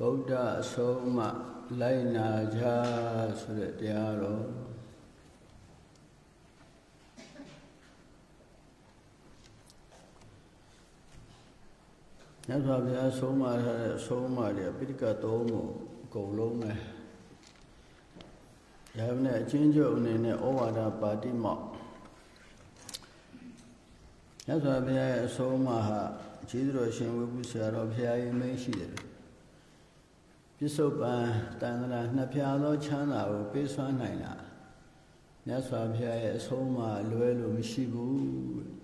ဗုဒ္ဓအဆုံးအမလိုက်နာကြဆိုတဲ့တရားတော်မြတ်စွာဘုရားဆုံးမထားတဲ့အဆုံးအမတွေပိဋကသုံးကိုအကုန်လုံးပဲဒါနဲ့အချင်းချုပ်အနေနဲ့ဩဝါဒပါတိမောက်မြတ်စွာဘုရားရဲ့အဆုံးအမဟာခြေတော်ရှင်ဝိပုဆရာတော်ဘုရားရင်မင်းရှိတယ် ပြစ္ဆုတ်ပံတန်ត្រာနှစ်ဖြာသောချမ်းသာကိုပေးစွမ်းနိုင်တာမြတ်စွာဘုရားရဲ့အဆုံးအမလွဲလို့မရှိဘူး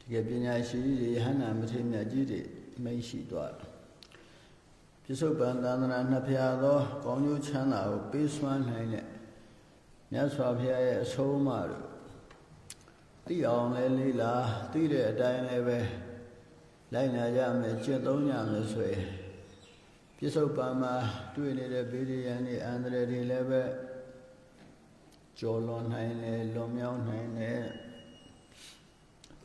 တကယ်ပညာရှိတွေယဟန္တာမထေရမြတ်ကြီးတွေမိတ်ရှိသွားတယ်ပြစ္ဆုတ်ပံတန်ត្រာနှစ်ဖြာသောကောင်းကျိုးချမ်းသာကိုပေးစွမ်းနိုင်တဲ့မြတ်စွာဘုရားရဲ့အဆုံးအမတို့သိအောင်လဲလေးလာသိတဲ့အတိုင်းလည်းပဲလိုက်နာကြမယ်ကျင့်သုံးကြမယ်ဆိုရင် ပြစ္ဆုတ်ပံမှာတွေ့နေတဲ့ဗေဒယန်တွေအန္တရာယ်တွေလည်းပဲကျော်လွန်နိုင်တယ်လွန်မြောက်နိုင်တယ်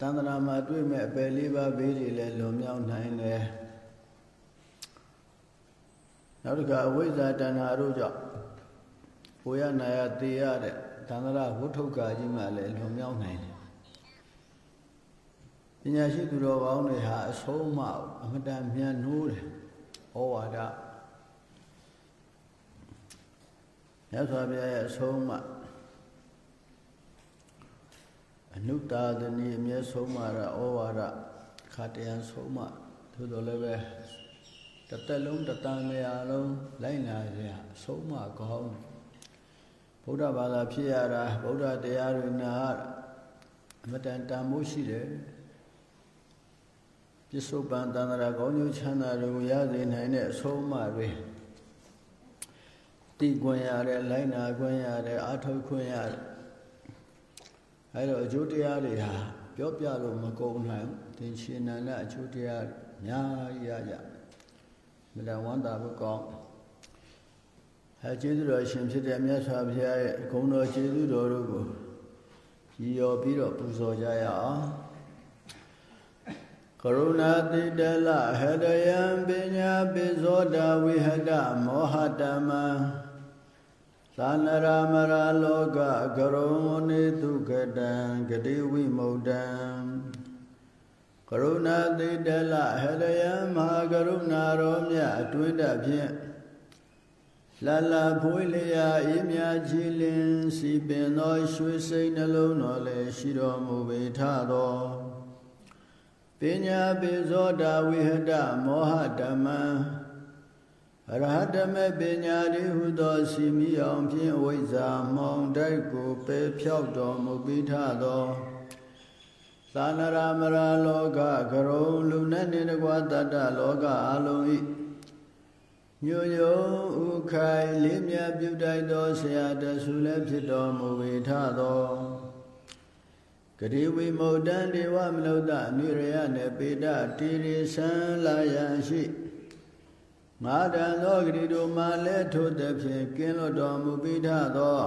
တန္တရာမှာတွေ့မဲ့အပယ်လေးပါးဘေးတွေလည်းလွန်မြောက်နိုင်တယ်နောက်တစ်ခါအဝိဇ္ဇာတဏ္ဍာတို့ကြောင့်ဘုရားနာယတေရတဲ့သန္တရာဝဋ္ထုကာကြီးမှလည်းလွန်မြောက်နိုင်တယ်ပညာရှိသူတော်ကောင်းတွေဟာအဆုံးအမအမတန်မြန်နိုးတယ် ဩဝါဒမြတ်စွာဘုရားရဲ့အဆုံးအမအနုတာဒနီအမျက်ဆုံးမရဩဝါဒခါတရံဆုံးမသို့တော်လည်းပဲတသက်လုံးတတန်လျာလုံးလိုက်နာရအဆုံးမကောင်းဗုဒ္ဓဘာသာဖြစ်ရတာဗုဒ္ဓတရားတွေနာရအမတန်တန်မိုးရှိတယ် ပြစ္ဆုတ်ပံတန္တရာကောင်းကျိုးချမ်းသာတွေကိုရစေနိုင်တဲ့အဆုံးအမတွေတည်ခွင့်ရတယ်လိုက်နာခွင့်ရတယ်အာထုတ်ခွင့်ရတယ်အဲဒါအကျိုးတရားတွေဟာပြောပြလို့မကုန်နိုင်သင်္ချေနန္ဒအကျိုးတရားအများကြီးရကြမလဝန္တာဘုကောင်းအဲကျေးဇူးတော်ရှင်ဖြစ်တဲ့မြတ်စွာဘုရားရဲ့ဂုဏ်တော်ကျေးဇူးတော်တို့ကိုရည်ရော်ပြီးတော့ပူဇော်ကြရအောင် ကရုဏာတိတလဟရယံပညာပိဇောဒဝိဟတမောဟတမံသာနရမရလောကကရုဏေတုကတံဂတိဝိမု dd ံကရုဏာတိတလဟရယံမဟာကရုဏာရောမြအတွင်းတဖြင့်လှလဖွေးလျာအေးမြချီလင်စီပင်သောရွှေစိတ်နှလုံးတော်လည်းရှိတော်မူပေထသော ပညာပိဇောတာဝိဟတမောဟဓမ္မံအရဟတမေပညာရိဟုသောစီမီအောင်ဖြင့်ဝိဇ္ဇာမှောင်တိုက်ကိုပေဖြောက်တော်မူပြီးထသောသာနရမရလောကကရုံလူနဲ့နေတကွာတတ္တလောကအလုံးဤညိုညိုဥခိုင်လေးမြပြုတိုက်သောဆရာတဆူလည်းဖြစ်တော်မူဝေထသော ဂတိဝိမုတ်တံဒေဝမနုဿနိရယနေပေတတိရိသံလာယံရှိငါတန်သောဂတိတို့မှလည်းထို့တဲ့ဖြင့်ကင်းလွတ်တော်မူပြီးထသော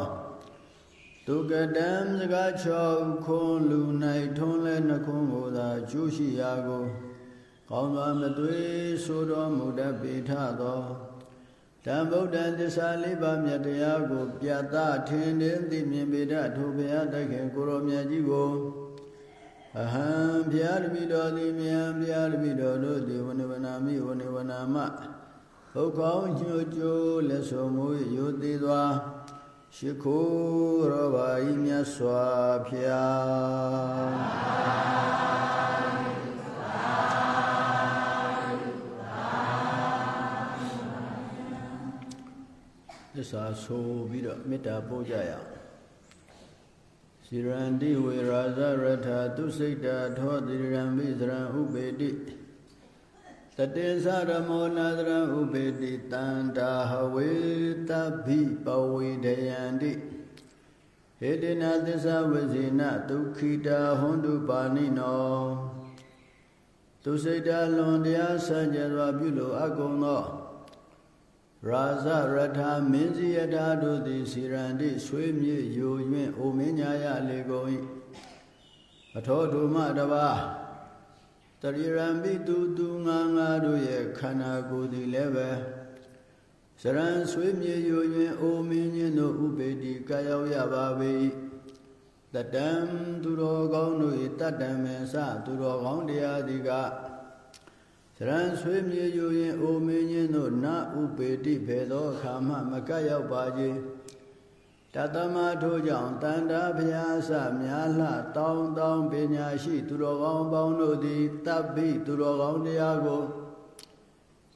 ဒုက္ကတံစကားချောခွန်လူ၌ထုံးလဲနှခွန်းကိုသာကျိုးရှိရာကို ကောင်းစွာမသွေဆိုတော်မူတတ်ပေထသော တံဗုဒ္ဓံသစ္စာလေးပါးမြတ်တရားကို ပြသထင်နေသိမြင်ပေတတ်ထိုဘုရားတိုက်ခင်ကိုရောမြတ်ကြီးကိုအဟံဘုရားတပိတော်သည်မြန်ဘုရားတပိတော်တို့သည်ဝနေဝနာမိဝနေဝနာမဘုကောင်းညွကျိုးလက်ဆုံမူရိုသေးသွားရှိခိုးရောပါဤမြတ်စွာဘုရား သစ္စာဆိုပြီးတော့မေတ္တာပို့ကြရအောင်စီရန္တိဝေရာဇရထသူစိတ်တာထောတိရံမိစရံဥပေတိတတေသရမောနာသရံဥပေတိတန္တာဟဝေတဗိပဝေဒယန္တိဟေတေနာသစ္စာဝဇေနဒုက္ခိတာဟွန်တုပါဏိနောသူစိတ်တာလွန်တရားစံကြစွာပြုလိုအကုံသော ရာဇရထာမင်းစီယထာတို့သည်စီရန္တိဆွေးမြေ့ယို၍အိုမင်းညာရလေကုန်၏အထောထုမတပါတရိရံပိတုသူငါငါတို့ရဲ့ခန္ဓာကိုယ်သည်လည်းပဲစရံဆွေးမြေယူရင်အိုမင်းကြီးတို့ဥပေတိကာရောက်ရပါ၏တတံသူတော်ကောင်းတို့၏တတံမေစသူတော်ကောင်းတရားသည်က စရံဆွေးမြေယူရင်အိုမင်းကြီးတို့နဥပေတိဖေသောအခါမှမကပ်ရောက်ပါခြင်းတသမထို့ကြောင့်တန်တာဘုရားဆများလှတောင်းတောင်းပညာရှိသူတော်ကောင်းပေါင်းတို့သည်တပ်ပိသူတော်ကောင်းတရားကို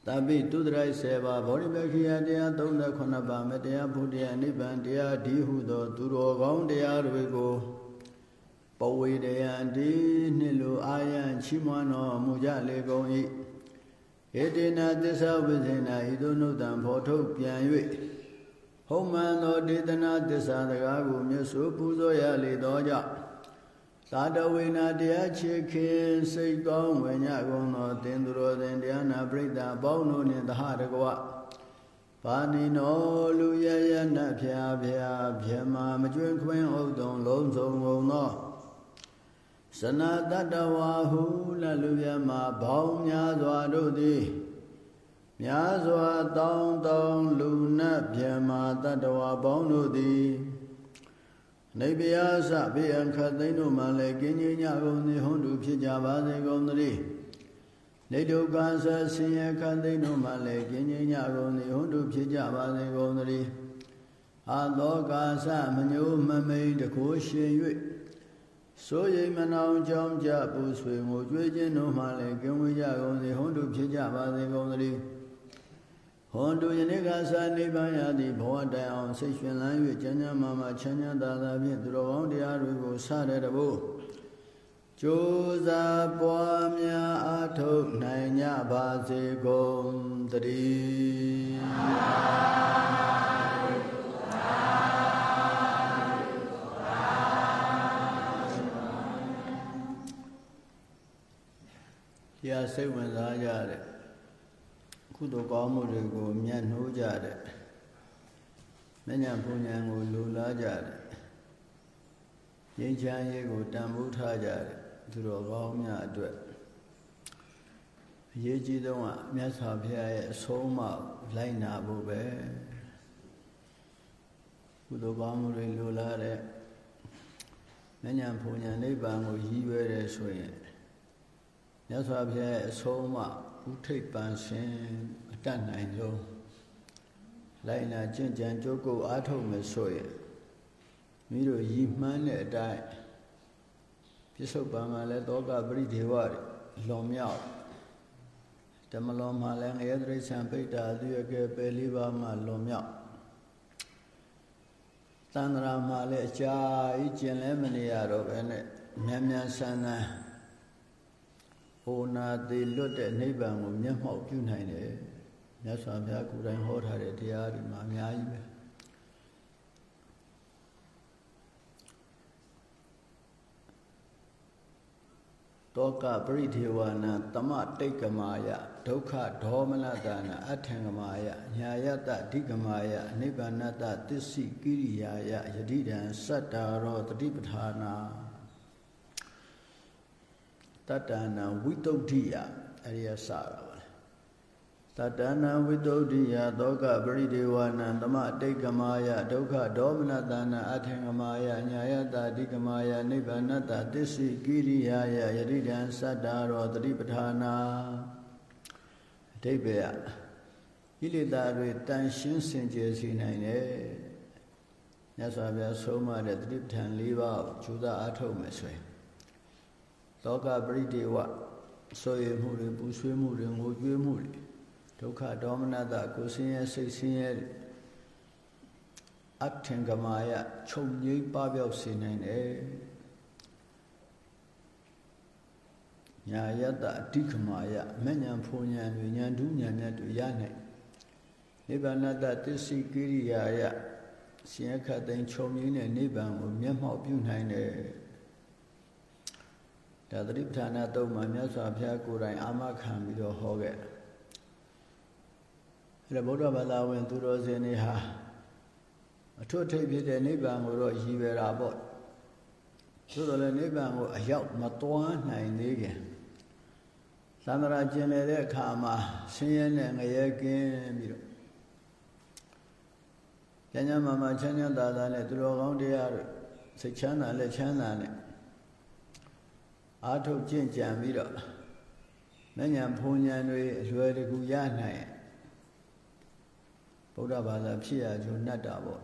တပ်ပိသူတရိုက်7ပါးဗောဓိပခိယတရား38ပါးမတရားဘုရားနိဗ္ဗာန်တရားဒီဟုသော သူတော်ကောင်းတရားတွေကိုပဝေတယံဒီနှစ်လိုအာယံချီးမွမ်းတော်မူကြလေကုန်၏ ဧတေနသစ္စာဝိဇ္ဇနာဤသို့နုတံဖော်ထုတ်ပြန်၍ဟုတ်မှန်သောဒေသနာသစ္စာစကားကိုမြတ်စွာပူဇော်ရလေသောကြောင့်သာတဝိနာတရားချေခင်စိတ်ကောင်းဝင်ညကုန်သောသင်္သူတော်သင်တရားနာပရိသတ်ပေါင်းတို့နှင့်တဟတကွပါဏိနောလူရရနဖျားဖျားမြမမကျွင်းခွင်းဥဒုံလုံးစုံကုန်သော စနာတတဝါဟုလလူမြမဘောင်းများစွာတို့သည်များစွာတောင်းတောင်းလူနတ်မြမာတတဝါပေါင်းတို့သည်နေပြာစဘေးအခတ်သိန်းတို့မှလည်းကင်းကြီးညကုန်သည်ဟွန်းတူဖြစ်ကြပါစေကုန်သတည်းနေဒုက္ခဆဆင်းရဲခတ်သိန်းတို့မှလည်းကင်းကြီးညကုန်သည်ဟွန်းတူဖြစ်ကြပါစေကုန်သတည်းအာသောကာသမညိုမမိန်တကိုရှင်၍ ဆိုရိမ်မနောင်ကြောင်းကြပူဆွေငိုကြွေးခြင်းတို့မှလည်းကင်းဝေးကြကုန်သည်ဟွန်းတူဖြစ်ကြပါစေကုန်သတည်းဟွန်တူယနေ့ကသာနိဗ္ဗာန်ရသည့်ဘဝတိုင်အောင်ဆိတ်ရှင်လန်း၍ကျမ်းကျမ်းမာမာချမ်းချမ်းသာသာဖြင့်သူတော်ကောင်းတရားတွေကိုစတဲ့တဘို့ကြိုးစားပွားများအားထုတ်နိုင်ကြပါစေကုန်သတည်း တရားစိတ်ဝင်စားကြတဲ့ကုသိုလ်ကောင်းမှုတွေကိုမြတ်နှိုးကြတဲ့မဉ္ဇဉ်ဘုံဉဏ်ကိုလူလားကြတဲ့ငြိမ်းချမ်းရေးကိုတန်ဖိုးထားကြတဲ့သူတော်ကောင်းများအတွက်အရေးကြီးဆုံးကမြတ်စွာဘုရားရဲ့အဆုံးအမလိုက်နာဖို့ပဲကုသိုလ်ကောင်းမှုတွေလူလားတဲ့မဉ္ဇဉ်ဘုံဉဏ်နိဗ္ဗာန်ကိုရည်ရွယ်တယ်ဆိုရင် မြတ်စွာဘုရားရဲ့အဆုံးအမဥထိပ်ပန်ရှင်အတတ်နိုင်ဆုံးလိုက်နာကျင့်ကြံကြိုးကုပ်အားထုတ်မယ်ဆိုရင်မိတို့ရည်မှန်းတဲ့အတိုင်းပြစ္ဆုတ်ပံမှာလည်းတောကပရိဒေဝလွန်မြောက်ဓမ္မလောမှာလည်းငရဲတိရစ္ဆာန်ပိဋ္ဌာသူရကဲပယ်လေးပါးမှလွန်မြောက်သန္တရာမှာလည်းအကြာကြီးကျင်လဲမနေရတော့ပဲနဲ့မြန်မြန်ဆန်းဆန်း ဟိုနာသေးလွတ်တဲ့နိဗ္ဗာန်ကိုမျက်မှောက်ပြုနိုင်တယ်မြတ်စွာဘုရားကိုယ်တိုင်ဟောထားတဲ့တရားတွေမှာအများကြီးပဲတောကပရိဒေဝနာတမတိတ်ကမာယဒုက္ခဒေါမနတနာအထံကမာယညာယတအဓိကမာယနိဗ္ဗာနတသစ္စိကိရိယာယယတိတံစတ္တာရောတတိပဌာနာ တတ္တနာဝိတုဒ္ဓိယအဲ့ဒီစတာပါတတ္တနာဝိတုဒ္ဓိယသောကပရိဒေဝနံသမတိတ်ကမာယဒုက္ခဒေါမနတနာအထေကမာယညာယတအဓိကမာယနိဗ္ဗာနတသစ္စိကိရိယာယယတိတံစတ္တာရောတတိပဌာနာအဓိပ္ပာယ်ကိလေသာတွေတန်ရှင်းစင်ကြယ်စေနိုင်တယ်မြတ်စွာဘုရားဆုံးမတဲ့တတိပဌာန်၄ပါးကိုကျူးစာအားထုတ်မယ်ဆိုရင် လောကပရိဒေဝဆိုရမှုတွေပူဆွေးမှုတွေငိုကြွေးမှုတွေဒုက္ခဒေါမနတကိုဆင်းရဲစိတ်ဆင်းရဲအထင်ကမာယချုပ်ငိမ့်ပပျောက်စေနိုင်တယ်ညာယတအတိကမာယမဉ္ဇဉ်ဖုန်ဉဏ်တွေဉာဏ်ဒုဉာဏ်မြတ်တွေရနိုင်နိဗ္ဗာနတသစ္စိကိရိယာယရှင်အခတ်သိမ်းချုပ်ငိမ့်တဲ့နိဗ္ဗာန်ကိုမျက်မှောက်ပြုနိုင်တယ် ဒါသတိပဋ္ဌာန်တုံးမှာမြတ်စွာဘုရားကိုယ်တိုင်အာမခံပြီးတော့ဟောခဲ့အဲ့ဒါဗုဒ္ဓဘာသာဝင်သူတော်စင်တွေဟာအထွတ်ထိပ်ဖြစ်တဲ့နိဗ္ဗာန်ကိုတော့ရည်ရွယ်တာပေါ့သို့တော်လည်းနိဗ္ဗာန်ကိုအရောက်မတွားနိုင်သေးခင်သန္တရာကျင်လေတဲ့အခါမှာဆင်းရဲနဲ့ငရဲကင်းပြီးတော့ကျမ်းကျမ်းမာမာချမ်းချမ်းသာသာနဲ့သူတော်ကောင်းတရားတို့စိတ်ချမ်းသာလက်ချမ်းသာနဲ့ အာထုတ်ကျင့်ကြံပြီးတော့မဉ္ဇဉ်ဖုန်ဉဏ်တွေအလွယ်တကူရနိုင်ဗုဒ္ဓဘာသာဖြစ်ရကြုံ납တာပေါ့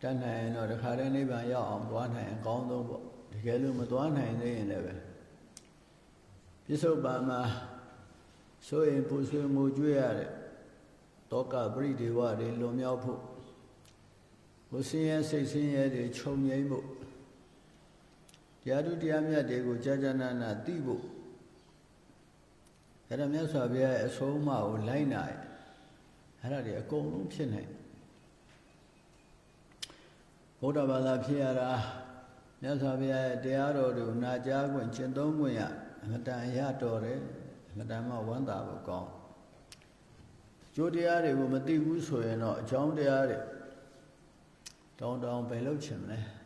တတ်နိုင်ရင်တော့တခါတည်းနိဗ္ဗာန်ရောက်အောင်သွားနိုင်အကောင်းဆုံးပေါ့တကယ်လို့မသွားနိုင်သေးရင်လည်းပဲပြစ္ဆုတ်ပါမှာဆိုရင်ပူဆွေးမှုကျွေးရတဲ့တောကပရိဒေဝတွေလွန်မြောက်ဖို့ကိုစင်းရဲစိတ်စင်းရဲတွေခြုံငိမ့်ဖို့ တရားသူတရားမြတ်တွေကိုကြာကြာနာနာသိဖို့အဲ့ဒါမြတ်စွာဘုရားရဲ့အဆုံးအမကိုလိုက်နိုင်အဲ့ဒါတွေအကုန်လုံးဖြစ်နိုင်ဗုဒ္ဓဘာသာဖြစ်ရတာမြတ်စွာဘုရားရဲ့တရားတော်တွေကိုနာကြားခွင့်ကျင့်သုံးခွင့်ရအမတန်ရတော်တယ်အမတန်မှဝမ်းသာဖို့ကောင်းကျိုးတရားတွေကိုမသိဘူးဆိုရင်တော့အကြောင်းတရားတွေတောင်းတောင်းပဲလုပ်ချင်မလဲ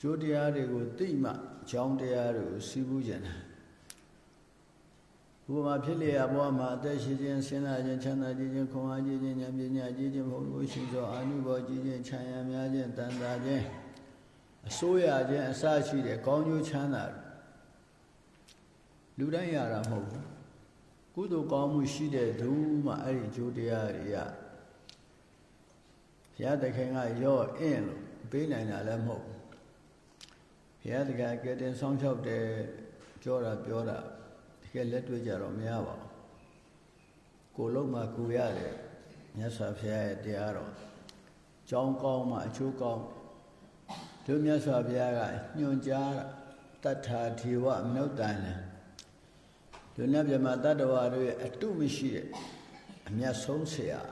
ကျိုးတရားတွေကိုသိမှအကြောင်းတရားတွေကိုစီးပူးကြတယ်ဥပမာဖြစ်လျက်ဘဝမှာအသက်ရှိခြင်းစဉ်းစားခြင်းချမ်းသာခြင်းခွန်အားခြင်းဉာဏ်ပညာကြီးခြင်းဘုံကိုရှိသောအာနုဘောကြီးခြင်းခြံရံများခြင်းတန်တာခြင်းအစိုးရခြင်းအစရှိတဲ့ကောင်းကျိုးချမ်းသာလူတိုင်းရတာမဟုတ်ဘူးကုသိုလ်ကောင်းမှုရှိတဲ့သူမှအဲ့ဒီကျိုးတရားတွေရဘုရားသခင်ကရော့အင်းလို့ပေးနိုင်တာလည်းမဟုတ်ဘူး ဘုရားသခင်ကဲတင်ဆောင်းချောက်တယ်ပြောတာပြောတာတကယ်လက်တွေ့ကြတော့မရပါဘူးကိုလုံးမှကိုရတယ်မြတ်စွာဘုရားရဲ့တရားတော်ကြောင်းကောင်းမှအကျိုးကောင်းတို့မြတ်စွာဘုရားကညွှန်ကြားတတ္ထာထေဝမနုဿန်လည်းဒုညပြမတတ္တဝါတို့ရဲ့အတုမရှိတဲ့အမျက်ဆုံးဆရာ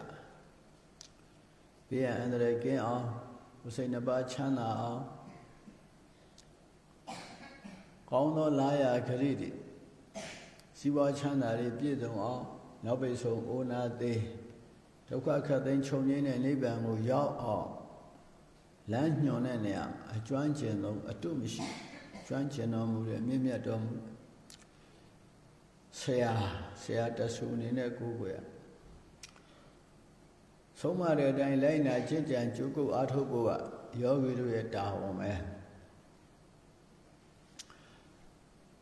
ဘေးအန္တရာယ်ကင်းအောင်ဥစိတ်နှစ်ပါးချမ်းသာအောင် ကောင်းသောလာယာခရီးတွေစီးပွားချမ်းသာတွေပြည့်စုံအောင်နောက်ပိတ်ဆုံးအိုနာသေးဒုက္ခခတ်သိမ်းချုပ်ငင်းတဲ့နိဗ္ဗာန်ကိုရောက်အောင်လမ်းညွှန်တဲ့နေရာအကျွမ်းကျင်ဆုံးအတုမရှိကျွမ်းကျင်တော်မူတဲ့မြင့်မြတ်တော်မူဆရာဆရာတဆူအနေနဲ့ကိုယ်ွယ်ဆုံးမတဲ့အတိုင်းလိုက်နာကျင့်ကြံကြိုးကုပ်အားထုတ်ဖို့ကယောဂီတို့ရဲ့တာဝန်ပဲ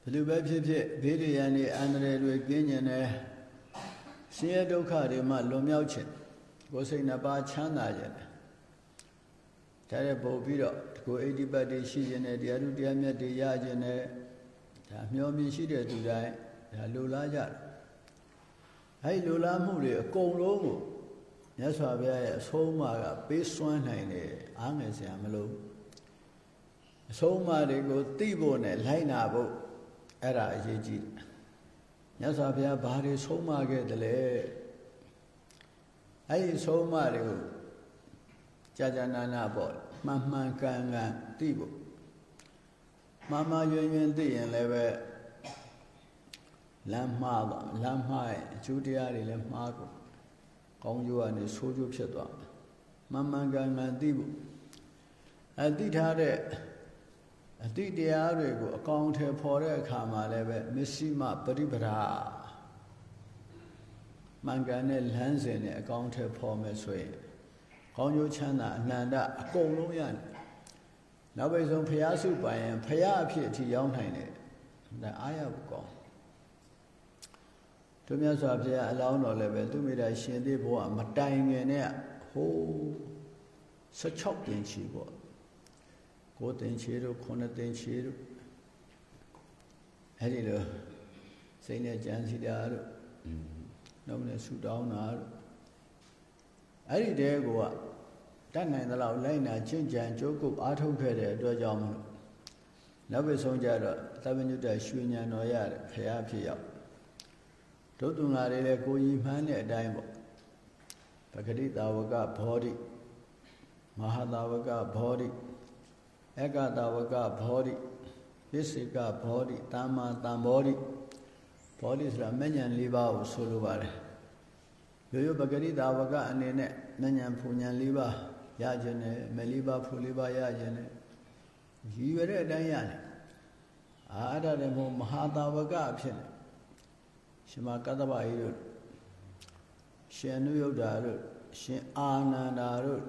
ဘယ်လိုပဲဖြစ်ဖြစ်ဘေးရန်တွေအန္တရာယ်တွေကင်းကျင်တယ်ဆင်းရဲဒုက္ခတွေမှလွန်မြောက်ခြင်းကိုယ်စိတ်နှစ်ပါးချမ်းသာခြင်းဒါရဲ့ပို့ပြီးတော့ကိုယ်အိဒီပတ်တွေရှိခြင်းနဲ့တရားသူတရားမြတ်တွေရခြင်းနဲ့ဒါမျောမြင်ရှိတဲ့သူတိုင်းဒါလိုလားကြတယ်အဲဒီလိုလားမှုတွေအကုန်လုံးကိုမြတ်စွာဘုရားရဲ့အဆုံးအမကပေးစွမ်းနိုင်တယ်အားငယ်စရာမလိုအဆုံးအမတွေကိုသိဖို့နဲ့လိုက်နာဖို့ အဲ့ဒါအရေးကြီးတယ်မြတ်စွာဘုရားဘာတွေဆုံးမခဲ့တယ်လဲအဲ့ဒီဆုံးမတွေကိုကြာကြာနာနာပေါ့မှန်မှန်ကန်ကန်သိဖို့မှန်မှန်ရွင်ရွင်သိရင်လည်းပဲလမ်းမှားသွားလမ်းမှားရဲ့အကျိုးတရားတွေလည်းမှားကုန်ကောင်းကျိုးကနေဆိုးကျိုးဖြစ်သွားမှန်မှန်ကန်ကန်သိဖို့အသိထားတဲ့ အတိတရားတွေကိုအကောင်အထည်ဖော်တဲ့အခါမှာလည်းပဲမစ္စည်းမပရိပဒါမှန်ကန်တဲ့လမ်းစဉ်နဲ့အကောင်အထည်ဖော်မယ်ဆိုရင်ကောင်းကျိုးချမ်းသာအနန္တအကုန်လုံးရတယ်နောက်ပိတ်ဆုံးဖရာစုပိုင်ရင်ဖရာအဖြစ်အထိရောက်နိုင်တယ်ဒါအားရဖို့ကောင်းသူမြတ်စွာဘုရားအလောင်းတော်လည်းပဲသူမိတာရှင်သေးဘုရားမတိုင်ငင်နဲ့ဟိုး16တင်ချီပေါ့ ကိုးတင်ချီတို့9တင်ချီတို့အဲ့ဒီလိုစိတ်နဲ့ကြံစီတာတို့နောက်မနေ့ဆူတောင်းတာတို့အဲ့ဒီတဲကိုကတတ်နိုင်သလောက်လိုက်နာချင့်ကြံကြိုးကုပ်အားထုတ်ခဲ့တဲ့အတွက်ကြောင့်မလို့နောက်ပဲဆုံးကြတော့သဗ္ဗညုတရွှေဉဏ်တော်ရတယ်ခရဖြစ်ရောက်ဒုတုငါတွေလည်းကိုကြီးမှန်းတဲ့အတိုင်းပေါ့ပဂတိတာဝကဘောဓိမဟာတာဝကဘောဓိ အကတာဝကဘောဓိပိစိကဘောဓိတာမတံဘောဓိဘောဓိဆိုတာမဉ္ဇဉ်၄ပါးကိုဆိုလိုပါတယ်ရိုးရိုးပဂရိတာဝကအနေနဲ့မဉ္ဇဉ်ဖူဉ္ဇဉ်၄ပါးရခြင်းနဲ့မ၄ပါးဖူ၄ပါးရခြင်းနဲ့ရည်ရတဲ့အတိုင်းရတယ်အာအဲ့ဒါတည်းမို့မဟာတာဝကဖြစ်နေရှင်မကတ္တဗကြီးတို့ရှင်နုယုဒ္ဓတို့ရှင်အာနန္ဒာတို့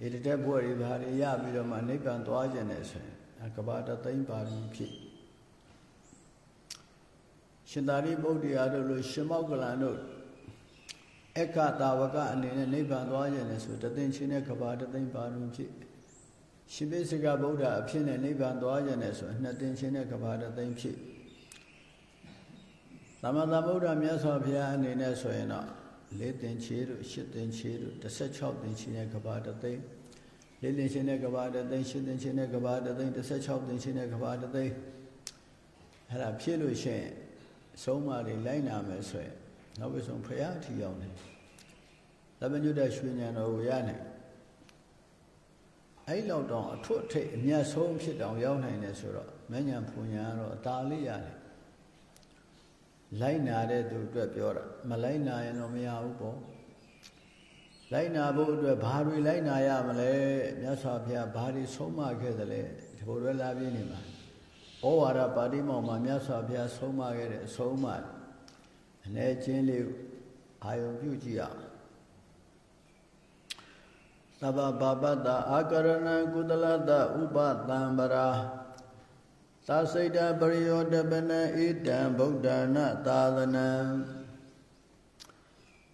ဣတိတက်ဘွယ်တွေဘာတွေရပြီးတော့မှနိဗ္ဗာန်သွားခြင်းနဲ့ဆိုရင်ကဘာတသိမ့်ပါပြီဖြစ်ရှင်သာရိပုတ္တရာတို့လိုရှင်မောက္ကလန်တို့အခတာဝကအနေနဲ့နိဗ္ဗာန်သွားခြင်းနဲ့ဆိုတသိမ့်ချင်းနဲ့ကဘာတသိမ့်ပါပြီဖြစ်ရှင်ပိစကဗုဒ္ဓအဖြစ်နဲ့နိဗ္ဗာန်သွားခြင်းနဲ့ဆိုနှစ်သိမ့်ချင်းနဲ့ကဘာတသိမ့်ဖြစ်သမ္မာသမ္ဗုဒ္ဓမြတ်စွာဘုရားအနေနဲ့ဆိုရင်တော့ လေးသင်္ချေတို့ရှစ်သင်္ချေတို့16သင်္ချေနဲ့ကဘာတသိမ့်လေးသင်္ချေနဲ့ကဘာတသိမ့်ရှစ်သင်္ချေနဲ့ကဘာတသိမ့်16သင်္ချေနဲ့ကဘာတသိမ့်အဲ့ဒါဖြစ်လို့ရှိရင်ဆုံးမတွေလိုက်နာမယ်ဆိုရင်နောက်ပြီးဆုံးဖရာအထီရောက်တယ်။သမညုတ္တရွှေဉဏ်တော်ကိုရနိုင်အဲ့လောက်တောင်အထွတ်ထိပ်အမျက်ဆုံးဖြစ်တောင်ရောက်နိုင်တယ်ဆိုတော့မဉ္ဇဉ်ဖွညာကတော့အသာလေးရတယ် လိုက်နာတဲ့သူအတွက်ပြောတာမလိုက်နာရင်တော့မရဘူးပေါ့လိုက်နာဖို့အတွက်ဘာတွေလိုက်နာရမလဲမြတ်စွာဘုရားဘာတွေဆုံးမခဲ့သလဲဒီဘုရားလာပြည့်နေမှာဩဝါဒပါဠိမောင်မှာမြတ်စွာဘုရားဆုံးမခဲ့တဲ့အဆုံးအမအနေချင်းလေးအာယုံပြုကြည့်အောင်သဗ္ဗဘာပတ္တအာကရဏကုသလတ္တဥပတံပရာ သာစိတ်တပရိယောတပနဣတံဗုဒ္ဓနာသာသနံ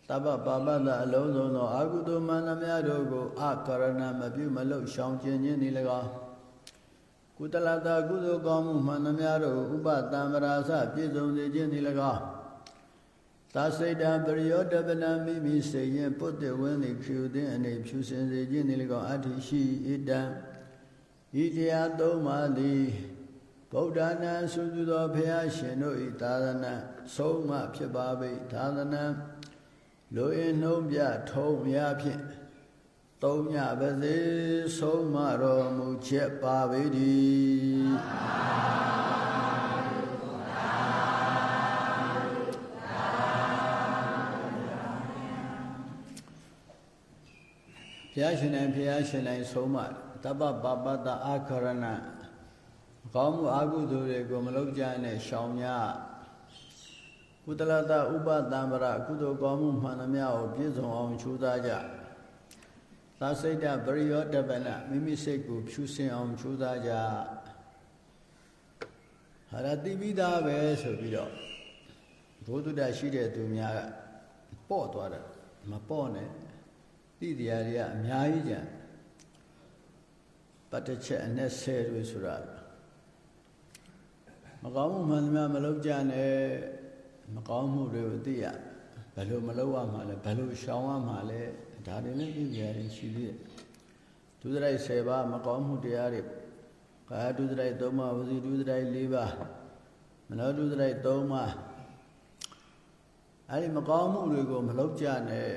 သဗ္ဗပါပတ္တအလုံးစုံသောအာဟုတုမန္တများတို့ကိုအာကရဏမပြုမလုရှောင်ကျင်ခြင်းဤ၎င်းကုသလတ္တကုသိုလ်ကောင်းမှုမှန်သမျှတို့ဥပတံပရာစပြည့်စုံစေခြင်းဤ၎င်းသာစိတ်တံပရိယောတပနမိမိစေရင်ပုတ္တဝင်းသည်ဖြူသည်အနေဖြူစင်စေခြင်းဤ၎င်းအတ္တိရှိဣတံဤတရားသုံးပါးသည် ဗုဒ္ဓနာဆုသူသောဘုရားရှင်တို့ဤသာသနာဆုံးမဖြစ်ပါပေသာသနာလူအင်းနှုံးပြထုံးရဖြင့်သုံးညပါစေဆုံးမတော်မူချက်ပါပေတည်းဘုရားရှင်တိုင်းဘုရားရှင်တိုင်းဆုံးမတပ္ပပပတ္တအာခရဏ ကောင်းမှုအကုသိုလ်တွေကိုမလုပ်ကြနဲ့ရှောင်ရကုသလတဥပတံပရကုသိုလ်ကောင်းမှုမှန်သမျှကိုပြည့်စုံအောင်ချူသားကြသာစိတ်တပရိယောတပနမိမိစိတ်ကိုဖြူစင်အောင်ချူသားကြဟာရတိပိသားပဲဆိုပြီးတော့ဘုဒ္ဓတရှိတဲ့သူများကပေါ့သွားတယ်မပေါ့နဲ့သိတရားတွေကအများကြီးကြံပတ်တစ်ချက်အနဲ့ဆယ်တွေဆိုတာ မကောင်းမှုမှန်သမျှမလုပ်ကြနဲ့မကောင်းမှုတွေကိုသိရဘယ်လိုမလုပ်ရမှာလဲဘယ်လိုရှောင်ရမှာလဲဒါတွေလည်းသိကြရင်ရှိသေးတယ်ဒုစရိုက်10ပါးမကောင်းမှုတရားတွေကာယဒုစရိုက်3ပါးဝစီဒုစရိုက်4ပါးမနောဒုစရိုက်3ပါးအဲဒီမကောင်းမှုတွေကိုမလုပ်ကြနဲ့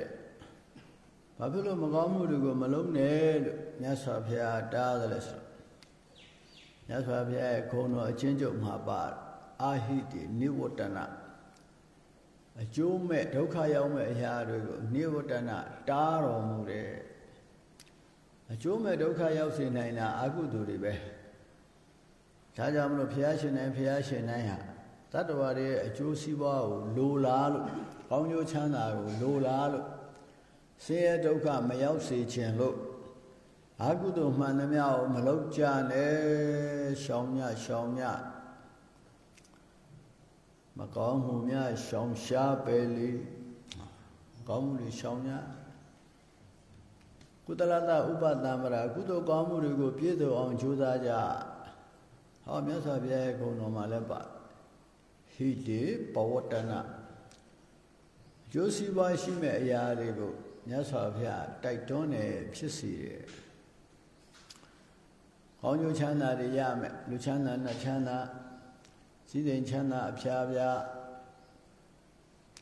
ဘာဖြစ်လို့မကောင်းမှုတွေကိုမလုပ်နဲ့လို့မြတ်စွာဘုရားတားတယ်လဲဆို မြတ်စွာဘုရားရဲ့ခုံတော်အချင်းကျုပ်မှာပါအာဟိတိနိဝတ္တနာအကျိုးမဲ့ဒုက္ခရောက်မဲ့အရာတွေကိုနိဝတ္တနာတားတော်မူတယ်အကျိုးမဲ့ဒုက္ခရောက်စေနိုင်တာအကုသိုလ်တွေပဲဒါကြောင့်မလို့ဘုရားရှင်တိုင်းဘုရားရှင်တိုင်းဟာတတ္တဝါတွေရဲ့အကျိုးစီးပွားကိုလိုလားလို့ကောင်းကျိုးချမ်းသာကိုလိုလားလို့ဆင်းရဲဒုက္ခမရောက်စေခြင်းလို့ အာကုသိုလ်မှန်သမျှကိုမလုပ်ကြနဲ့ရှောင်ညရှောင်ညမကောင်းမှုများရှောင်ရှားပဲလေကောင်းမှုတွေရှောင်ညကုသလတဥပတံမရာကုသိုလ်ကောင်းမှုတွေကိုပြည့်စုံအောင်ကြိုးစားကြဟောမြတ်စွာဘုရားရဲ့ဂုဏ်တော်မှာလည်းပါဟိတေပဝတ္တနာကျိုးစီးပွားရှိမဲ့အရာတွေကိုမြတ်စွာဘုရားတိုက်တွန်းတယ်ဖြစ်စီတယ်။ ကောင်းကျိုးချမ်းသာတွေရမယ်လူချမ်းသာနဲ့ချမ်းသာစည်းစိမ်ချမ်းသာအဖျားပြား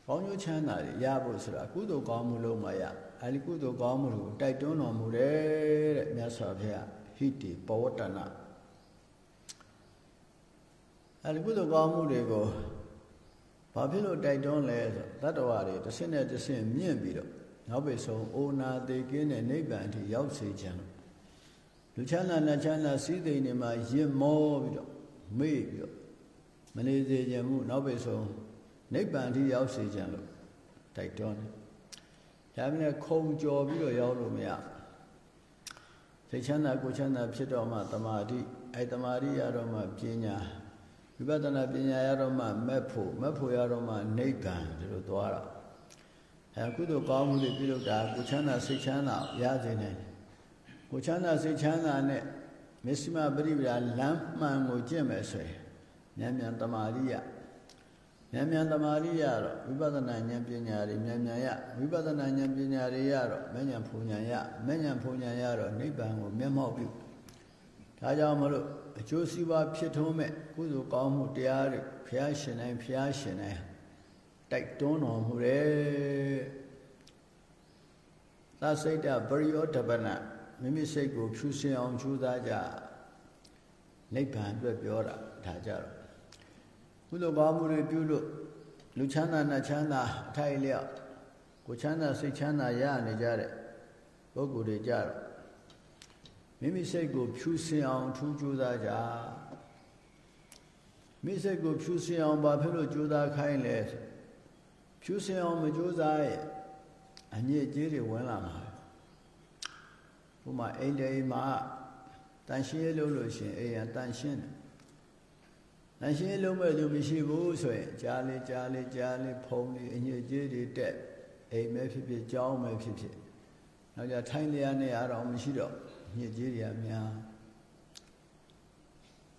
ကောင်းကျိုးချမ်းသာတွေရဖို့ဆိုတာကုသိုလ်ကောင်းမှုလုံးမရအဲဒီကုသိုလ်ကောင်းမှုကိုတိုက်တွန်းတော်မူတယ်တဲ့မြတ်စွာဘုရားဟိတိပဝတ္တနာအဲဒီကုသိုလ်ကောင်းမှုတွေကိုဘာဖြစ်လို့တိုက်တွန်းလဲဆိုတတ္တဝါတွေတစ်ဆင့်နဲ့တစ်ဆင့်မြင့်ပြီးတော့နောက်ပိဆုံးအိုနာသေးကင်းတဲ့နိဗ္ဗာန်အထိရောက်စေခြင်း လူချမ်းသာနတ်ချမ်းသာစည်းသိမ်တွေမှာရင့်မောပြီးတော့မေ့ပြီးတော့မနေစေခြင်းမှုနောက်ပိတ်ဆုံးနိဗ္ဗာန်ထိရောက်စေခြင်းလို့တိုက်တွန်းတယ်ဒါပေမဲ့ခုံကြော်ပြီးတော့ရောက်လို့မရစိတ်ချမ်းသာကိုယ်ချမ်းသာဖြစ်တော့မှတမာတိအဲတမာတိရတော့မှပညာဝိပဿနာပညာရတော့မှမက်ဖို့မက်ဖို့ရတော့မှနိဗ္ဗာန်ဒီလိုသွားတာအဲကုသိုလ်ကောင်းမှုတွေပြုလုပ်တာကိုချမ်းသာစိတ်ချမ်းသာရစေနိုင်တယ် ကိုချမ်းသာစိတ်ချမ်းသာနဲ့မစ္စမပရိပဒါလမ်းမှန်ကိုကျင့်မယ်ဆိုရင်ဉာဏ်ဉာဏ်တမာရိယဉာဏ်ဉာဏ်တမာရိယတော့ဝိပဿနာဉာဏ်ပညာတွေဉာဏ်ဉာဏ်ရဝိပဿနာဉာဏ်ပညာတွေရတော့မဉဏ်ဖုန်ဉာဏ်ရမဉဏ်ဖုန်ဉာဏ်ရတော့နိဗ္ဗာန်ကိုမျက်မှောက်ပြုဒါကြောင့်မလို့အကျိုးစီးပွားဖြစ်ထုံးမဲ့ကုသိုလ်ကောင်းမှုတရားတွေဘုရားရှင်တိုင်းဘုရားရှင်တိုင်းတိုက်တွန်းတော်မူတယ်သစိတ်တပရိယောတပန မိမိစိတ်ကိုဖြူစင်အောင်ကြိုးစားကြနိဗ္ဗာန်အတွက်ပြောတာဒါကြတော့ကုသိုလ်ကောင်းမှုတွေပြုလို့လူချမ်းသာနတ်ချမ်းသာအထိုက်လျောက်ကိုချမ်းသာစိတ်ချမ်းသာရနေကြတဲ့ပုဂ္ဂိုလ်တွေကြတော့မိမိစိတ်ကိုဖြူစင်အောင်ထူးကြိုးစားကြမိစိတ်ကိုဖြူစင်အောင်ဘာဖြစ်လို့ကြိုးစားခိုင်းလဲဖြူစင်အောင်မကြိုးစားရဲ့အညစ်အကြေးတွေဝင်လာမှာ ဥမာအိမ်တေမှာတန်ရှင်းလို့လို့ရှင်အိမ်ရတန်ရှင်းတယ်တန်ရှင်းလုံးမဲ့လူမရှိဘူးဆိုရင်ကြားလေးကြားလေးကြားလေးဖုံးလေးအညစ်အကြေးတွေတက်အိမ်မဲဖြစ်ဖြစ်ကြောင်းမဲဖြစ်ဖြစ်နောက်ကြထိုင်းလျာနဲ့အရောင်မရှိတော့ညစ်ကြေးတွေကများ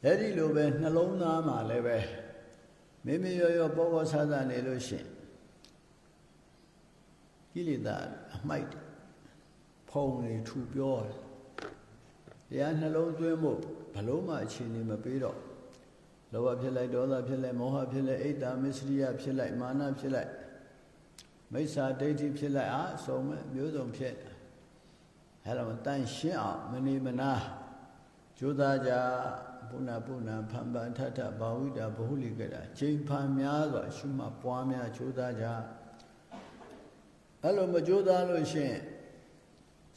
အဲ့ဒီလိုပဲနှလုံးသားမှာလည်းပဲမိမိရောရောပေါ်ပေါ်ဆာဆာနေလို့ရှိရင်ကိလေသာအမိုက် ဖုံနေထူပြောတယ်တရားနှလုံးသွင်းဖို့ဘလို့မှအခြေအနေမပေးတော့လောဘဖြစ်လိုက်ဒေါသဖြစ်လိုက်မောဟဖြစ်လိုက်အိတ်တာမစ္စရိယဖြစ်လိုက်မာနဖြစ်လိုက်မိစ္ဆာဒိဋ္ဌိဖြစ်လိုက်အာအစုံမဲ့မျိုးစုံဖြစ်အဲ့တော့တန်ရှင်းအောင်မနေမနာကြိုးစားကြဘုနာဘုနာဖန်ပန်ထထဘာဝိတာဘဟုလိကတာချိန်ဖန်များစွာရှုမှတ်ပွားများကြိုးစားကြအဲ့လိုမကြိုးစားလို့ရှင်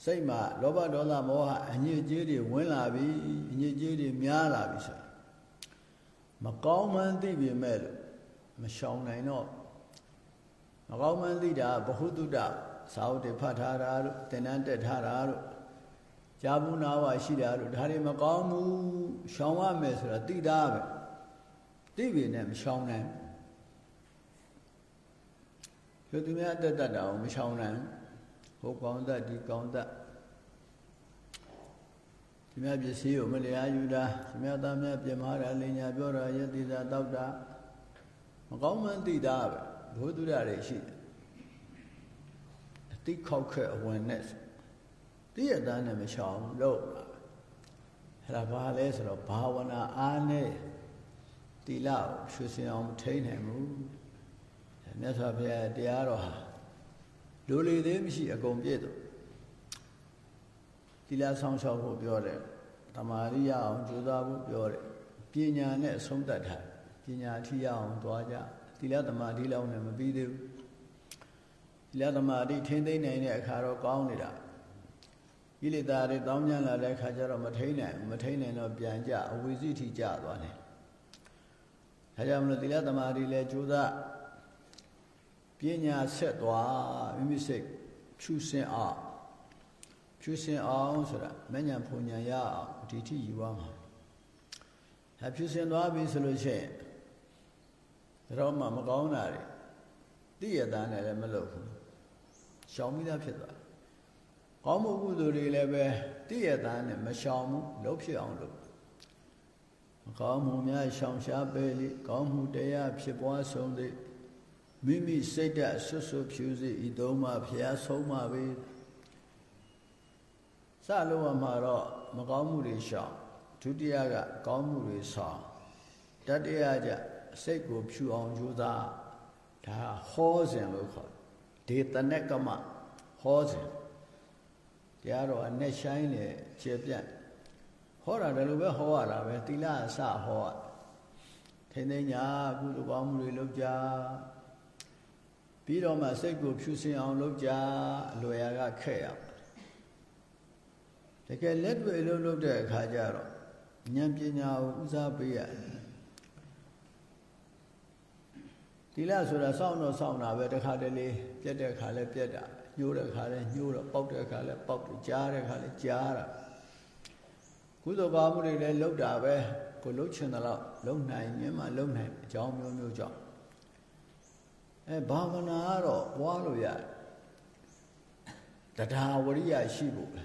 စိတ်မှာလောဘဒေါသမောဟအညစ်အကြေးတွေဝင်လာပြီအညစ်အကြေးတွေများလာပြီဆိုမကောင်းမှန်းသိပြီမဲ့လို့မရှောင်နိုင်တော့မကောင်းမှန်းသိတာဘ ഹു တုတ္တသာဝတ္တေဖတ်ထားတာတို့သင်္นานတက်ထားတာတို့ကြာဘူးနာဝရှိတာတို့ဒါတွေမကောင်းဘူးရှောင်ရမယ်ဆိုတာသိတာပဲသိပြီနဲ့မရှောင်နိုင်ဘူးသူများတက်တတ်တာကိုမရှောင်နိုင် ဟိုကောင်းတတ်ဒီကောင်းတတ်ဒီမြတ်ပစ္စည်းကိုမလျာယူတာဒီမြတ်သားမြတ်ပြမတာလင်ညာပြောတာယတိတာတောက်တာမကောင်းမှန်းသိတာပဲဘုသူရတွေရှိတယ်အတိခောက်ခက်အဝင်နဲ့သိရသားနဲ့မရှောင်လို့အဲ့ဒါဘာလဲဆိုတော့ဘာဝနာအားနဲ့တိလကိုရှုစင်အောင်မထိန်နိုင်ဘူးမြတ်စွာဘုရားတရားတော်ဟာ လူလေသေးမရှိအကုန်ပြည့်တော့တိလဆောင်ရှောက်ဖို့ပြောတယ်တမာရိယအောင်ကြိုးစားဖို့ပြောတယ်ပညာနဲ့အဆုံးသတ်ထားပညာအထီးရအောင်သွားကြတိလသမာဓိလောက်နဲ့မပြီးသေးဘူးတိလသမာဓိထိမ့်သိမ့်နိုင်တဲ့အခါတော့ကောင်းနေတာကိလေသာတွေတောင်းကျမ်းလာတဲ့အခါကျတော့မထိန်နိုင်မထိန်နိုင်တော့ပြန်ကြအဝိဇ္ဇိထိကြသွားတယ်ဒါကြောင့်မလို့သီလသမာဓိလည်းကြိုးစား ပညာဆက်သွားမိမိစိတ်ဖြူစင်အောင်ဖြူစင်အောင်ဆိုတာမဉ္ဇဉ်ဖုန်ဉဏ်ရအောင်ဒီထိယူရမှာဒါဖြူစင်သွားပြီဆိုလို့ရှိရင်တော့မှမကောင်းတာတွေတိရသားနဲ့လည်းမလုပ်ဘူးရှောင်မိသားဖြစ်သွားကောင်းမှုကုသိုလ်တွေလည်းပဲတိရသားနဲ့မရှောင်ဘူးလုပ်ဖြစ်အောင်လုပ်မကောင်းမှုများရှောင်ရှားပဲလေကောင်းမှုတရားဖြစ်ပွားဆုံးသည် မိမိစိတ်ဓာတ်ဆွဆွဖြူစီဤသုံးပါဖျားဆုံးပါပဲစလို့ရမှာတော့မကောင်းမှုတွေရှောင်ဒုတိယကကောင်းမှုတွေဆောင်တတိယကျစိတ်ကိုဖြူအောင်ကြိုးစားဒါဟောစဉ်လို့ခေါ်ဒေတနကမဟောစဉ်တရားတော်အနဲ့ဆိုင်လေခြေပြတ်ဟောတာတယ်လို့ပဲဟောရတာပဲသီလအစဟောရထိမ့်သိညာကုသိုလ်ကောင်းမှုတွေလုပ်ကြ ပြီးတော့မှစိတ်ကိုဖြူစင်အောင်လုပ်ကြအလွယ်ရာကခဲ့ရတကယ်လက်တွေ့လုပ်လုပ်တဲ့အခါကျတော့ဉာဏ်ပညာကိုဦးစားပေးရတယ်တိလဆိုတာစောင့်တော့စောင့်တာပဲတခါတလေပြက်တဲ့ခါလဲပြက်တာညှိုးတဲ့ခါလဲညှိုးတော့ပေါက်တဲ့ခါလဲပေါက်တယ်ကြားတဲ့ခါလဲကြားတာကုသိုလ်ကောင်းမှုတွေလည်းလုပ်တာပဲကိုလှုပ်ချင်တယ်လို့လုံနိုင်မြင်မှလုံနိုင်အကြောင်းမျိုးမျိုးကြောင့် အဲဘာဝနာကတော့ပွားလို့ရတယ်တရားဝရိယရှိဖို့ဉာ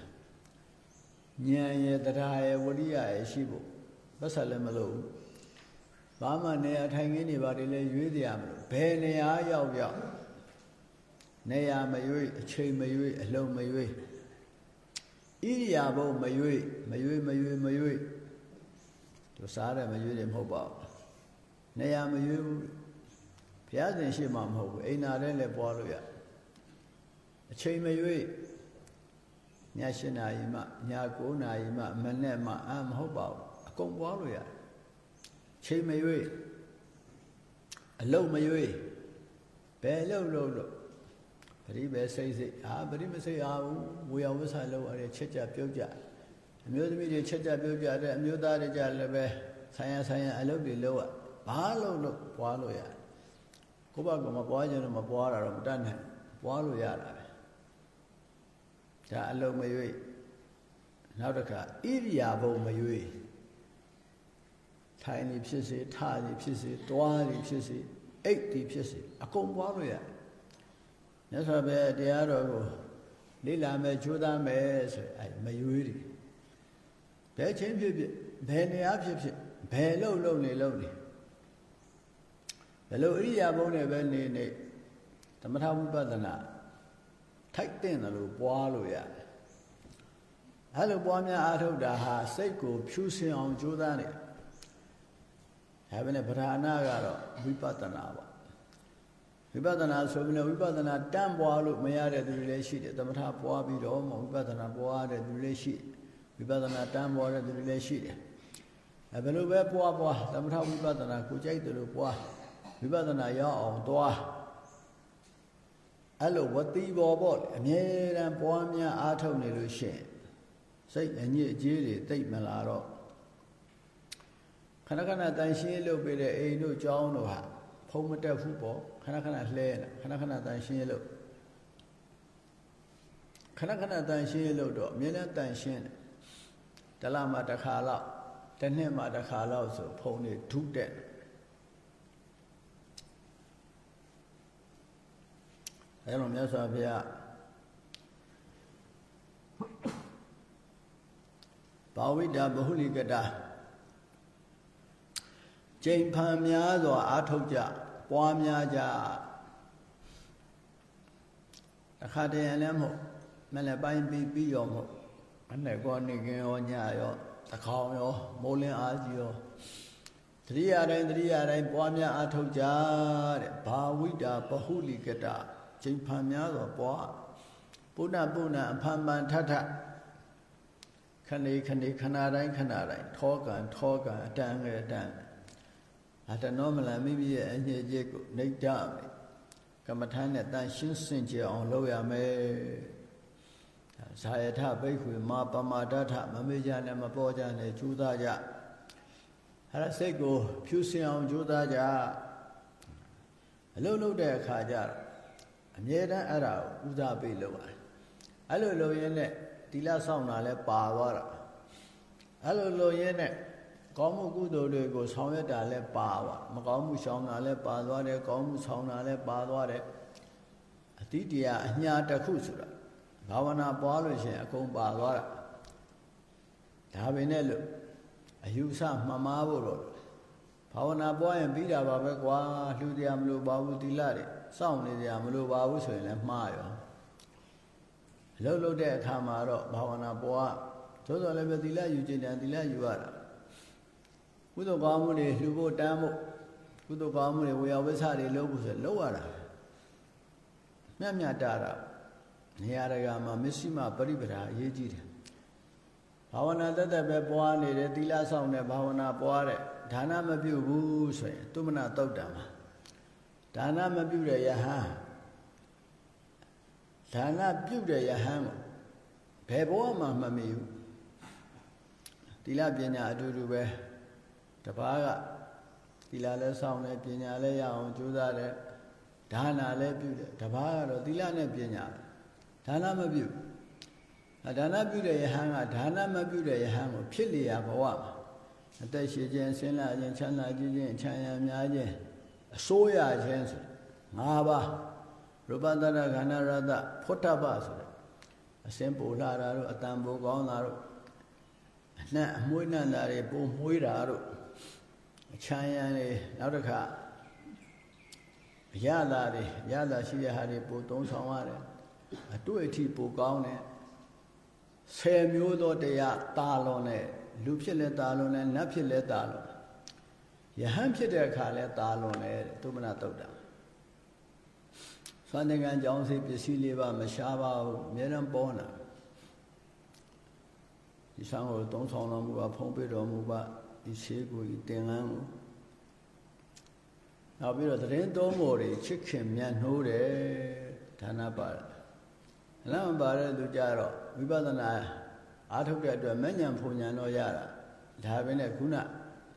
ဏ်ရဲ့တရားရဲ့ဝရိယရဲ့ရှိဖို့ပတ်ဆက်လည်းမလို့ဘာမှနေရာထိုင်ခင်းနေပါတယ်လဲရွေးတရားမလို့ဘယ်နေရာရောက်ရောက်နေရာမရွေးအချိန်မရွေးအလုံးမရွေးဣရိယာပုမရွေးမရွေးမရွေးမရွေးသူစားတယ်မရွေးတယ်မဟုတ်ပါဘူးနေရာမရွေးဘူး ဘုရားရှင်ရှိမှမဟုတ်ဘူးအိမ်နာတဲ့လည်းပွားလို့ရအချိန်မရွေးည7နာရီမှည9နာရီမှမနေ့မှအာမဟုတ်ပါဘူးအကုန်ပွားလို့ရတယ်ချိန်မရွေးအလုတ်မရွေးဘယ်လို့လို့လို့ပရိပဲစိတ်စိတ်အာပရိမစိတ်အားဘူးဝေယဝဆလောက်ရတဲ့ချက်ကြပြုတ်ကြအမျိုးသမီးတွေချက်ကြပြုတ်ကြတဲ့အမျိုးသားတွေကြလည်းပဲဆိုင်ရဆိုင်ရအလုတ်တွေလောက်ရဘာလို့လို့ပွားလို့ရ ကိုဘကမပွားကြလို့မပွားတာတော့မတတ်နိုင်ပွားလို့ရတာပဲဒါအလုတ်မရွေးနောက်တစ်ခါဣရိယာပုမရွေးထိုင်နေဖြစ်စေထနေဖြစ်စေတွားနေဖြစ်စေအိတ်ဒီဖြစ်စေအကုန်ပွားလို့ရတယ်မြတ်စွာဘုရားတရားတော်ကိုလေ့လာမယ်ကြိုးစားမယ်ဆိုအဲမရွေးတယ်ဘယ်ချင်းဖြစ်ဖြစ်ဘယ်နေရာဖြစ်ဖြစ်ဘယ်လို့လို့နေလို့နေ ဘယ်လိုအရိယာဘုံနဲ့ပဲနေနေသမထဝိပဿနာထိုက်တဲ့လို့ပွားလို့ရတယ်အဲလိုပွားများအားထုတ်တာဟာစိတ်ကိုဖြူစင်အောင်ကြိုးစားနေဒါပဲနဲ့ဗราဏကတော့ဝိပဿနာပေါ့ဝိပဿနာဆိုပြီးတော့ဝိပဿနာတန့်ပွားလို့မရတဲ့သူတွေလည်းရှိတယ်သမထပွားပြီးတော့ဝိပဿနာပွားတဲ့သူတွေလည်းရှိဝိပဿနာတန့်ပွားတဲ့သူတွေလည်းရှိတယ်အဲဘယ်လိုပဲပွားပွားသမထဝိပဿနာကိုကြိုက်တယ်လို့ပွား ဝိပဿနာရောက်အောင်တွားအဲ့လိုဝတိဘောပေါ့အမြဲတမ်းပွားများအားထုတ်နေလို့ရှိရင်စိတ်အညစ်အကြေးတွေတိတ်မလာတော့ခဏခဏတန်ရှင်းလုပ်ပေးတဲ့အိမ်တို့ကျောင်းတို့ဟာဖုံးမတက်ဘူးပေါ့ခဏခဏလှဲခဏခဏတန်ရှင်းလုပ်ခဏခဏတန်ရှင်းလုပ်တော့အမြဲတမ်းတန်ရှင်းတယ်တလမှတစ်ခါလောက်တစ်နှစ်မှတစ်ခါလောက်ဆိုဖုံးနေဒုတ အဲလိုမြတ်စွာဘုရားဘာဝိတာဘဟုလိကတာကျိန်ဖန်များစွာအာထုတ်ကြပွားများကြအခါတည်းလည်းမဟုတ်မလည်းပိုင်းပြီးပြီးရောမဟုတ်အနဲ့ကောနေကင်းရောညရောတခေါင်ရောမိုးလင်းအားကြီးရောတတိယတိုင်းတတိယတိုင်းပွားများအာထုတ်ကြတဲ့ဘာဝိတာပဟုလိကတ ကျိန်ဖန်များစွာပွားပုဏ္ဏပုဏ္ဏအဖန်ပန်ထထခဏခဏခဏတိုင်းခဏတိုင်းထောကံထောကံအတန်ငယ်အတန်အတနောမလမိမိရဲ့အညစ်အကြေးကိုနှိပ်တမယ်ကမ္မထာနဲ့တန်ရှင်းစင်ကြအောင်လုပ်ရမယ်ဇာယထဘိက္ခွေမာပမာဒထမမေ့ကြနဲ့မပေါ်ကြနဲ့ကြိုးစားကြအဲ့ဒါစိတ်ကိုဖြူစင်အောင်ကြိုးစားကြအလုပ်လုပ်တဲ့အခါကျတော့ အမြဲတမ်းအဲ့ဒါကိုဦးစားပေးလုပ်ရတယ်အဲ့လိုလုပ်ရင်းနဲ့တီလာဆောင်တာလဲပါသွားတာအဲ့လိုလုပ်ရင်းနဲ့ကောင်းမှုကုသိုလ်တွေကိုဆောင်ရွက်တာလဲပါသွားမကောင်းမှုဆောင်တာလဲပါသွားတယ်ကောင်းမှုဆောင်တာလဲပါသွားတယ်အတိတရားအညာတစ်ခုဆိုတာဘာဝနာပွားလို့ရှိရင်အကုန်ပါသွားတာဒါပဲနဲ့လို့အယူဆမှတ်မှားဖို့တော့ဘာဝနာပွားရင်ပြီးတာပါပဲကွာလှူတရားမလို့ပါဘူးတိလတွေ စောင့်နေကြမလို့ပါဘူးဆိုရင်လည်းမှားရောအလုပ်လုပ်တဲ့အခါမှာတော့ဘာဝနာပွားသို့တော်လည်းပဲသီလယူခြင်းတန်သီလယူရတာကုသိုလ်ကောင်းမှုတွေလှူဖို့တန်းဖို့ကုသိုလ်ကောင်းမှုတွေဝေယဝိဆတွေလုပ်ဖို့ဆိုလုပ်ရတာမြတ်မြတ်တာတာနေရာတကာမှာမစ္စည်းမပရိပဒါအရေးကြီးတယ်ဘာဝနာတက်တက်ပဲပွားနေတယ်သီလဆောင်တဲ့ဘာဝနာပွားတဲ့ဒါနမပြုတ်ဘူးဆိုရင်သုမနာတုတ်တံမှာ ဒါနမပြုတ်တဲ့ယဟန်ဒါနပြုတ်တဲ့ယဟန်ကိုဘယ်ဘဝမှမမီဘူးသီလပညာအတူတူပဲတပားကသီလလည်းစောင့်တယ်ပညာလည်းရအောင်ကြိုးစားတယ်ဒါနာလည်းပြုတယ်တပါးကတော့သီလနဲ့ပညာဒါနမပြုဒါနပြုတဲ့ယဟန်ကဒါနမပြုတဲ့ယဟန်ကိုဖြစ်လျာဘဝမှာအသက်ရှိခြင်းဆင်းလာခြင်းချမ်းသာခြင်းချမ်းရများခြင်း အစိုးရခြင်းဆို၅ပါးရူပတရခန္ဓာရတဖုတ္တပဆိုတဲ့အစင်ပူလာတာတို့အတန်ပူကောင်းတာတို့အနှံ့အမွှေးနှံ့တာတွေပုံမွှေးတာတို့အချမ်းရံတွေနောက်တစ်ခါအရသာတွေရသာရှိတဲ့ဟာတွေပို့သုံးဆောင်ရတယ်အတွေ့အထိပိုကောင်းတယ်ဆယ်မျိုးသောတရားတာလွန်တဲ့လူဖြစ်လဲတာလွန်တယ်နတ်ဖြစ်လဲတာလွန် ယဟန်ဖြစ်တဲ့အခါလဲတာလွန်တယ်သုမနာတုတ်တာသွန်တဲ့ကံကြောင်းစီပစ္စည်းလေးပါမရှားပါဘူးအများနဲ့ပေါ်လာဒီဆောင်ကိုသုံးဆောင်တော်မူပါဖုံးပေးတော်မူပါဒီရှေးကိုဒီတင်လန်းကိုနောက်ပြီးတော့သတင်းသုံးပေါ်တွေချစ်ခင်မြတ်နှိုးတယ်ဌာနပါတယ်အလံပါတဲ့သူကြတော့ဝိပဿနာအားထုတ်တဲ့အတွက်မဉ္ဇဉ်ဖုန်ဉဏ်တော့ရတာဒါပဲနဲ့ခုန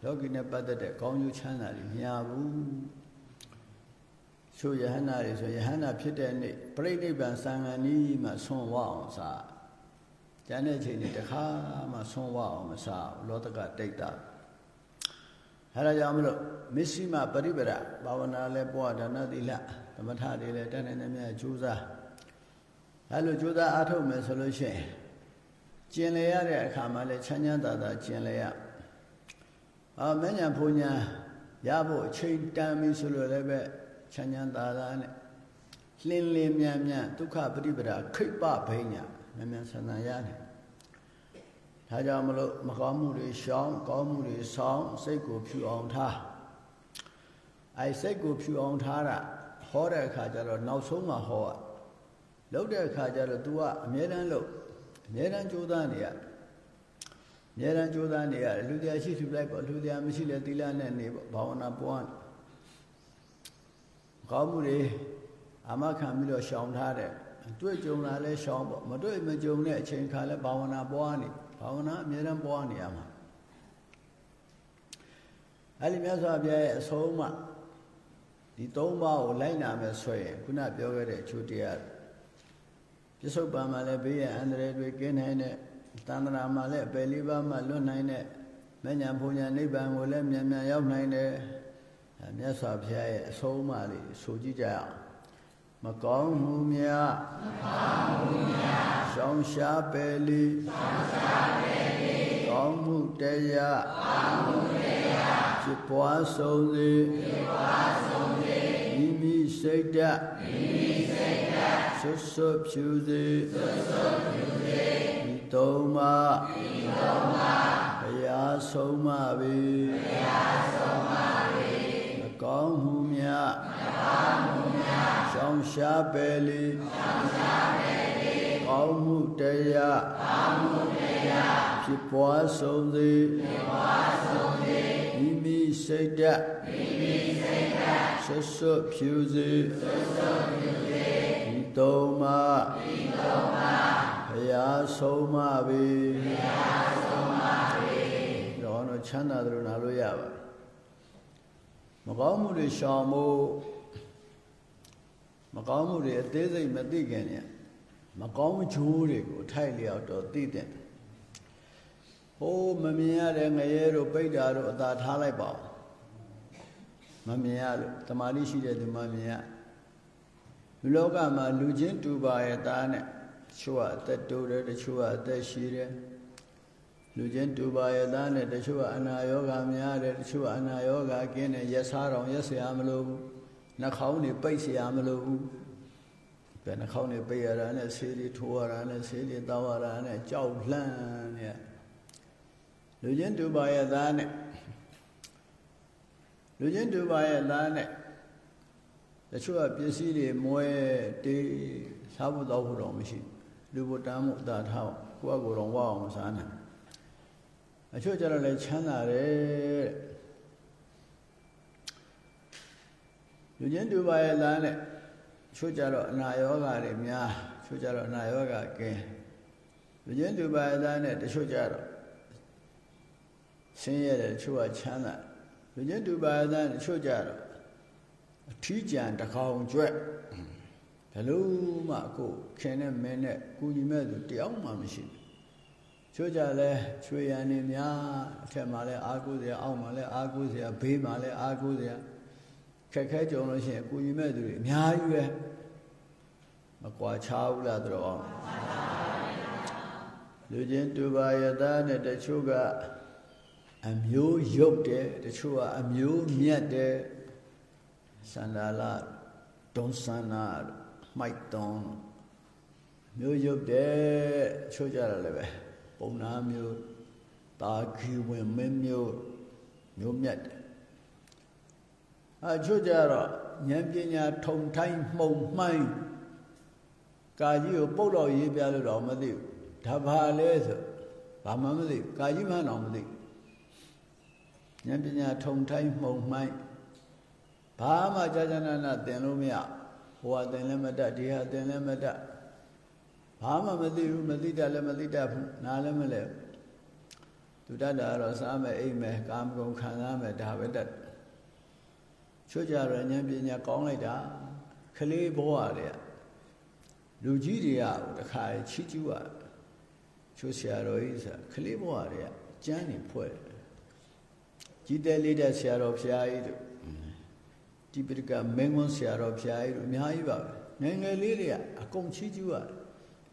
လောကီနဲ့ပတ်သက်တဲ့ကောင်းကျိုးချမ်းသာတွေမရဘူးချို့ယဟန္တာတွေဆိုယဟန္တာဖြစ်တဲ့နေ့ပြိဋိဘံသံဃာနီးမှဆွန်ဝအောင်စားကျန်တဲ့ချိန်တွေတခါမှဆွန်ဝအောင်မစားဘူးလောတကတိတ်တာအဲဒါကြောင့်မလို့မစ္စည်းမပရိပဒဘာဝနာလဲပွားဒါနသီလသမထတွေလည်းတတ်နိုင်တဲ့မြတ်ကြိုးစားအဲလိုကြိုးစားအားထုတ်မယ်ဆိုလို့ရှိရင်ကျင်လေရတဲ့အခါမှာလည်းချမ်းချမ်းသာသာကျင်လေရ အာမညာဘုံညာရဖို့အချိန်တန်ပြီဆိုလို့လည်းပဲချမ်းချမ်းသာသာနဲ့လင်းလင်းမြန်မြန်ဒုက္ခပရိပဒခိပ္ပဘိညာမြန်မြန်ဆန္ဒရတယ်ဒါကြောင့်မလို့မကောင်းမှုတွေရှောင်ကောင်းမှုတွေဆောင်စိတ်ကိုဖြူအောင်ထားအဲစိတ်ကိုဖြူအောင်ထားတာဟောတဲ့အခါကျတော့နောက်ဆုံးမှဟောရလုပ်တဲ့အခါကျတော့ तू ကအမြဲတမ်းလုပ်အမြဲတမ်းကြိုးစားနေရအ မြဲတမ်းကြိုးစားနေရလူတရားရှိသူလိုက်ပေါ့လူတရားမရှိလဲသီလနဲ့နေပေါ့ဘာဝနာပွားကောင်းမှုတွေအမခံပြီးတော့ရှောင်ထားတယ်တွေ့ကြုံလာလဲရှောင်ပေါ့မတွေ့မကြုံတဲ့အချိန်ခါလဲဘာဝနာပွားနေဘာဝနာအမြဲတမ်းပွားနေရမှာအဲ့ဒီမြတ်စွာဘုရားရဲ့အဆုံးအမဒီသုံးပါးကိုလိုက်နာမယ်ဆိုရင်ခုနပြောခဲ့တဲ့အကျိုးတရားပြစ္ဆုတ်ပံမှာလည်းဘေးရန်အန္တရာယ်တွေကင်းနိုင်တဲ့ တန္တရာမှာလည်းအပယ်လေးပါးမှလွတ်နိုင်တဲ့မဉ္ဇဉ်ဘုံညာနိဗ္ဗာန်ကိုလည်းမြန်မြန်ရောက်နိုင်တယ်မြတ်စွာဘုရားရဲ့အဆုံးအမလေးဆိုကြည့်ကြအောင်မကောင်းမှုများမကောင်းမှုများရှောင်ရှားပယ်လီရှောင်ရှားပယ်လီကောင်းမှုတရားကောင်းမှုတရားဖြစ်ပွားဆုံးစေဖြစ်ပွားဆုံးစေမိမိစိတ်ဓာတ်မိမိစိတ်ဓာတ်ဆွဆွဖြူစေဆွဆွဖြူစေဒီ သုံးပါဒီသုံးပါဘုရားဆုံးမပြီဘုရားဆုံးမပြီမကောင်းမှုများမကောင်းမှုများရှောင်ရှားပယ်လီရှောင်ရှားပယ်လီကောင်းမှုတရားကောင်းမှုတရားဖြစ်ပွားဆုံးစေဖြစ်ပွားဆုံးစေမိမိစိတ်ဓာတ်မိမိစိတ်ဓာတ်ဆွဆွဖြူစေဆွဆွဖြူစေဒီသုံးပါဒီသုံးပါ ဘုရားဆုံးမပြီဘုရားဆုံးမပြီတော့တော့ချမ်းသာတယ်လို့နားလို့ရပါမကောင်းမှုတွေရှောင်ဖို့မကောင်းမှုတွေအသေးစိတ်မသိခင်เนี่ยမကောင်းချိုးတွေကိုထိုက်လျောက်တော့သိတဲ့ဟိုးမမြင်ရတဲ့ငရဲတို့ပိတ်တာတို့အသာထားလိုက်ပါမမြင်ရလို့တမာတိရှိတဲ့သူမမြင်ရလူလောကမှာလူချင်းတူပါရဲ့သားနဲ့ ချို့ကအသက်တိုးတယ်တချို့ကအသက်ရှိတယ်လူချင်းတူပါရဲ့သားနဲ့တချို့ကအနာယောဂများတယ်တချို့ကအနာယောဂကင်းတယ်ရက်စားတော်ရက်စရာမလိုဘူးနှာခေါင်းတွေပိတ်စရာမလိုဘူးဘယ်နှာခေါင်းတွေပိတ်ရတာနဲ့ဆေးတွေထိုးရတာနဲ့ဆေးတွေတောက်ရတာနဲ့ကြောက်လှမ်းနေလူချင်းတူပါရဲ့သားနဲ့လူချင်းတူပါရဲ့သားနဲ့တချို့ကပစ္စည်းတွေမွဲတေးစားဖို့တော့ဖို့တော့မရှိ လူဘတမ်းမှုအသာထားကိုယ့်အကိုယ်တော်ဝအောင်မစားနိုင်အချို့ကျတော့လည်းချမ်းသာတယ်လူချင်းတူပါရဲ့သားနဲ့ချို့ကြတော့အနာယောဂါတွေများချို့ကြတော့အနာယောဂါကင်းလူချင်းတူပါရဲ့သားနဲ့တချို့ကြတော့ဆင်းရဲတယ်ချို့ကချမ်းသာလူလူချင်းတူပါသတချို့ကြတော့အထီးကြံတကောင်ကျွက် ဘယ်လိုမှကိုခင်နဲ့မင်းနဲ့ကူညီမဲ့သူတယောက်မှမရှိဘူးချို့ကြလဲချွေရန်နေများအထက်မှာလဲအာကိုစရာအောက်မှာလဲအာကိုစရာဘေးမှာလဲအာကိုစရာခက်ခဲကြုံလို့ရှိရင်ကူညီမဲ့သူတွေအများကြီးပဲမကွာချဘူးလားတို့အောင်လူချင်းတူပါယတာနဲ့တချို့ကအမျိုးရုပ်တယ်တချို့ကအမျိုးမြတ်တယ်စန္ဒာလတုံးစန္နာ မိုက်တုံးမျိုးရုပ်တယ်ချို့ကြတယ်လည်းပဲပုံနာမျိုးတာခီဝင်မင်းမျိုးမျိုးမြတ်တယ်အချို့ကြတော့ဉာဏ်ပညာထုံထိုင်းမှုံမှိုင်းကာကြီးကိုပုတ်တော့ရေးပြလို့တော့မသိဘူးဒါဘာလဲဆိုဘာမှမသိဘူးကာကြီးမှတော့မသိဘူးဉာဏ်ပညာထုံထိုင်းမှုံမှိုင်းဘာမှကြာကြာနာနာသင်လို့မရ ဟိုဟာသင်လည်းမတတ်ဒီဟာသင်လည်းမတတ်ဘာမှမသိဘူးမသိတတ်လည်းမသိတတ်ဘူးနားလည်းမလဲသူတတ်တာတော့စားမယ်အိမ်မယ်ကာမဂုဏ်ခံစားမယ်ဒါပဲတတ်ချွတ်ကြရဉာဏ်ပညာကောင်းလိုက်တာခလေးဘဝတွေကလူကြီးတွေကတခါချီးကျူးရချွတ်ဆရာတော်ကြီးဆိုခလေးဘဝတွေကကျမ်းနေဖွဲ့ကြီးတဲ့လေးတဲ့ဆရာတော်ဖျားကြီးတို့ တိပိဋကမင်းကွန်းဆရာတော်ဖျားကြီးတို့အများကြီးပါပဲငယ်ငယ်လေးတွေကအကုန်ချီးကျူးရတယ်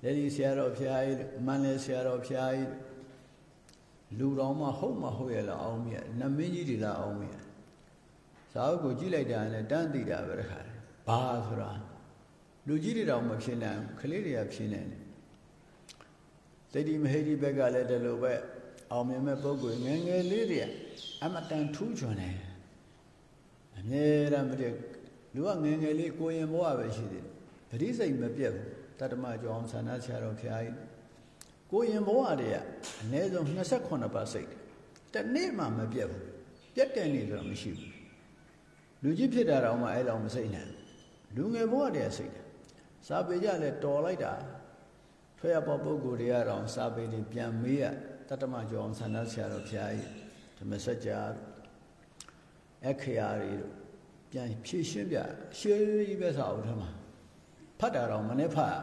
လက်ဒီဆရာတော်ဖျားကြီးတို့မန်လေဆရာတော်ဖျားကြီးတို့လူတော်မှဟုတ်မှဟုတ်ရလားအောင်မြတ်နမင်းကြီးတွေလားအောင်မြတ်သာဝကိုကြည့်လိုက်တာနဲ့တန်းသိတာပဲတခါဘာဆိုတာလူကြီးတွေတောင်မဖြစ်နိုင်ဘူးကလေးတွေကဖြစ်နေတယ်သိတိမဟိတိဘက်ကလည်းဒီလိုပဲအောင်မြင်မဲ့ပုဂ္ဂိုလ်ငယ်ငယ်လေးတွေအမတန်ထူးချွန်တယ် အမြဲတမ်းမတည့်လူကငယ်ငယ်လေးကိုရင်ဘဝပဲရှိသေးတယ်ပရိစိတ်မပြတ်ဘူးတတ္တမကျောင်းဆန္ဒဆရာတော်ဖျားကြီးကိုရင်ဘဝတွေကအနည်းဆုံး28ပါးစိတ်တယ်တနေ့မှမပြတ်ဘူးပြတ်တဲ့နေ့ဆိုတော့မရှိဘူးလူကြီးဖြစ်တာတော့မှအဲ့လောက်မစိတ်နိုင်လူငယ်ဘဝတည်းစိတ်တယ်စာပေကြလဲတော်လိုက်တာထွက်ရပေါ်ပုဂ္ဂိုလ်တွေကတော့စာပေတွေပြန်မေးရတတ္တမကျောင်းဆန္ဒဆရာတော်ဖျားကြီးဓမ္မစကြာ အခရာတွေပြန်ဖြည့်ရှင်းပြရှင်းကြီးပဲစာအုပ်ထဲမှာဖတ်တာတော့မနဲ့ဖတ်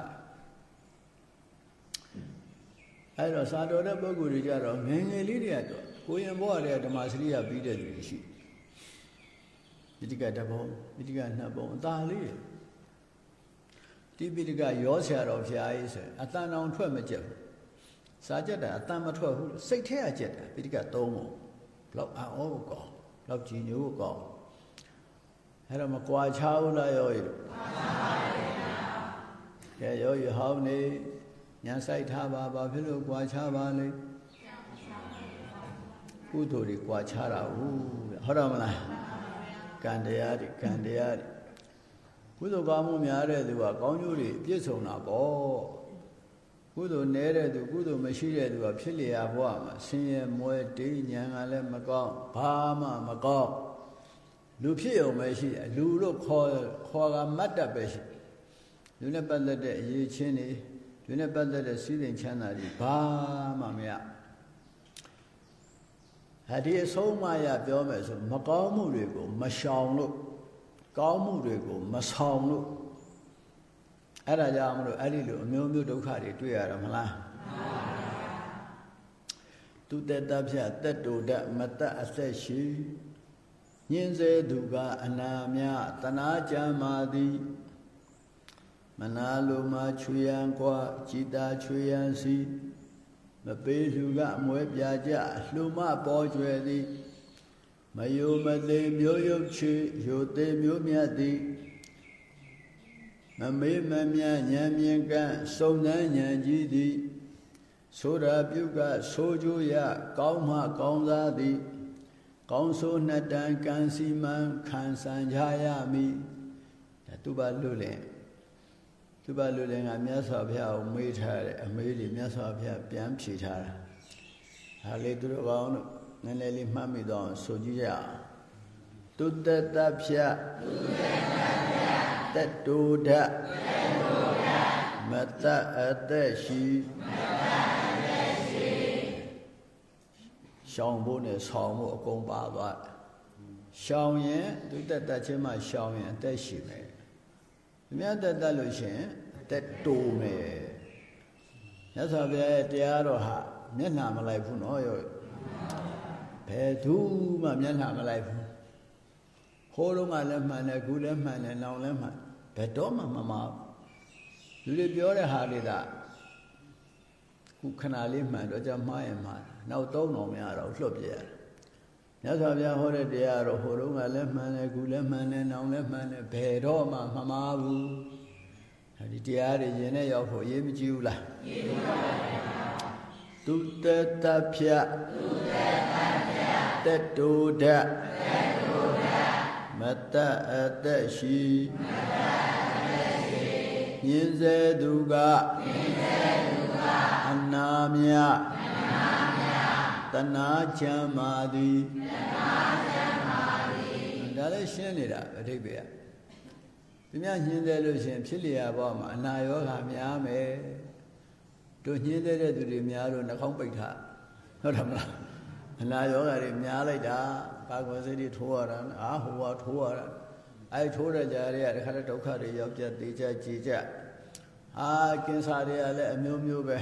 အဲ့တော့စာတော်တဲ့ပုဂ္ဂိုလ်တွေကြတော့ငယ်ငယ်လေးတွေကတော့ကိုရင်ဘဝတွေကဓမ္မစရိယပြီးတဲ့သူတွေရှိပိဋကတဘုံပိဋကနှစ်ဘုံအသာလေးတိပိဋကရောဆရာတော်ဖျားကြီးဆိုအတန်အောင်ထွက်မကြက်ဘူးစာကြက်တာအတန်မထွက်ဘူးစိတ်ထဲကကြက်တာပိဋက၃ဘုံဘလောက်အောကိုကောင်းဘ လောက်ကြည်ညိုကိုကောင်းအဲ့တော့မကွာချဘူးလားရောရည်ကဲရောရဟောင်းနေညာဆိုင်ထားပါဘာဖြစ်လို့ကွာချပါလဲကုသိုလ်တွေကွာချတာဟုတ်ဟုတ်တော့မလားကံတရားတွေကံတရားတွေကုသိုလ်ကောင်းမှုများတဲ့သူကကောင်းကျိုးတွေပြည့်စုံတာပေါ့ ကုသိုလ်နည်းတဲ့သူကုသိုလ်မရှိတဲ့သူကဖြစ်လျာဘဝမှာဆင်းရဲမွဲတေးဉာဏ်ကလည်းမကောင်းဘာမှမကောင်းလူဖြစ်ုံပဲရှိတယ်လူလို့ခေါ်ခေါ်ကမတ်တတ်ပဲရှိလူနဲ့ပတ်သက်တဲ့အရေးချင်းတွေလူနဲ့ပတ်သက်တဲ့စည်းစိမ်ချမ်းသာတွေဘာမှမရဟာဒီအဆုံးမရပြောမယ်ဆိုမကောင်းမှုတွေကိုမရှောင်လို့ကောင်းမှုတွေကိုမဆောင်လို့ အဲ့ဒါကြောင့်မလို့အဲ့ဒီလိုအမျိုးမျိုးဒုက္ခတွေတွေ့ရတော့မလားသူတက်တဖြတ်တက်တူတမတတ်အသက်ရှိညင်းစေသူကအနာမြတနာကြမာသည်မနာလိုမှချွေရန်ကွာจิตာချွေရန်စီမပေးလူကအမွဲပြကြလှူမပေါ်ကျွယ်သည်မယုမသေးမျိုးရုပ်ချေယုသေးမျိုးမြတ်သည် မမေးမမြဉာဏ်မြင်ကန်းစုံစမ်းဉာဏ်ကြီးသည်ဆိုရာပြုကဆိုကြရကောင်းမှကောင်းစားသည် ကောင်းဆိုနှစ်တန်ကံစီမံခံစံကြရမည်ဒါသူပါလွတ်လင်သူပါလွတ်လင်ကမြတ်စွာဘုရားကိုမေးထားတယ်အမေးတွေမြတ်စွာဘုရားပြန်ဖြေထားတာဒါလေးသူတို့ကောင်းတို့နည်းနည်းလေးမှတ်မိတော့ဆိုကြည့်ရအောင်တုတ္တတဖြတ်တတူ ဓာမတအသက်ရှိရှောင်းဖို့နဲ့ဆောင်းဖို့အကုန်ပါသွားတယ်ရှောင်ရင်သူတက်တက်ချင်းမှရှောင်ရင်အသက်ရှိမယ်သူများတက်တက်လို့ရှိရင်အသက်တိုးမယ်မြတ်စွာဘုရားရဲ့တရားတော်ဟာမျက်နှာမလိုက်ဘူးနော်ရောဘယ်သူမှမျက်နှာမလိုက်ဘူးဟိုးတော့ကလည်းမှန်တယ်ခုလည်းမှန်တယ်နောင်လည်းမှန် ဘယ်တော့မှမမှားလူတွေပြောတဲ့ဟာတွေကခုခဏလေးမှန်တော့ကြမှားရင်မှားနောက်သုံးတော်မရတော့လွတ်ပြရတယ်မြတ်စွာဘုရားဟောတဲ့တရားတော့ဟိုတုန်းကလည်းမှန်တယ်ခုလည်းမှန်တယ်နောင်လည်းမှန်တယ်ဘယ်တော့မှမမှားဘူးအဲဒီတရားတွေရင်နဲ့ရောက်ဖို့အရေးမကြီးဘူးလားအရေးကြီးပါဘူးသူတတဖြတ်သူတတဖြတ်တတူဓာတ်တတူဓာတ်မတအသက်ရှိမတအသက်ရှိ ညင်းစေသူကညင်းစေသူကအနာမြအနာမြတဏှာချမ်းမာသည်တဏှာချမ်းမာသည်ဒါလည်းရှင်းနေတာအဓိပ္ပာယ်သူများညင်းသေးလို့ရှင်ဖြစ်လျာဘောမှာအနာရောဂါများမယ်တို့ညင်းသေးတဲ့သူတွေများလို့နှာခေါင်းပိတ်ထားဟုတ်တယ်မလားအနာရောဂါတွေများလိုက်တာကာကွယ်ဆေးတွေထိုးရတာအာဟိုကထိုးရတာ အဲထိုးတဲ့ကြားတွေကတခါတည်းဒုက္ခတွေရောက်ကြသေးကြကြည်ကြအာကင်ဆာတွေကလည်းအမျိုးမျိုးပဲ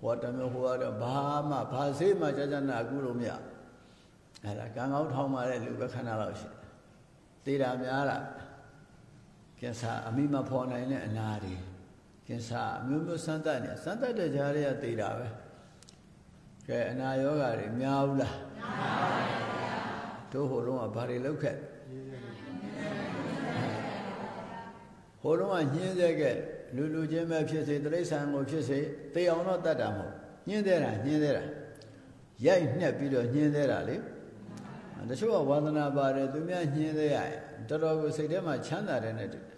ဟောတမျိုးဟောတော့ဘာမှဘာဆေးမှကြာကြာနာအခုလို့မရအဲဒါကံကောင်းထောင်းပါတဲ့လူပဲခဏလောက်ရှိသေးတာများတာကင်ဆာအမိမဖော်နိုင်တဲ့အနာတွေကင်ဆာအမျိုးမျိုးစမ်းသပ်နေစမ်းသပ်တဲ့ကြားတွေကသေတာပဲကဲအနာယောဂါတွေများဘူးလားများပါဘူးဗျာတို့ဟိုလုံးကဘာတွေလောက်ခဲ့ဟို လုံးကညှင်းစေခဲ့လူလူချင်းပဲဖြစ်စေတိရစ္ဆာန်ကိုဖြစ်စေသေအောင်တော့တတ်တာမဟုတ်ညှင်းသေးတာညှင်းသေးတာရိုက်နှက်ပြီးတော့ညှင်းသေးတာလေတချို့ကဝါသနာပါတယ်သူများညှင်းသေးရရင်တော်တော်ကိုစိတ်ထဲမှာချမ်းသာတယ်နဲ့တူတယ်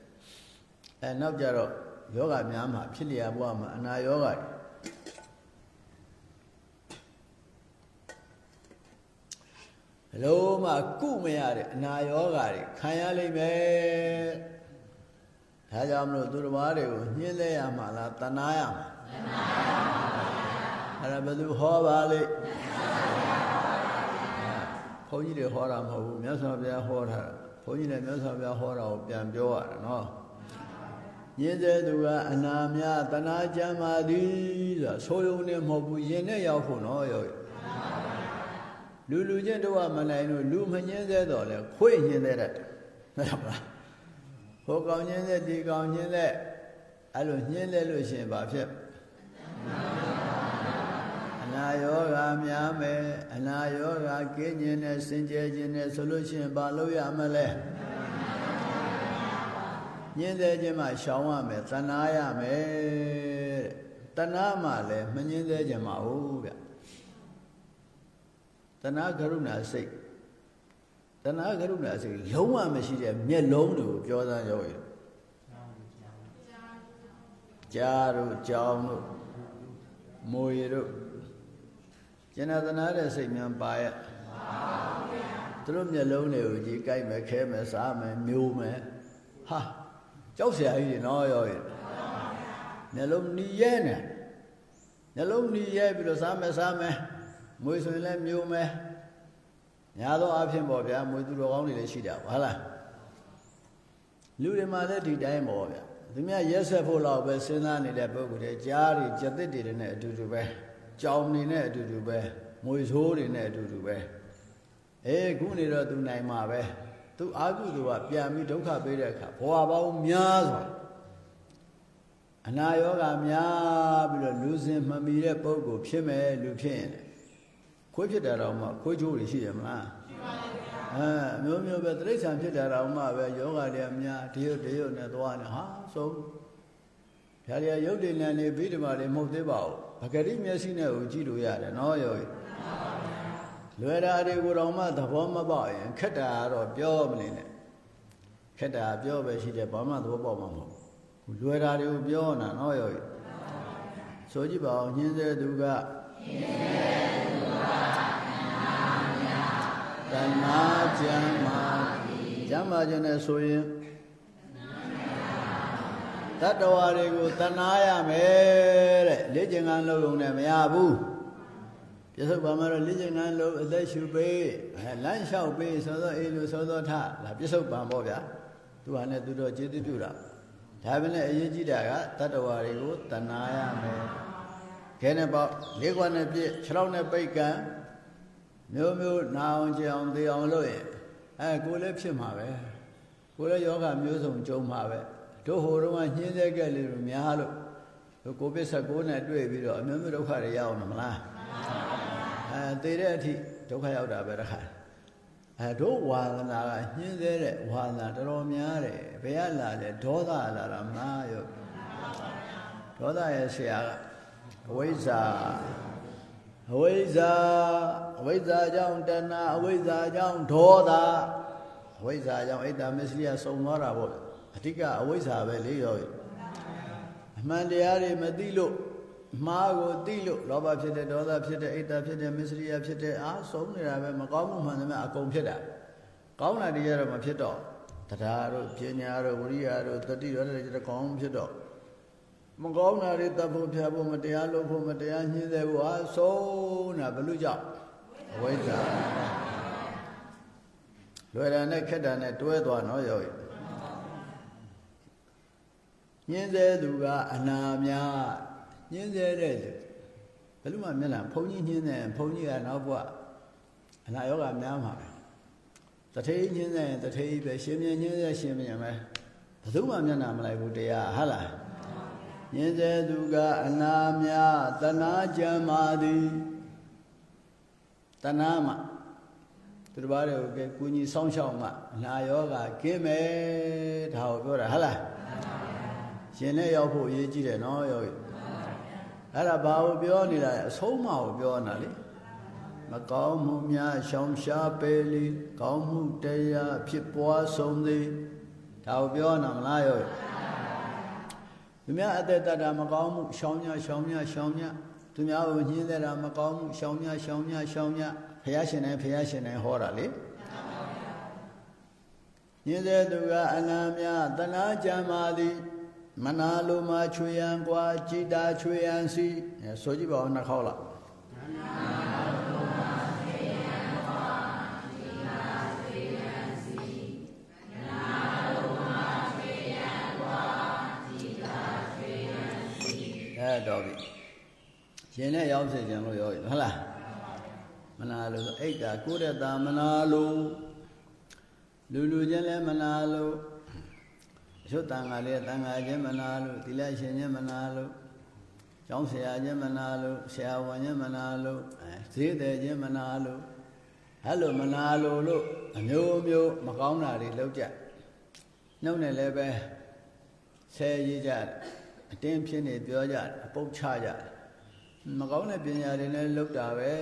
အဲနောက်ကြတော့ယောဂများမှာဖြစ်လျာဘဝမှာအနာယောဂတွေဘလို့မှကုမရတဲ့အနာယောဂါတွေခံရလိမ့်မယ် ဒါကြောင့်မလို့သူတော်ဘာတွေကိုညှင်းလဲရမှာလားတနာရမှာတနာရပါဗျာအဲ့ဒါဘယ်သူဟောပါလိမ့်ဘုန်းကြီးတွေဟောတာမဟုတ်ဘူးမြတ်စွာဘုရားဟောတာဘုန်းကြီးလည်းမြတ်စွာဘုရားဟောတာကိုပြန်ပြောရတယ်နော်ညင်းတဲ့သူကအနာမြတနာကြမ်းပါသည်ဆိုတာဆိုရုံနဲ့မဟုတ်ဘူးယင်နဲ့ရောက်ဖို့နော်ရောလူလူချင်းတို့ကမနိုင်လို့လူမညင်းသေးတော့လဲခွေညင်းသေးတယ်ဟုတ်ပါလား ဟိုကောင်ညင်းတဲ့ဒီကောင်ညင်းတဲ့အဲ့လိုညင်းလဲလို့ရှင်ဘာဖြစ်အနာယောဂများမယ်အနာယောဂကင်းခြင်းနဲ့စင်ကြယ်ခြင်းနဲ့ဆိုလို့ရှင်ဘာလို့ရမလဲညင်းသေးခြင်းမှရှောင်ရမယ်တဏှာရမယ်တဲ့တဏှာမှလည်းမညင်းသေးခြင်းမဟုတ်ဗျတဏှာကရုဏာစိတ်တ ဏှာကရုဏာစိတ်လုံးဝမရှိတဲ့မျက်လုံးတွေကိုပြောသားရောက်ရကြားတို့ကြောင်းတို့မွေတို့ကျင်နာတနာတဲ့စိတ်များပါရဲ့သူတို့မျက်လုံးတွေကိုကြည့်ကြိုက်မယ်ခဲမယ်စားမယ်မျိုးမယ်ဟာကြောက်စရာကြီးနော်ရောရမျက်လုံးနီးရဲနေမျက်လုံးနီးရဲပြီးတော့စားမယ်စားမယ်မွေဆိုရင်လည်းမျိုးမယ် ညာသောအဖြစ်ပေါ့ဗျာမွေသူတော်ကောင်းတွေလည်းရှိတာပါဟုတ်လားလူတွေမှာလည်းဒီတိုင်းပေါ့ဗျာသူများရက်ဆက်ဖို့တော့ပဲစဉ်းစားနေတဲ့ပုဂ္ဂိုလ်တွေကြားတွေကြက်သစ်တွေနဲ့အတူတူပဲကြောင်နေနဲ့အတူတူပဲမွေဆိုးတွေနဲ့အတူတူပဲအေးခုနေတော့သူနိုင်မှာပဲသူအာဟုသူကပြန်ပြီးဒုက္ခပေးတဲ့အခါဘဝပေါင်းများစွာအနာယောဂများပြီးတော့လူစင်မမီတဲ့ပုဂ္ဂိုလ်ဖြစ်မယ်လူဖြစ်ရင် ခွေးဖြစ်တာတော့မှခွေးချိုးတွေရှိတယ်မလားရှိပါဘူးဗျာအဲမျိုးမျိုးပဲတိရစ္ဆာန်ဖြစ်တာတော့မှပဲယောဂတွေအများဒီရုပ်ဒီရုပ်နဲ့သွားနေဟာဆုံးဖြာလျာရုပ်တွေနဲ့နေပြီးဒီမှာတွေမဟုတ်သေးပါဘူးပဂရိမျက်စိနဲ့ကိုကြည့်လို့ရတယ်နော်ယောဂီလွယ်တာတွေကိုတော့မှသဘောမပေါက်ရင်ခက်တာကတော့ပြောမနေနဲ့ခက်တာပြောပဲရှိတယ်ဘာမှသဘောပေါက်မှာမဟုတ်ဘူးလွယ်တာတွေကိုပြောနာနော်ယောဂီဆိုကြည့်ပါအောင်ညင်းတဲ့သူကညင်း တဲ့သူကတဏှာကြမ်းမာကြမ်းမာခြင်းနဲ့ဆိုရင်တတ္တဝါတွေကိုတဏှာရမယ်တဲ့လေ့ကျင့်ခန်းလုပ်ုံနဲ့မရဘူးဘပြစ္ဆုတ်ပါမှာတော့လိကျင်နန်းလို့အသက်ရှူပေးအဲလမ်းလျှောက်ပေးစောစောအေးလို့စောစောထလာပြစ္ဆုတ်ပံပေါ့ဗျာသူဟာနဲ့သူတော့ကျေးဇူးပြုတာဒါပဲနဲ့အရေးကြီးတာကတတ္တဝါတွေကိုတဏှာရမယ် ခဲနဲ့ပေါ့လေးခွနဲ့ပြည့်ခြေထောက်နဲ့ပိတ်ကံမျိုးမျိုးနာအောင်ကြအောင်သိအောင်လုပ်ရင်အဲကိုယ်လည်းဖြစ်မှာပဲကိုယ်လည်းယောဂမျိုးစုံကြုံမှာပဲတို့ဟိုတုန်းကညှင်းသေးခဲ့လေလို့များလို့ကိုဗစ်19နဲ့တွေ့ပြီးတော့အမျိုးမျိုးဒုက္ခတွေရအောင်မလားအဲသေတဲ့အထိဒုက္ခရောက်တာပဲတခါအဲတို့ဝါဒနာကညှင်းသေးတဲ့ဝါဒနာတော်တော်များတယ်ဘယ်ကလာလဲဒေါသလာတာမလားယောဒေါသရဲ့ဆရာက အဝိဇ္ဇာအဝိဇ္ဇာအဝိဇ္ဇာကြောင့်တဏှာအဝိဇ္ဇာကြောင့်ဒေါသအဝိဇ္ဇာကြောင့်အိတ်တာမစ္စရိယစုံသွားတာပေါ့အဓိကအဝိဇ္ဇာပဲလေရောအမှန်တရားတွေမသိလို့မှားကိုသိလို့လောဘဖြစ်တဲ့ဒေါသဖြစ်တဲ့အိတ်တာဖြစ်တဲ့မစ္စရိယဖြစ်တဲ့အာဆုံးနေတာပဲမကောင်းမှုမှန်တယ်မဲ့အကုန်ဖြစ်တာကောင်းတာတွေကတော့မဖြစ်တော့တရားတို့ပညာတို့ဝိရိယတို့တတိတို့တွေကျတော့ကောင်းဖြစ်တော့ မကောင်းတာတွေတပ်ဖို့ဖြတ်ဖို့မတရားလုပ်ဖို့မတရားညှင်းဆဲဖို့အာဆုံးတာဘလို့ကြောင့်အဝိဇ္ဇာလွယ်တာနဲ့ခက်တာနဲ့တွဲသွားနော်ရောညင်းစေသူကအနာများညင်းစေတဲ့သူဘယ်လိုမှမျက်နှာဘုံကြီးညင်းတယ်ဘုံကြီးကနောက်ဘဝအနာယောဂများမှာပဲတထေးညင်းတယ်တထေးပဲရှင်မြင်ညင်းစေရှင်မြင်ပဲဘယ်သူမှမျက်နှာမလိုက်ဘူးတရားဟုတ်လား ညင်းစေသူကအနာများတနာကြံပါသည်တနာမှာသူတစ်ပါးတွေကိုကဲကုညီဆောင်းရှောက်မှအနာယောဂကင်းမယ်ဒါကိုပြောတာဟုတ်လားရှင်နဲ့ရောက်ဖို့အရေးကြီးတယ်နော်ယောဂီအဲ့ဒါဘာကိုပြောနေတာလဲအဆုံးမကိုပြောနေတာလေမကောင်းမှုများရှောင်ရှားပေလီကောင်းမှုတရားဖြစ်ပွားဆုံးသည်ဒါကိုပြောနာမလားယောဂီ သူများအသက်တတာမကောင်းမှုရှောင်မြရှောင်မြရှောင်မြသူများကိုညှင်းတဲ့တာမကောင်းမှုရှောင်မြရှောင်မြရှောင်မြဖះရှင်တိုင်းဖះရှင်တိုင်းဟောတာလေညင်းတဲ့သူကအနာမြတနာကြံပါသည်မနာလိုမှချွေရန်กว่าကြည်တာချွေရန်စီဆိုကြည့်ပါဦးနှစ်ခေါက်လောက်မနာ တော့ပြီရှင်နဲ့ရောက်စေခြင်းလို့ပြောပြီဟုတ်လားမနာလို့အိတ်တာကိုယ့်တဲ့တာမနာလို့လူလူချင်းလည်းမနာလို့အชุดတန်ဃာလေးတန်ဃာချင်းမနာလို့သီလရှင်ချင်းမနာလို့ကျောင်းဆရာချင်းမနာလို့ဆရာဝန်ချင်းမနာလို့အဲဈေးတယ်ချင်းမနာလို့အဲ့လိုမနာလို့လို့အမျိုးမျိုးမကောင်းတာတွေလောက်ကြနှုတ်နဲ့လည်းပဲဆဲရေးကြ အတင်းဖြစ်နေပြောကြအပုတ်ချကြမကောင်းတဲ့ပညာတွေနဲ့လောက်တာပဲ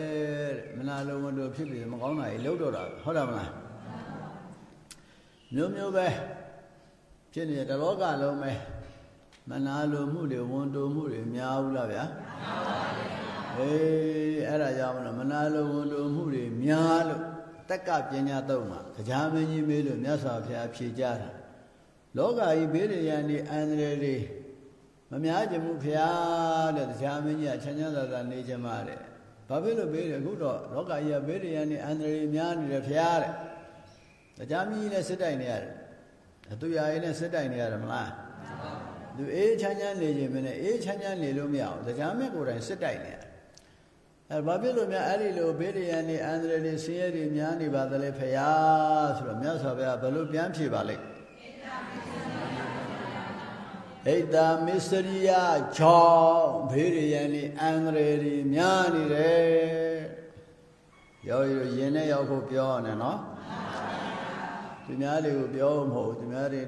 မနာလို့မလို့ဖြစ်ပြီးမကောင်းတာတွေလောက်တော့တာဟုတ်တယ်မလားမျိုးမျိုးပဲဖြစ်နေတလောကလုံးပဲမနာလိုမှုတွေဝန်တိုမှုတွေများဘူးလားဗျာများပါပါအေးအဲ့ဒါကြောင့်မလို့မနာလိုဝန်တိုမှုတွေများလို့တက်ကပညာသုံးမှာကြားမင်းကြီးမေးလို့မြတ်စွာဘုရားဖြေကြတာလောကကြီးဘေးရန်ဒီအန္တရာယ်တွေ မများကြဘူးဖျားတဲ့တရားမင်းကြီးကချမ်းချမ်းသာသာနေကြမှာတဲ့ဘာဖြစ်လို့ဘေးတယ်အခုတော့လောကကြီးကဘေးရန်ဒီအန္တရာယ်များနေတယ်ဖျားတဲ့တရားမင်းကြီးနဲ့စစ်တိုက်နေရတယ်သူရရင်နဲ့စစ်တိုက်နေရတယ်မလားသူအေးချမ်းချမ်းနေခြင်းမနဲ့အေးချမ်းချမ်းနေလို့မရအောင်တရားမဲ့ကိုယ်တိုင်စစ်တိုက်နေရတယ်အဲဘာဖြစ်လို့များအဲ့ဒီလိုဘေးရန်နေအန္တရာယ်တွေဆင်းရဲတွေများနေပါသလဲဖရာဆိုတော့မြတ်စွာဘုရားဘယ်လိုပြန်ဖြေပါလိမ့် ဣဒ္ဓမစ္စရိယကြောင့်ဘေးရန်နေအန္တရာယ်တွေများနေတယ်ရောရင်နဲ့ရောက်ဖို့ပြောရနဲ့နော်သူများတွေကိုပြောမဟုတ်သူများတွေ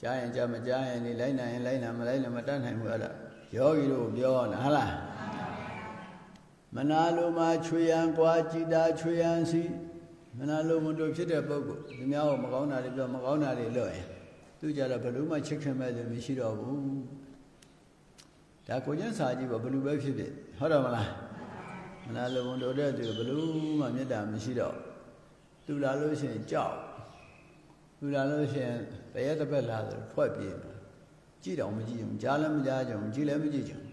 ကြားရင်ကြားမကြားရင်နေလိုက်နိုင်ရင်လိုက်နိုင်မလိုက်နိုင်မတတ်နိုင်ဘူးအဲ့ဒါယောဂီတို့ပြောနာဟုတ်လားမနာလိုမှချွေရန်ကွာကြည်တာချွေရန်စီမနာလိုမတို့ဖြစ်တဲ့ပုဂ္ဂိုလ်သူများကိုမကောင်းတာတွေပြောမကောင်းတာတွေလုပ်ရင် သူကြတော့ဘယ်လိုမှချစ်ခင်မဲ့သူမရှိတော့ဘူးဒါကိုကျန်းစာကြည့်ပါဘယ်လိုပဲဖြစ်ဖြစ်ဟုတ်တယ်မလားမနာလိုမတို့တဲ့သူဘယ်လိုမှမေတ္တာမရှိတော့သူလာလို့ရှိရင်ကြောက်သူလာလို့ရှိရင်တရက်တစ်ပတ်လာဆိုထွက်ပြေးကြည့်တော့မကြည့်ဘူးကြားလည်းမကြားကြဘူးကြည့်လည်းမကြည့်ကြဘူး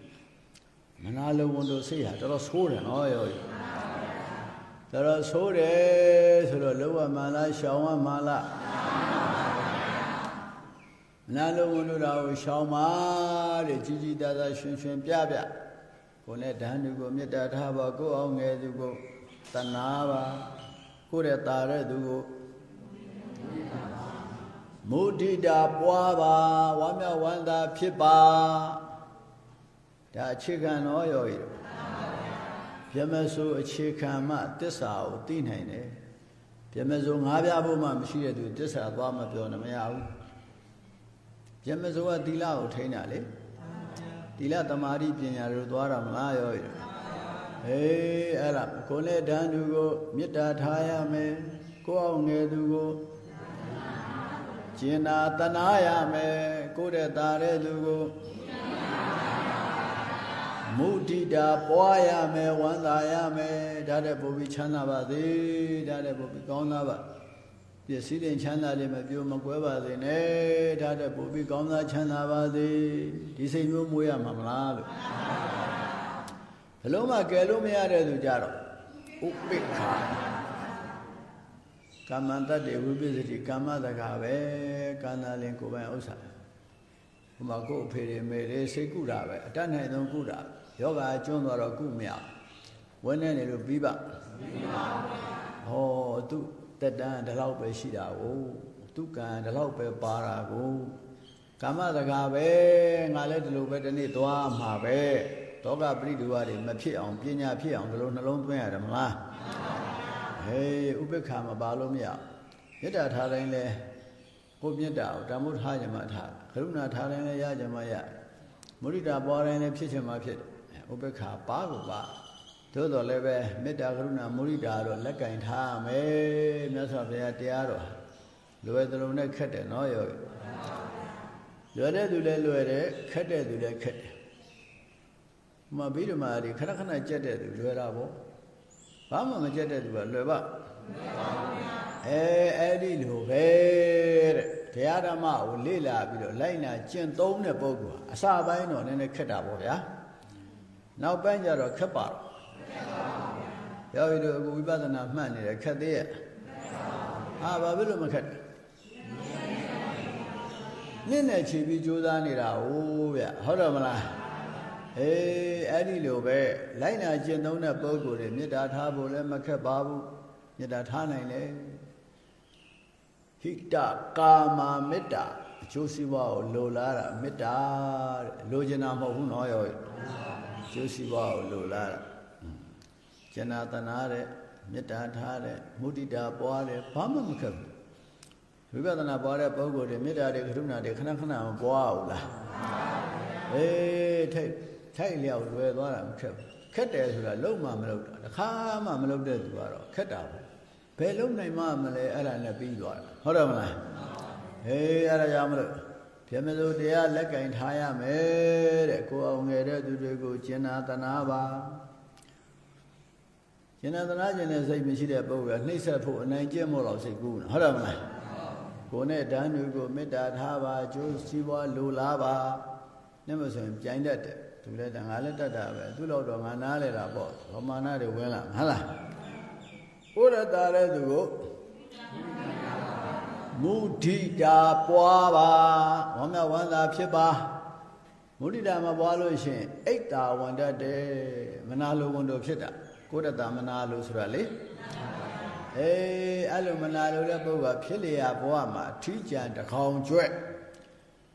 မနာလိုဝန်တို့စိတ်ဟာတော်တော်ဆိုးတယ်နော်ယောဂီတော်တော်ဆိုးတယ်ဆိုတော့လောဘမှန်လားရှောင်ဝမှန်လား မနာလိုဝန်တို့တော့ရှောင်ပါတဲ့ကြီးကြီးသားသားရှင်ရှင်ပြပြကိုနဲ့ဓာန်သူကိုမေတ္တာထားပါကိုအောင်ငယ်သူကိုတနာပါကိုရဲ့ตาတဲ့သူကိုမုဒိတာပွားပါဝမ်းမြောက်ဝမ်းသာဖြစ်ပါဒါအခြေခံတော်ရောဤပြမစိုးအခြေခံမှတစ္ဆာကိုသိနိုင်တယ်ပြမစိုးငါးပြားဖို့မှမရှိတဲ့သူတစ္ဆာသွားမပြောနဲ့မရဘူး ပြမစိုးကသီလကိုထိန်းတာလေသီလသမာဓိပညာတို့သွားတာမလားရောဤဟေးအဲ့ဒါကိုယ်နဲ့ဓာန်သူကိုမေတ္တာထားရမယ်ကိုအောင်ငယ်သူကိုကျင်နာတနာရမယ်ကိုယ့်တဲ့ตาတဲ့သူကိုမုဒိတာပွားရမယ်ဝမ်းသာရမယ်ဒါတဲ့ပုပ္ပိချမ်းသာပါသေးဒါတဲ့ပုပ္ပိကောင်းသာပါ ပစ္စည်းတင်ချမ်းသာလေးမပြိုမကွဲပါစေနဲ့ဒါတဲ့ပုပ္ပိကောင်းသာချမ်းသာပါသေးဒီစိတ်မျိုးမွေးရမှာမလားလို့ဘလုံးမကယ်လို့မရတဲ့သူကြတော့ဥပိ္ပခာကမ္မတတ္တေဝိပစ္စတိကမ္မတကာပဲကာနာလင်ကိုယ်ပိုင်ဥစ္စာဟိုမှာကိုယ်အဖေတွေမေတွေစိတ်ကုတာပဲအတတ်နိုင်ဆုံးကုတာယောဂကျွန်းသွားတော့ကုမရဝန်းနေနေလို့ပြီးပါဟောသူ တက်တန်းဒီလောက်ပဲရှိတာကိုသူကံဒီလောက်ပဲပါတာကိုကာမတကာပဲငါလည်းဒီလိုပဲဒီနေ့သွားမှာပဲတောကပရိဒုဝတွေမဖြစ်အောင်ပညာဖြစ်အောင်ဒီလိုနှလုံးသွင်းရတယ်မလားဟေးဥပိ္ပခာမပါလို့မရမေတ္တာထားတိုင်းလဲကိုမေတ္တာကိုတမ္မုထားကြမှာထားကရုဏာထားတိုင်းလဲရကြမှာရမုရိဒာပွားတိုင်းလဲဖြစ်ချင်မှာဖြစ်ဥပိ္ပခာပါကိုပါ သို့တော်လည်းပဲမေတ္တာကရုဏာမုရိဒာတော့လက်ကင်ထားမယ်မြတ်စွာဘုရားတရားတော်လွယ်သလိုနဲ့ခက်တယ်နော်ယောလွယ်တဲ့သူလည်းလွယ်တယ်ခက်တဲ့သူလည်းခက်တယ်မဘိဓမာတွေခဏခဏကြက်တဲ့သူလွယ်တာပေါ့ဘာမှမကြက်တဲ့သူကလွယ်ပါအဲအဲ့ဒီလိုပဲတဲ့တရားဓမ္မကိုလေ့လာပြီးတော့လိုက်နာကျင့်သုံးတဲ့ပုဂ္ဂိုလ်အစပိုင်းတော့နည်းနည်းခက်တာပေါ့ဗျာနောက်ပိုင်းကျတော့ခက်ပါတော့ ယောဂီတို့အခုဝိပဿနာမှတ်နေတယ်ခက်သေးရဲ့ဟာဘာဖြစ်လို့မခက်နင့်နဲ့ခြေပြီးကြိုးစားနေတာဟိုးဗျဟုတ်တယ်မလားအေးအဲ့ဒီလိုပဲလိုက်နာကျင့်သုံးတဲ့ပုဂ္ဂိုလ်တွေမေတ္တာထားဖို့လည်းမခက်ပါဘူးမေတ္တာထားနိုင်လေဟိတကာမာမေတ္တာအကျိုးစီးပွားကိုလိုလားတာမေတ္တာတဲ့လိုချင်တာမဟုတ်ဘူးနော်ရောအကျိုးစီးပွားကိုလိုလားတာ ကျင်နာတနာတဲ့မေတ္တာထားတဲ့မုဒိတာပွားတဲ့ဘာမှမခက်ဘူးဝိပဿနာပွားတဲ့ပုဂ္ဂိုလ်တွေမေတ္တာတွေကရုဏာတွေခဏခဏမပွားဘူးလားအေးထိတ်ထိုက်လျောက်လွယ်သွားတာမခက်ဘူးခက်တယ်ဆိုတာလုံးမမလုပ်တာတခါမှမလုပ်တဲ့သူကတော့ခက်တာပဲဘယ်လုံးနိုင်မှမလဲအဲ့ဒါနဲ့ပြီးသွားတာဟုတ်တယ်မလားဟေးအဲ့ဒါကြောင့်မလို့ပြမစိုးတရားလက်ကင်ထားရမယ်တဲ့ကိုအောင်ငယ်တဲ့သူတွေကိုကျင်နာတနာပါ ကျင်နာတနာခြင်းနဲ့စိတ်မရှိတဲ့ပုဂ္ဂိုလ်ကနှိမ့်ဆက်ဖို့အနိုင်ကျင့်မို့တော့စိတ်ကူးနေဟုတ်တယ်မလားကိုနဲ့တန်းတွေကိုမေတ္တာထားပါကျိုးစီးပွားလိုလားပါနဲ့မဆိုရင်ပြိုင်တတ်တယ်သူလည်းတန်ငါလည်းတတ်တာပဲသူ့လောက်တော့ငါနားလေတာပေါ့ဗမာနာတွေဝင်လာဟုတ်လားဘုရတာတဲ့သူကိုမုဒိတာပွားပါဝမ်းမြောက်ဝမ်းသာဖြစ်ပါမုဒိတာမပွားလို့ရှင်အိတ်တာဝန္တတဲ့မနာလိုဝန်တို့ဖြစ်တာ ကိုရတာမနာလိုဆိုတာလေအေးအဲ့လိုမနာလိုတဲ့ပုဂ္ဂိုလ်ဖြစ်လျာဘဝမှာအထီးကျန်တကောင်ကျွဲ့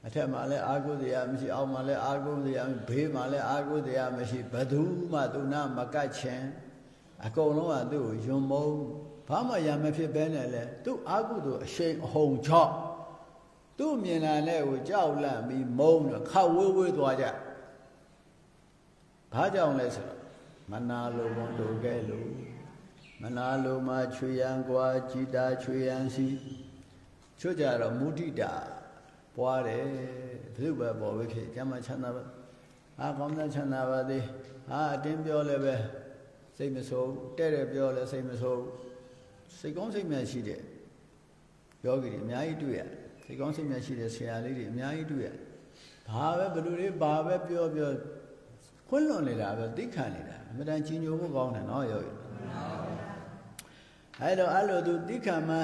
အထက်မှာလည်းအာဟုတရားမရှိအောက်မှာလည်းအာဟုတရားဘေးမှာလည်းအာဟုတရားမရှိဘသူမှသူနာမကတ်ချင်အကုန်လုံးကသူ့ကိုယွံမုံဘာမှရမဖြစ်ပဲနဲ့လေသူ့အာဟုသူအရှိန်အဟုန်ချော့သူ့မြင်လာတဲ့ကိုကြောက်လန့်ပြီးမုန်းတော့ခဝေးဝေးသွားကြဘာကြောင့်လဲဆိုတော့ မနာလိုဝန်လိုခဲ့လို့မနာလိုမှချွေရန်ကွာကြည်တာချွေရန်စီချွတ်ကြတော့မုဒိတာပွားတယ်ဘုရားပေါ်ပဲဖြစ်ကျမ်းမချမ်းသာပါအာကောင်းတဲ့ချမ်းသာပါသေးအာအတင်းပြောလည်းပဲစိတ်မဆိုးတဲ့တယ်ပြောလည်းစိတ်မဆိုးစိတ်ကောင်းစိတ်မြတ်ရှိတဲ့ယောဂီတွေအများကြီးတွေ့ရစိတ်ကောင်းစိတ်မြတ်ရှိတဲ့ဆရာလေးတွေအများကြီးတွေ့ရဘာပဲဘယ်လိုလေးဘာပဲပြောပြောခွန်းလွန်နေတာပဲသိခံနေတာ အမှန်တန်ကြီးညိုဖို့ကောင်းတယ်နော်ယောဂီအဲ့တော့အဲ့လိုသူသိခံမှ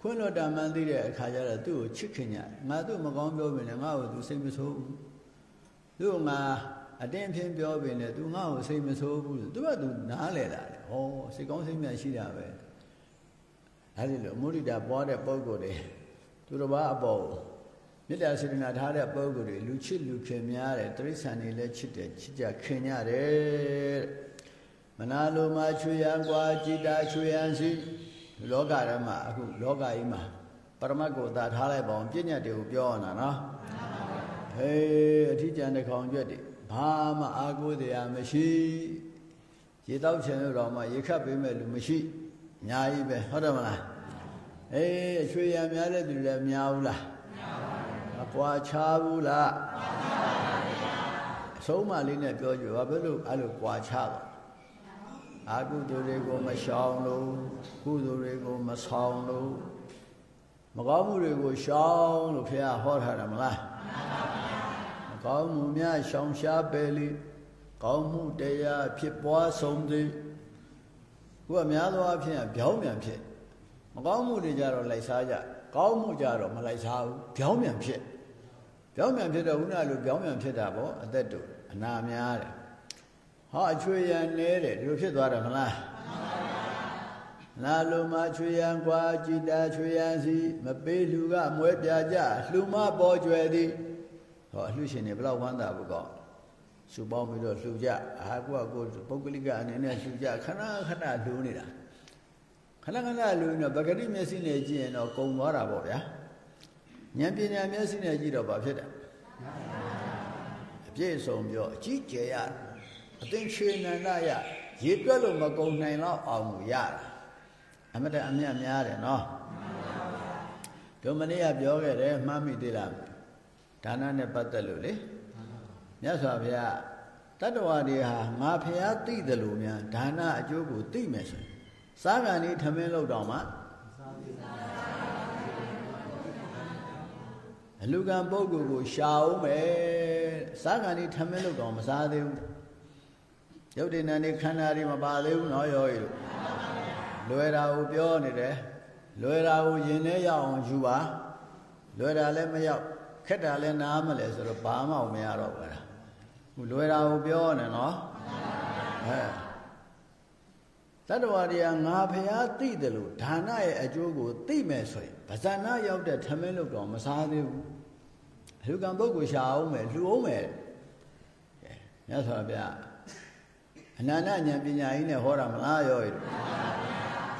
ခွန်းလွတ်တာမှန်းသိတဲ့အခါကျတော့သူ့ကိုချစ်ခင်ကြငါသူ့မကောင်းပြောပြီလေငါ့ကိုသူစိတ်မဆိုးဘူးသူ့ငါအတင်းဖြင်းပြောပြီလေသူငါ့ကိုစိတ်မဆိုးဘူးသူကသူနားလဲတာလေဩစိတ်ကောင်းစိတ်မြတ်ရှိတာပဲအဲ့ဒီလိုအမုဒိတာပွားတဲ့ပုံကိုယ်တွေသူတစ်ပါးအပေါ် မေတ္တာစေတနာထားတဲ့ပုံကိုယ်တွေလူချစ်လူခင်များတယ်တိရစ္ဆာန်တွေလည်းချစ်တယ်ချစ်ကြခင်ကြတယ်မနာလိုမှချွေရန်ကွာจิตာချွေရန်စီလောကထဲမှာအခုလောကကြီးမှာပရမတ်ကိုသာထားလိုက်ပါအောင်ပြည့်ညတ်တွေကိုပြောရတာနော်ဟေးအထီးကျန်တဲ့ခေါင်ကျွက်တွေဘာမှအာကိုးတရားမရှိရေတောက်ချင်လို့တော့မှရေခတ်ပေးမဲ့လူမရှိအများကြီးပဲဟုတ်တယ်မလားအေးအချွေရံများတဲ့သူလည်းများဘူးလားများပါဘူးမ ကွာချားဘူးလားကွာချားပါဗျာအဆုံးမလေးနဲ့ပြောကြဘာဖြစ်လို့အဲ့လိုကွာချားတော့အာကုသိုလ်တွေကိုမရှောင်လို့ကုသိုလ်တွေကိုမဆောင်လို့မကောင်းမှုတွေကိုရှောင်လို့ဖះဟောထားတယ်မလားမကောင်းမှုများရှောင်ရှားပယ်လိကောင်းမှုတရားဖြစ်ပွားဆုံးသည်ကိုယ်ကများသောအားဖြင့်ပြောင်းပြန်ဖြစ်မကောင်းမှုတွေကြတော့လိုက်စားကြကောင်းမှုကြတော့မလိုက်စားဘူးပြောင်းပြန်ဖြစ် ပြောင်းပြန်ဖြစ်တော့ခုနလိုပြောင်းပြန်ဖြစ်တာပေါ့အသက်တို့အနာများတယ်ဟောအချွေရန်နေတယ်ဒီလိုဖြစ်သွားတယ်မလားနာလိုမချွေရန်ကွာကြည်တာချွေရန်စီမပေးလူကမွဲပြကြလှူမပေါ်ကျွယ်သည်ဟောအလှရှင်တွေဘလောက်ဝမ်းသာဖို့ကောင်းစုပေါင်းပြီးတော့လှူကြအာကိုကကိုပုဂ္ဂလိကအနေနဲ့လှူကြခဏခဏလှူနေတာခဏခဏလှူနေတော့ပဂတိမျက်စိနဲ့ကြည့်ရင်တော့ကုံသွားတာပေါ့ဗျာ ဉာဏ်ပညာမျက်စိနဲ့ကြည့်တော့ဘာဖြစ်တယ်အပြည့်စုံပြောအကြီးကျယ်ရအသိချေနန္ဒရရေတွက်လို့မကုံနိုင်တော့အောင်ကိုရတာအမတအမြတ်များတယ်နော်ဒုမနေ့ကပြောခဲ့တယ်မှတ်မိသေးလားဒါနနဲ့ပတ်သက်လို့လေမြတ်စွာဘုရားတတ္တဝါတွေဟာငါဖျားသိတယ်လို့များဒါနအကျိုးကိုသိမယ်ဆိုရင်စားကံဤထမင်းလောက်တော့မှ အလူကံပုဂ္ဂိုလ်ကိုရှာအောင်မယ်စားကံဤထမင်းလောက်တော့မစားသေးဘူးရုပ်တည်နာနေခန္ဓာတွေမပါသေးဘူးနော်ရောရီတို့လွယ်တာကိုပြောနေတယ်လွယ်တာကိုရင်ထဲရောက်အောင်ယူပါလွယ်တာလည်းမရောက်ခက်တာလည်းနားမလဲဆိုတော့ဘာမှမရတော့ဘူးလားလွယ်တာကိုပြောနေနော်အဲတတ္တဝါတွေကငါဖျားသိတယ်လို့ဒါနရဲ့အကျိုးကိုသိမယ်ဆိုရင်ဗဇဏရောက်တဲ့ထမင်းလို့တော့မစားသေးဘူး အလူကံပုဂ္ဂိုလ်ရှာအောင်မယ်လှူအောင်မယ်မြတ်စွာဘုရားအနန္တဉာဏ်ပညာကြီးနဲ့ဟောတာမလားရောရ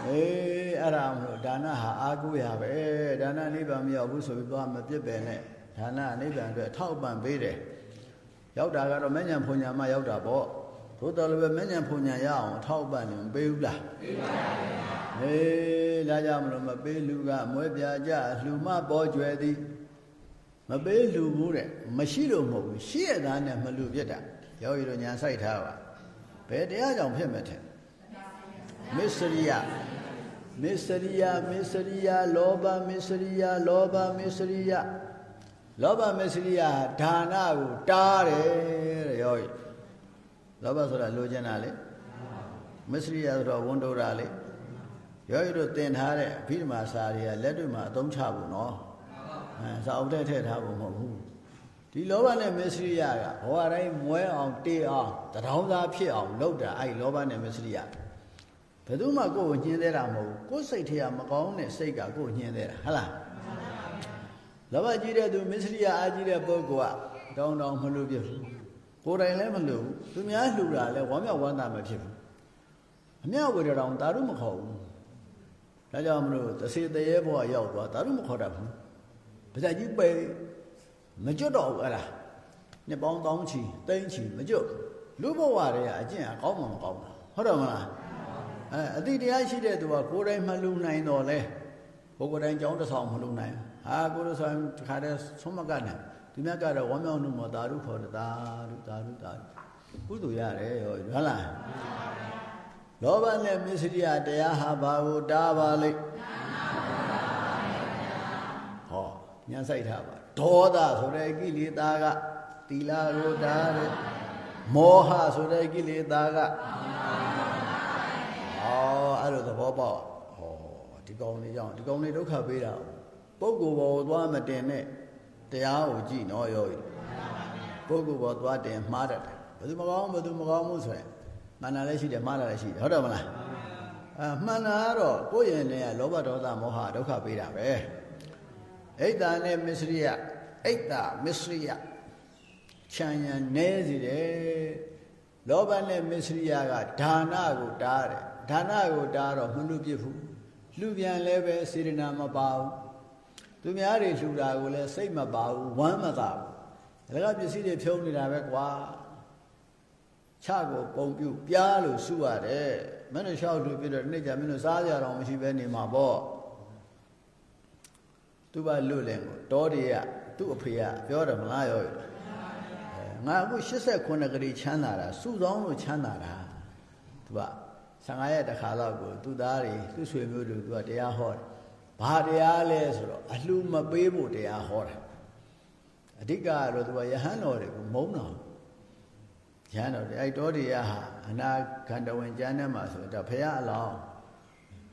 အေးအဲ့ဒါမလို့ဒါနဟာအာကိုရပဲဒါနနိဗ္ဗာန်မရောက်ဘူးဆိုပြီးသွားမပြစ်ပယ်နဲ့ဒါနနိဗ္ဗာန်အတွက်ထောက်ပံ့ပေးတယ်ရောက်တာကတော့မဉ္ဇဉ်ဖွညာမှရောက်တာပေါ့သို့တော်လည်းပဲမဉ္ဇဉ်ဖွညာရအောင်ထောက်ပံ့နေမပေးဘူးလားပေးပါပါအေးဒါကြောင့်မလို့မပေးလူကမွဲပြကြလှူမပေါ်ကျွယ်သည် မပေးလူဘူးတဲ့မရှိလို့မဟုတ်ဘူးရှိရသားနဲ့မလူပြစ်တာယောဂီတို့ညာဆိုင်ထားပါဘယ်တရားကြောင့်ဖြစ်မဲ့ထင်မစ္စရိယမစ္စရိယမစ္စရိယလောဘမစ္စရိယလောဘမစ္စရိယလောဘမစ္စရိယဒါနကိုတားတယ်တဲ့ယောဂီလောဘဆိုတာလိုချင်တာလေမစ္စရိယဆိုတော့ဝန်တိုတာလေယောဂီတို့သင်ထားတဲ့အဘိဓမ္မာစာတွေကလက်တွေ့မှာအသုံးချဖို့နော် အဲစာအုပ်ထဲထည့်ထားဖို့မဟုတ်ဘူးဒီလောဘနဲ့မစ္စရိယကဘဝတိုင်းမွဲအောင်တေးအောင်တထောင်သားဖြစ်အောင်လုပ်တာအဲ့လောဘနဲ့မစ္စရိယဘယ်သူမှကိုယ်ကိုညှင်းသေးတာမဟုတ်ဘူးကိုယ်စိတ်ထဲကမကောင်းတဲ့စိတ်ကကိုယ်ညှင်းသေးတာဟုတ်လားလောဘကြီးတဲ့သူမစ္စရိယအားကြီးတဲ့ပုဂ္ဂိုလ်ကတောင်းတောင်းမလို့ပြဘူးကိုယ်တိုင်လည်းမလို့ဘူးသူများလှူတာလည်းဝမ်းမြောက်ဝမ်းသာမဖြစ်ဘူးအမြောက်ဝေတောင်တာရုမခေါ်ဘူးဒါကြောင့်မလို့သစေတရေဘဝရောက်သွားတာရုမခေါ်တတ်ဘူး ပါဇက်ကြီးပဲမကျွတ်တော့ဘူးအဲ့ဒါနှစ်ပေါင်းတောင်းချီတိမ့်ချီမကျွတ်လူဘဝတွေကအကျင့်အကောင်းမှမကောင်းဘူးဟုတ်တယ်မလားအဲအတိတရားရှိတဲ့သူကကိုယ်တိုင်မလူနိုင်တော့လဲကိုယ်ကိုယ်တိုင်ကြောင်းတစ်ဆောင်မလူနိုင်ဟာကိုယ်လိုဆိုရင်တခါတည်းဆုံးမကနိုင်သူများကတော့ဝမ်းမြောက်မှုမသာဓုခေါ်တာဓုသာဓုသာဓုကုသိုလ်ရတယ်ရောဟုတ်လားလောဘနဲ့မစ္စရိယတရားဟာဘာကိုတားပါလိမ့်ဟော ညှဆိုင်ထားပါဒေါသဆိုတဲ့ကိလေသာကသီလကိုတားတယ်မောဟဆိုတဲ့ကိလေသာကဩအဲ့လိုသဘောပေါက်ဟောဒီကောင်လေးကြောင့်ဒီကောင်လေးဒုက္ခပေးတာပုဂ္ဂိုလ်ဘောသွားမတင်နဲ့တရားကိုကြည့်နော်ယောဂီပုဂ္ဂိုလ်ဘောသွားတင်မှားတတ်တယ်ဘယ်သူမကောင်းဘယ်သူမကောင်းမှုဆိုရင်မှန်တာလည်းရှိတယ်မှားတာလည်းရှိတယ်ဟုတ်တယ်မလားအမှန်တာကတော့ကိုယ့်ရင်နဲ့လောဘဒေါသမောဟဒုက္ခပေးတာပဲ အိတ်တာနဲ့မစ္စရိယအိတ်တာမစ္စရိယချမ်းရံနေစီတယ်လောဘနဲ့မစ္စရိယကဒါနကိုတားတယ်ဒါနကိုတားတော့မလူပြစ်ဘူးလူပြန်လည်းပဲစေရနာမပါဘူးသူများတွေလှူတာကိုလည်းစိတ်မပါဘူးဝမ်းမသာဘူးဒါကပစ္စည်းတွေဖြုံးနေတာပဲကွာချကိုပုံပြုတ်ပြားလို့စုရတယ်မင်းတို့လျှောက်သူပြတော့နေ့ကျမင်းတို့စားကြတော့မရှိပဲနေမှာပေါ့ သူ့ဘာလွတ်လင်ကိုတောတွေကသူ့အဖေကပြောတယ်မလားရောငါအခု89ကလေးချမ်းသာတာစုဆောင်လို့ချမ်းသာတာသူက15ရက်တခါတော့ကိုသူ့သားတွေသူ့ဆွေမျိုးတွေသူကတရားဟောတယ်ဘာတရားလဲဆိုတော့အလှမပေးဖို့တရားဟောတာအဓိကကတော့သူကယဟန်တော်တွေကိုမုန်းတော်ယဟန်တော်တွေအဲ့တော်တွေကဟာအနာခန္ဓဝင်ကျမ်းထဲမှာဆိုတော့ဘုရားအလောင်း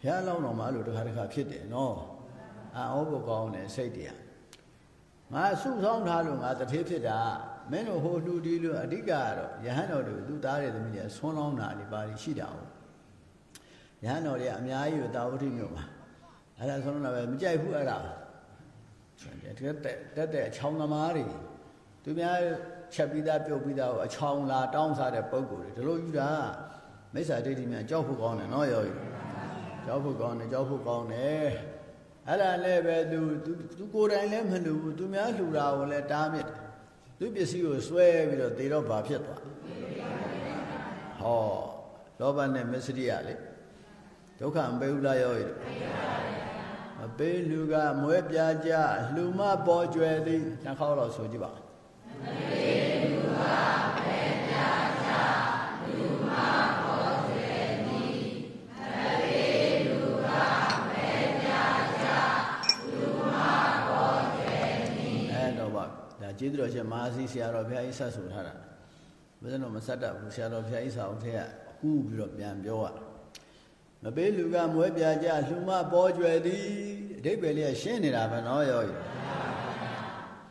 ဘုရားအလောင်းတော်မှာအဲ့လိုတစ်ခါတစ်ခါဖြစ်တယ်နော် အာဩဘကောင်းတယ်စိတ်တရားငါစုဆောင်ထားလို့ငါတထေးဖြစ်တာမင်းတို့ဟိုလှူဒီလို့အဓိကကတော့ယဟန်တော်တွေသူသားတဲ့သမီးတွေဆွန်းလောင်းတာဒီပါရှိတာဟုတ်ယဟန်တော်တွေအများကြီးကိုတာဝတိမြို့မှာအဲ့ဒါဆုံးတော့ပဲမကြိုက်ဘူးအဲ့ဒါတက်တက်တက်တဲ့အချောင်းသမားတွေသူများချက်ပြီးသားပြုတ်ပြီးသားကိုအချောင်းလာတောင်းစားတဲ့ပုံကိုယ်တွေဒီလိုယူတာမိစ္ဆာဒိဋ္ဌိများကြောက်ဖို့ကောင်းတယ်နော်ယောဂီကြောက်ဖို့ကောင်းတယ်ကြောက်ဖို့ကောင်းတယ် အဲ့ဒါလည်းပဲသူသူကိုယ်တိုင်လည်းမလှူဘူးသူများလှူတာကိုလည်းတားမြစ်တယ်သူပစ္စည်းကိုဆွဲပြီးတော့သေတော့ဘာဖြစ်သွားဟောလောဘနဲ့မစ္စရိယလေဒုက္ခမပေးဘူးလားယောဂီမပေးလူကမွဲပြားကြလှူမပေါ်ကျွယ်သည်နှစ်ခေါက်တော့ဆိုကြည့်ပါမပေး ကျေးဇူးတော်ရှင်မဟာစီဆရာတော်ဘုရားကြီးဆက်ဆိုထားတာဘယ်လိုမဆက်တတ်ဘူးဆရာတော်ဘုရားကြီးစာအုပ်ထဲကကူးပြီးတော့ပြန်ပြောရမပေးလူကမွဲပြကြလှူမပေါ်ကျွယ်သည်အဓိပ္ပာယ်လေးရှင်းနေတာပဲနော်ယောဂီ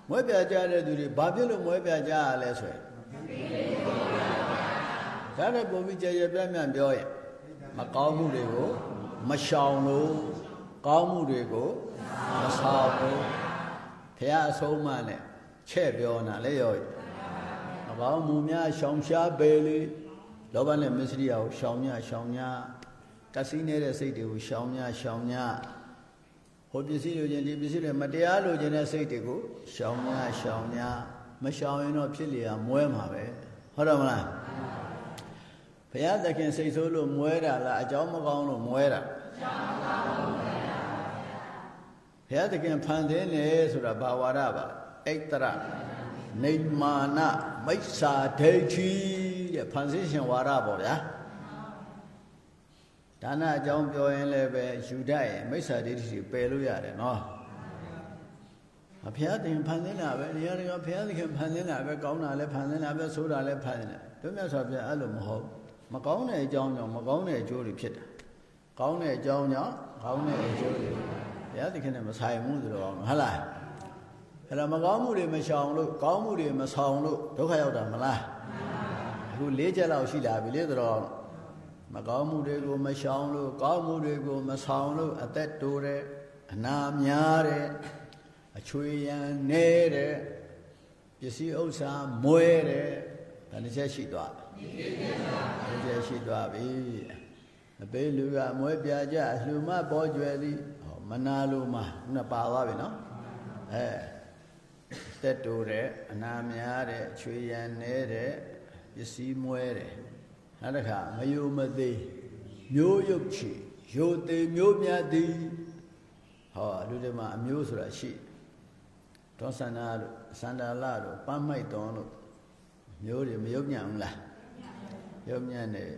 မွဲပြကြတဲ့သူတွေဘာဖြစ်လို့မွဲပြကြရလဲဆိုရင်ဒါနဲ့ပုံပြီးကြရပြတ်မြတ်ပြောရင်မကောင်းမှုတွေကိုမရှောင်လို့ကောင်းမှုတွေကိုမဆောင်ဘူးဘုရားအဆုံးအမနဲ့ ချဲ့ပြောနာလေယောဂီမကောင်းမှုများရှောင်ရှားပေလေလောဘနဲ့မစ္စရိယကိုရှောင်ညရှောင်ညကစီနေတဲ့စိတ်တွေကိုရှောင်ညရှောင်ညဟိုပစ္စည်းလိုချင်ဒီပစ္စည်းတွေမတရားလိုချင်တဲ့စိတ်တွေကိုရှောင်ညရှောင်ညမရှောင်ရင်တော့ဖြစ်လျာမွဲမှာပဲဟုတ်တယ်မလားဘုရားသခင်စိတ်ဆိုးလို့မွဲတာလားအကြောင်းမကောင်းလို့မွဲတာအကြောင်းမကောင်းလို့မွဲတာဘုရားသခင်ဖန်ဆင်းတယ်ဆိုတာဘာဝါဒပါအိ တ်တရနေမာနမိစ္ဆာဒိဋ္ဌိတဲ့ဖန်ဆင်းရှင်ဝါဒပေါ့ဗျာဒါနအကြောင်းပြောရင်လည်းပဲယူတတ်ရင်မိစ္ဆာဒိဋ္ဌိပယ်လို့ရတယ်နော်အဖျားတင်ဖန်ဆင်းတာပဲနေရာတကဖျားသခင်ဖန်ဆင်းတာပဲကောင်းတာလည်းဖန်ဆင်းတာပဲဆိုးတာလည်းဖန်ဆင်းတယ်တို့မြတ်စွာဘုရားအဲ့လိုမဟုတ်မကောင်းတဲ့အကြောင်းကြောင့်မကောင်းတဲ့အကျိုးတွေဖြစ်တာကောင်းတဲ့အကြောင်းကြောင့်ကောင်းတဲ့အကျိုးတွေဘုရားသခင်နဲ့မဆိုင်ဘူးဆိုတော့ဟုတ်လား အဲ့တော့မကောင်းမှုတွေမရှောင်လို့ကောင်းမှုတွေမဆောင်လို့ဒုက္ခရောက်တာမလားအခု၄ချက်လောက်ရှိလာပြီလေဆိုတော့မကောင်းမှုတွေကိုမရှောင်လို့ကောင်းမှုတွေကိုမဆောင်လို့အသက်တိုးတဲ့အနာများတဲ့အချွေရန်နေတဲ့ပစ္စည်းဥစ္စာမွဲတဲ့ဒါတစ်ချက်ရှိသွားပြီတစ်ချက်ရှိသွားပြီအပေလူကမွဲပြကြအလှမပေါ်ကျွယ်သည်ဟောမနာလိုမှခုနပါသွားပြီနော်အဲ တက်တိုးတဲ့အနာများတဲ့အချွေရန်နေတဲ့ပစ္စည်းမွဲတဲ့နောက်တစ်ခါမယုံမသိမျိုးရုပ်ချီယိုသေးမျိုးမြတ်သည်ဟောလူတွေမှာအမျိုးဆိုတာရှိဒေါသနာတို့စန္ဒာလတို့ပန်းမိုက်တော်တို့မျိုးတွေမယုံညံဘူးလားယုံညံတယ်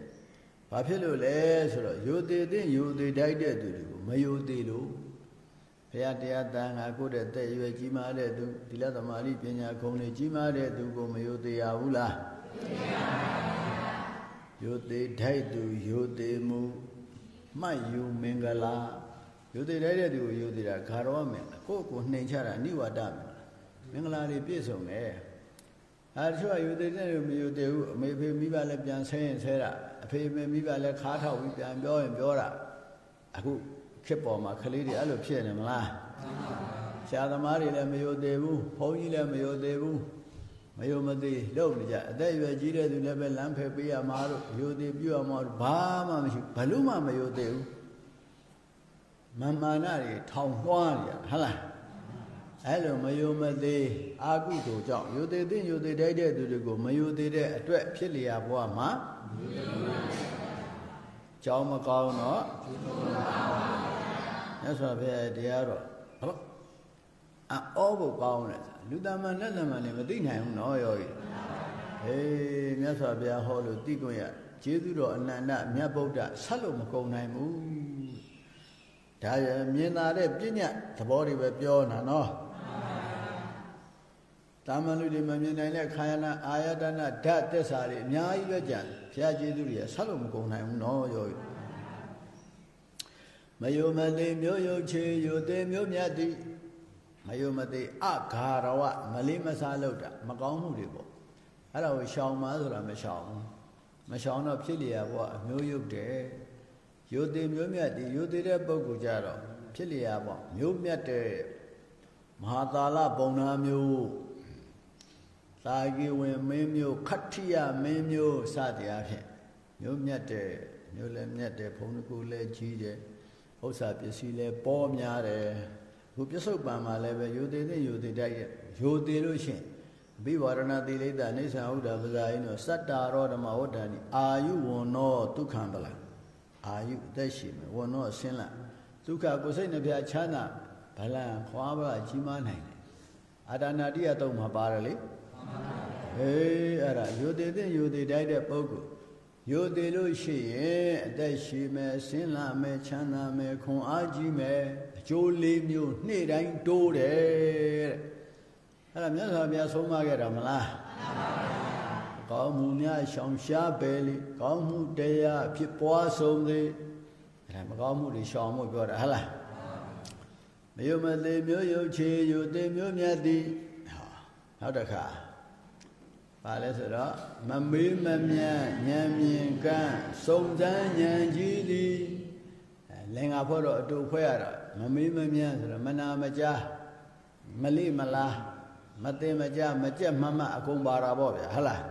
ဘာဖြစ်လို့လဲဆိုတော့ယိုသေးတဲ့ယိုသေးတိုက်တဲ့သူတွေကိုမယိုသေးလို့ ဘုရားတရားတန်ခါကိုတဲ့တဲ့ရွယ်ကြီးမားတဲ့သူဒီလသမာဓိပညာခုံတွေကြီးမားတဲ့သူကိုမယိုသေးရဘူးလားယုသေးဓာတ်သူယုသေးမှုမှတ်ယူမင်္ဂလာယုသေးဓာတ်တဲ့သူကိုယုသေးတာဂါရဝမင်္ဂလာကိုယ့်ကိုနှိမ်ချတာနိဝတ္တမင်္ဂလာမင်္ဂလာတွေပြည့်စုံတယ်အဲတချို့ကယုသေးတဲ့လူမယုသေးဘူးအမေဖေမိဘလည်းပြန်ဆဲရင်ဆဲတာအဖေမေမိဘလည်းခါထောက်ပြီးပြန်ပြောရင်ပြောတာအခု ခေတ်ပေါ်မှာကလေးတွေအဲ့လိုဖြစ်နေမလားဆရာသမားတွေလည်းမယုသေးဘူးဘုန်းကြီးလည်းမယုသေးဘူးမယုံမသိလုပ်နေကြအသက်အရွယ်ကြီးတဲ့သူလည်းပဲလမ်းဖယ်ပေးရမှာတို့ယုသေးပြုရမှာတို့ဘာမှမရှိဘလို့မှမယုသေးဘူးမမာနတွေထောင်လွှားနေရဟုတ်လားအဲ့လိုမယုံမသိအာကုသိုလ်ကြောင့်ယုသေးသိယုသေးတိုက်တဲ့သူတွေကိုမယုသေးတဲ့အတွက်ဖြစ်လျာဘဝမှာ ကြောင်းမကောင်းတော့မြတ်စွာဘုရားတရားတော်ဟုတ်အောဖို့ကောင်းတယ်လူတမန်နဲ့တမန်လည်းမသိနိုင်ဘူးနော်ယောဂီဟေးမြတ်စွာဘုရားဟောလို့သိခွင့်ရကျေးဇူးတော်အနန္တမြတ်ဗုဒ္ဓဆက်လို့မကုန်နိုင်ဘူးဒါရမြင်သာတဲ့ပြဉ္ညာသဘောတွေပဲပြောတာနော် တာမန်လူတွေမမြင်နိုင်တဲ့ခါယနာအာယတနာဓာတ်သစ္စာတွေအများကြီးပဲကြံဘုရားကျေးဇူးတွေဆက်လို့မကုန်နိုင်ဘူးနော်ယောဂီမယုံမသိမျိုးယုတ်ချေယုသေးမျိုးမြတ်တိမယုံမသိအဂါရဝမလေးမစားလို့တာမကောင်းမှုတွေပေါ့အဲ့ဒါကိုရှောင်ပါဆိုတာမရှောင်ဘူးမရှောင်တော့ဖြစ်လျာပေါ့အမျိုးယုတ်တယ်ယုတ်သေးမျိုးမြတ်ဒီယုတ်သေးတဲ့ပုဂ္ဂိုလ်ကြတော့ဖြစ်လျာပေါ့မျိုးမြတ်တဲ့မဟာသာလပုံနာမျိုး သာဂီဝင်မင်းမျိုးခတ္ထိယမင်းမျိုးစသည်အဖြစ်မျိုးမြတ်တဲ့မျိုးလည်းမြတ်တယ်ဘုံတစ်ခုလည်းကြီးတယ်ဥစ္စာပစ္စည်းလည်းပေါ်များတယ်ခုပြစ္ဆုတ်ပံမှာလည်းပဲယိုသေးတဲ့ယိုသေးတိုက်ရဲ့ယိုသေးလို့ရှင်ဘိဝရဏတိလိတအိသံဥဒ္ဒပဇာယိနောစတ္တာရောဓမဝဋ္ဌာနိအာယုဝဏ္ဏောဒုက္ခံပလံအာယုအသက်ရှိမယ်ဝဏ္ဏောအစင်းလဒုက္ခကိုစိတ်နှပြချမ်းသာဗလံခွားပါကြီးမားနိုင်တယ်အာဒါနာတိယတုံးမှာပါတယ်လေ ဟေးအဲ့ဒါယိုသေးတဲ့ယိုသေးတိုက်တဲ့ပုဂ္ဂိုလ်ယိုသေးလို့ရှိရင်အသက်ရှိမယ်ဆင်းလာမယ်ချမ်းသာမယ်ခွန်အားကြီးမယ်အကျိုးလေးမျိုးနေ့တိုင်းတိုးတယ်တဲ့အဲ့ဒါမြတ်စွာဘုရားဆုံးမခဲ့တာမလားကောင်းမှုများရှောင်ရှားပဲလေကောင်းမှုတရားဖြစ်ပွားဆုံးသေးအဲ့ဒါမကောင်းမှုတွေရှောင်မှုပြောတာဟုတ်လားမယုံမသေးမျိုးယုတ်ချေယုတ်သေးမျိုးမြတ်သည်နောက်တစ်ခါ ဘာလဲဆိုတော့မမေးမမြတ်ဉာဏ်မြင်ကန်းစုံစမ်းဉာဏ်ကြီးသည်လင်္ကာဖို့တော့အတူခွဲရတာမမေးမမြတ်ဆိုတော့မနာမကြားမလိမလားမသိမကြမကြက်မမအကုန်ပါတာပေါ့ဗျာဟုတ်လား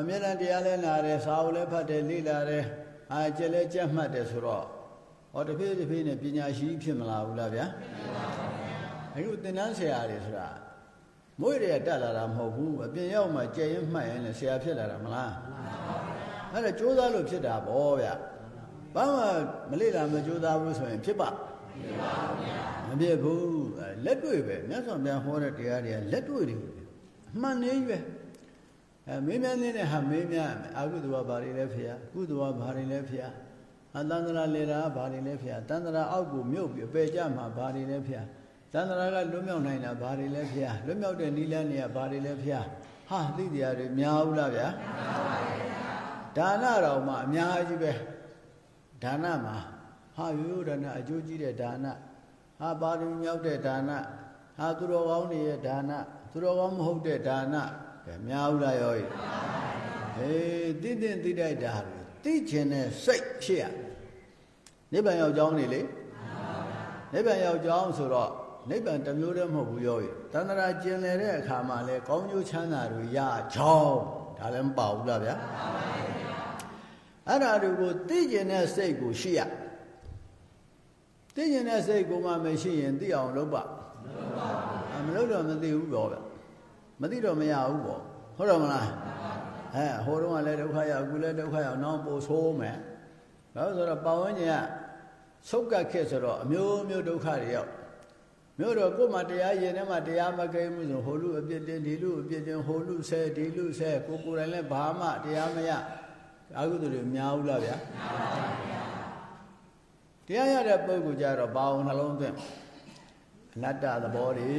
အမြဲတမ်းတရားလဲနာတယ်စာအုပ်လဲဖတ်တယ်လေ့လာတယ်အာကြက်လဲကြက်မှတ်တယ်ဆိုတော့ဟောတဖြည်းတဖြည်းနဲ့ပညာရှိဖြစ်မလာဘူးလားဗျာအခုသင်တန်းဆရာတွေဆိုတာ မွေးတွေကတက်လာတာမဟုတ်ဘူးအပြင်ရောက်မှကြည်ရင်မှတ်ရင်လည်းဆရာဖြစ်လာတာမလားအဲ့ဒါကြိုးစားလို့ဖြစ်တာပေါ့ဗျဘာမှမလေ့လာမကြိုးစားဘူးဆိုရင်ဖြစ်ပါမဖြစ်ဘူးလက်တွေ့ပဲမြတ်စွာဘုရားဟောတဲ့တရားတွေကလက်တွေ့တွေအမှန်နေပဲအဲမင်းများနေတဲ့ဟာမင်းများအာဟုတဝဘာတွေလဲဖေရကုသဝဘာတွေလဲဖေရအတန္တရာလေတာဘာတွေလဲဖေရတန္တရာအောက်ကိုမြုပ်ပြီးပယ်ကြမှာဘာတွေလဲဖေရ သန္တရာကလွတ်မြောက်နိုင်တာဘာတွေလဲဖျားလွတ်မြောက်တဲ့နိလန်းတွေကဘာတွေလဲဖျားဟာသိတရားတွေများဘူးလားဗျာဒါနတော်မှာအများကြီးပဲဒါနမှာဟာရိုးရိုးဒါနအကျိုးကြီးတဲ့ဒါနဟာပါရမီမြောက်တဲ့ဒါနဟာသူတော်ကောင်းတွေရဲ့ဒါနသူတော်ကောင်းမဟုတ်တဲ့ဒါနကဲများဘူးလားရောဤဟေးတိတိတိတိုက်တာတွေသိကျင်တဲ့စိတ်ဖြစ်ရနိဗ္ဗာန်ရောက်ကြောင်းနေလေနိဗ္ဗာန်ရောက်ကြောင်းဆိုတော့ နိဗ္ဗာန်တစ်မျိုးတည်းမဟုတ်ဘူးရောရတန္တရာကျင်လည်တဲ့အခါမှာလဲကောင်းကျိုးချမ်းသာတွေရချောင်းဒါလည်းမပါဘူးလားဗျာအဲ့ဒါတွေကိုသိကျင်တဲ့စိတ်ကိုရှိရသိကျင်တဲ့စိတ်ကိုမှမရှိရင်သိအောင်လုပ်ပါမလုပ်တော့မသိဘူးပေါ့ဗျမသိတော့မရဘူးပေါ့ဟုတ်တော့မလားအဲဟိုတုန်းကလည်းဒုက္ခရောက်အခုလည်းဒုက္ခရောက်နောက်ပိုဆိုးမယ်ဘာလို့ဆိုတော့ပဝန်းကျင်ကဆုတ်ကတ်ခဲ့ဆိုတော့အမျိုးမျိုးဒုက္ခတွေရောက် မြို့တော့ကိုယ်မှတရားရင်ထဲမှာတရားမကိမှုဆိုဟိုလူအပြစ်တင်ဒီလူအပြစ်တင်ဟိုလူဆဲဒီလူဆဲကိုကိုယ်တိုင်လည်းဘာမှတရားမရအကုသိုလ်တွေများဘူးလားဗျာတရားရတဲ့ပုဂ္ဂိုလ်ကြတော့ဘာအောင်နှလုံးသွင်းအနတ္တသဘောတွေ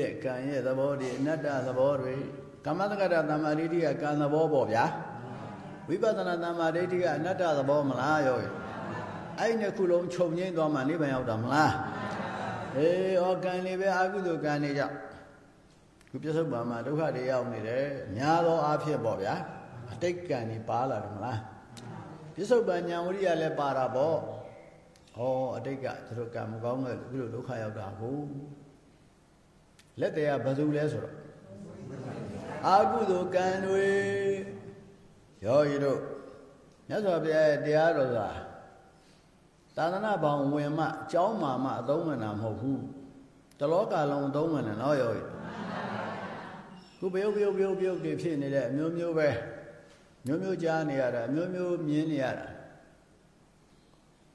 တဲ့ကံရဲ့သဘောတွေအနတ္တသဘောတွေကမ္မတက္ကတာတမ္မာဒိဋ္ဌိကကံသဘောပေါ့ဗျာဝိပဿနာတမ္မာဒိဋ္ဌိကအနတ္တသဘောမလားရောအဲ့ဒီနှစ်ခုလုံးခြုံငိမ့်သွားမှနိဗ္ဗာန်ရောက်တာမလား အေးဩကံနေပဲအကုသိုလ်ကံနေကြောင့်ခုပြစ္ဆုတ်ပါမှာဒုက္ခတွေရောက်နေတယ်များသောအားဖြင့်ပေါ့ဗျာအတိတ်ကံနေပါလာတယ်မလားပြစ္ဆုတ်ပံညာဝရိယလည်းပါတာပေါ့ဩအတိတ်ကသူတို့ကံမကောင်းတဲ့ခုလိုဒုက္ခရောက်တာကိုလက်တည်းကဘယ်သူလဲဆိုတော့အာကုသိုလ်ကံတွေရောရီတို့မြတ်စွာဘုရားရဲ့တရားတော်ဆိုတာ သာသနာ့ဘောင်ဝင်မှအကြောင်းမှမှအသုံးဝင်တာမဟုတ်ဘူးတလောကလုံးအသုံးဝင်တယ်နော်ရောရီခုပယုတ်ပယုတ်ပယုတ်ပယုတ်တွေဖြစ်နေတဲ့အမျိုးမျိုးပဲမျိုးမျိုးကြားနေရတာအမျိုးမျိုးမြင်နေရတာ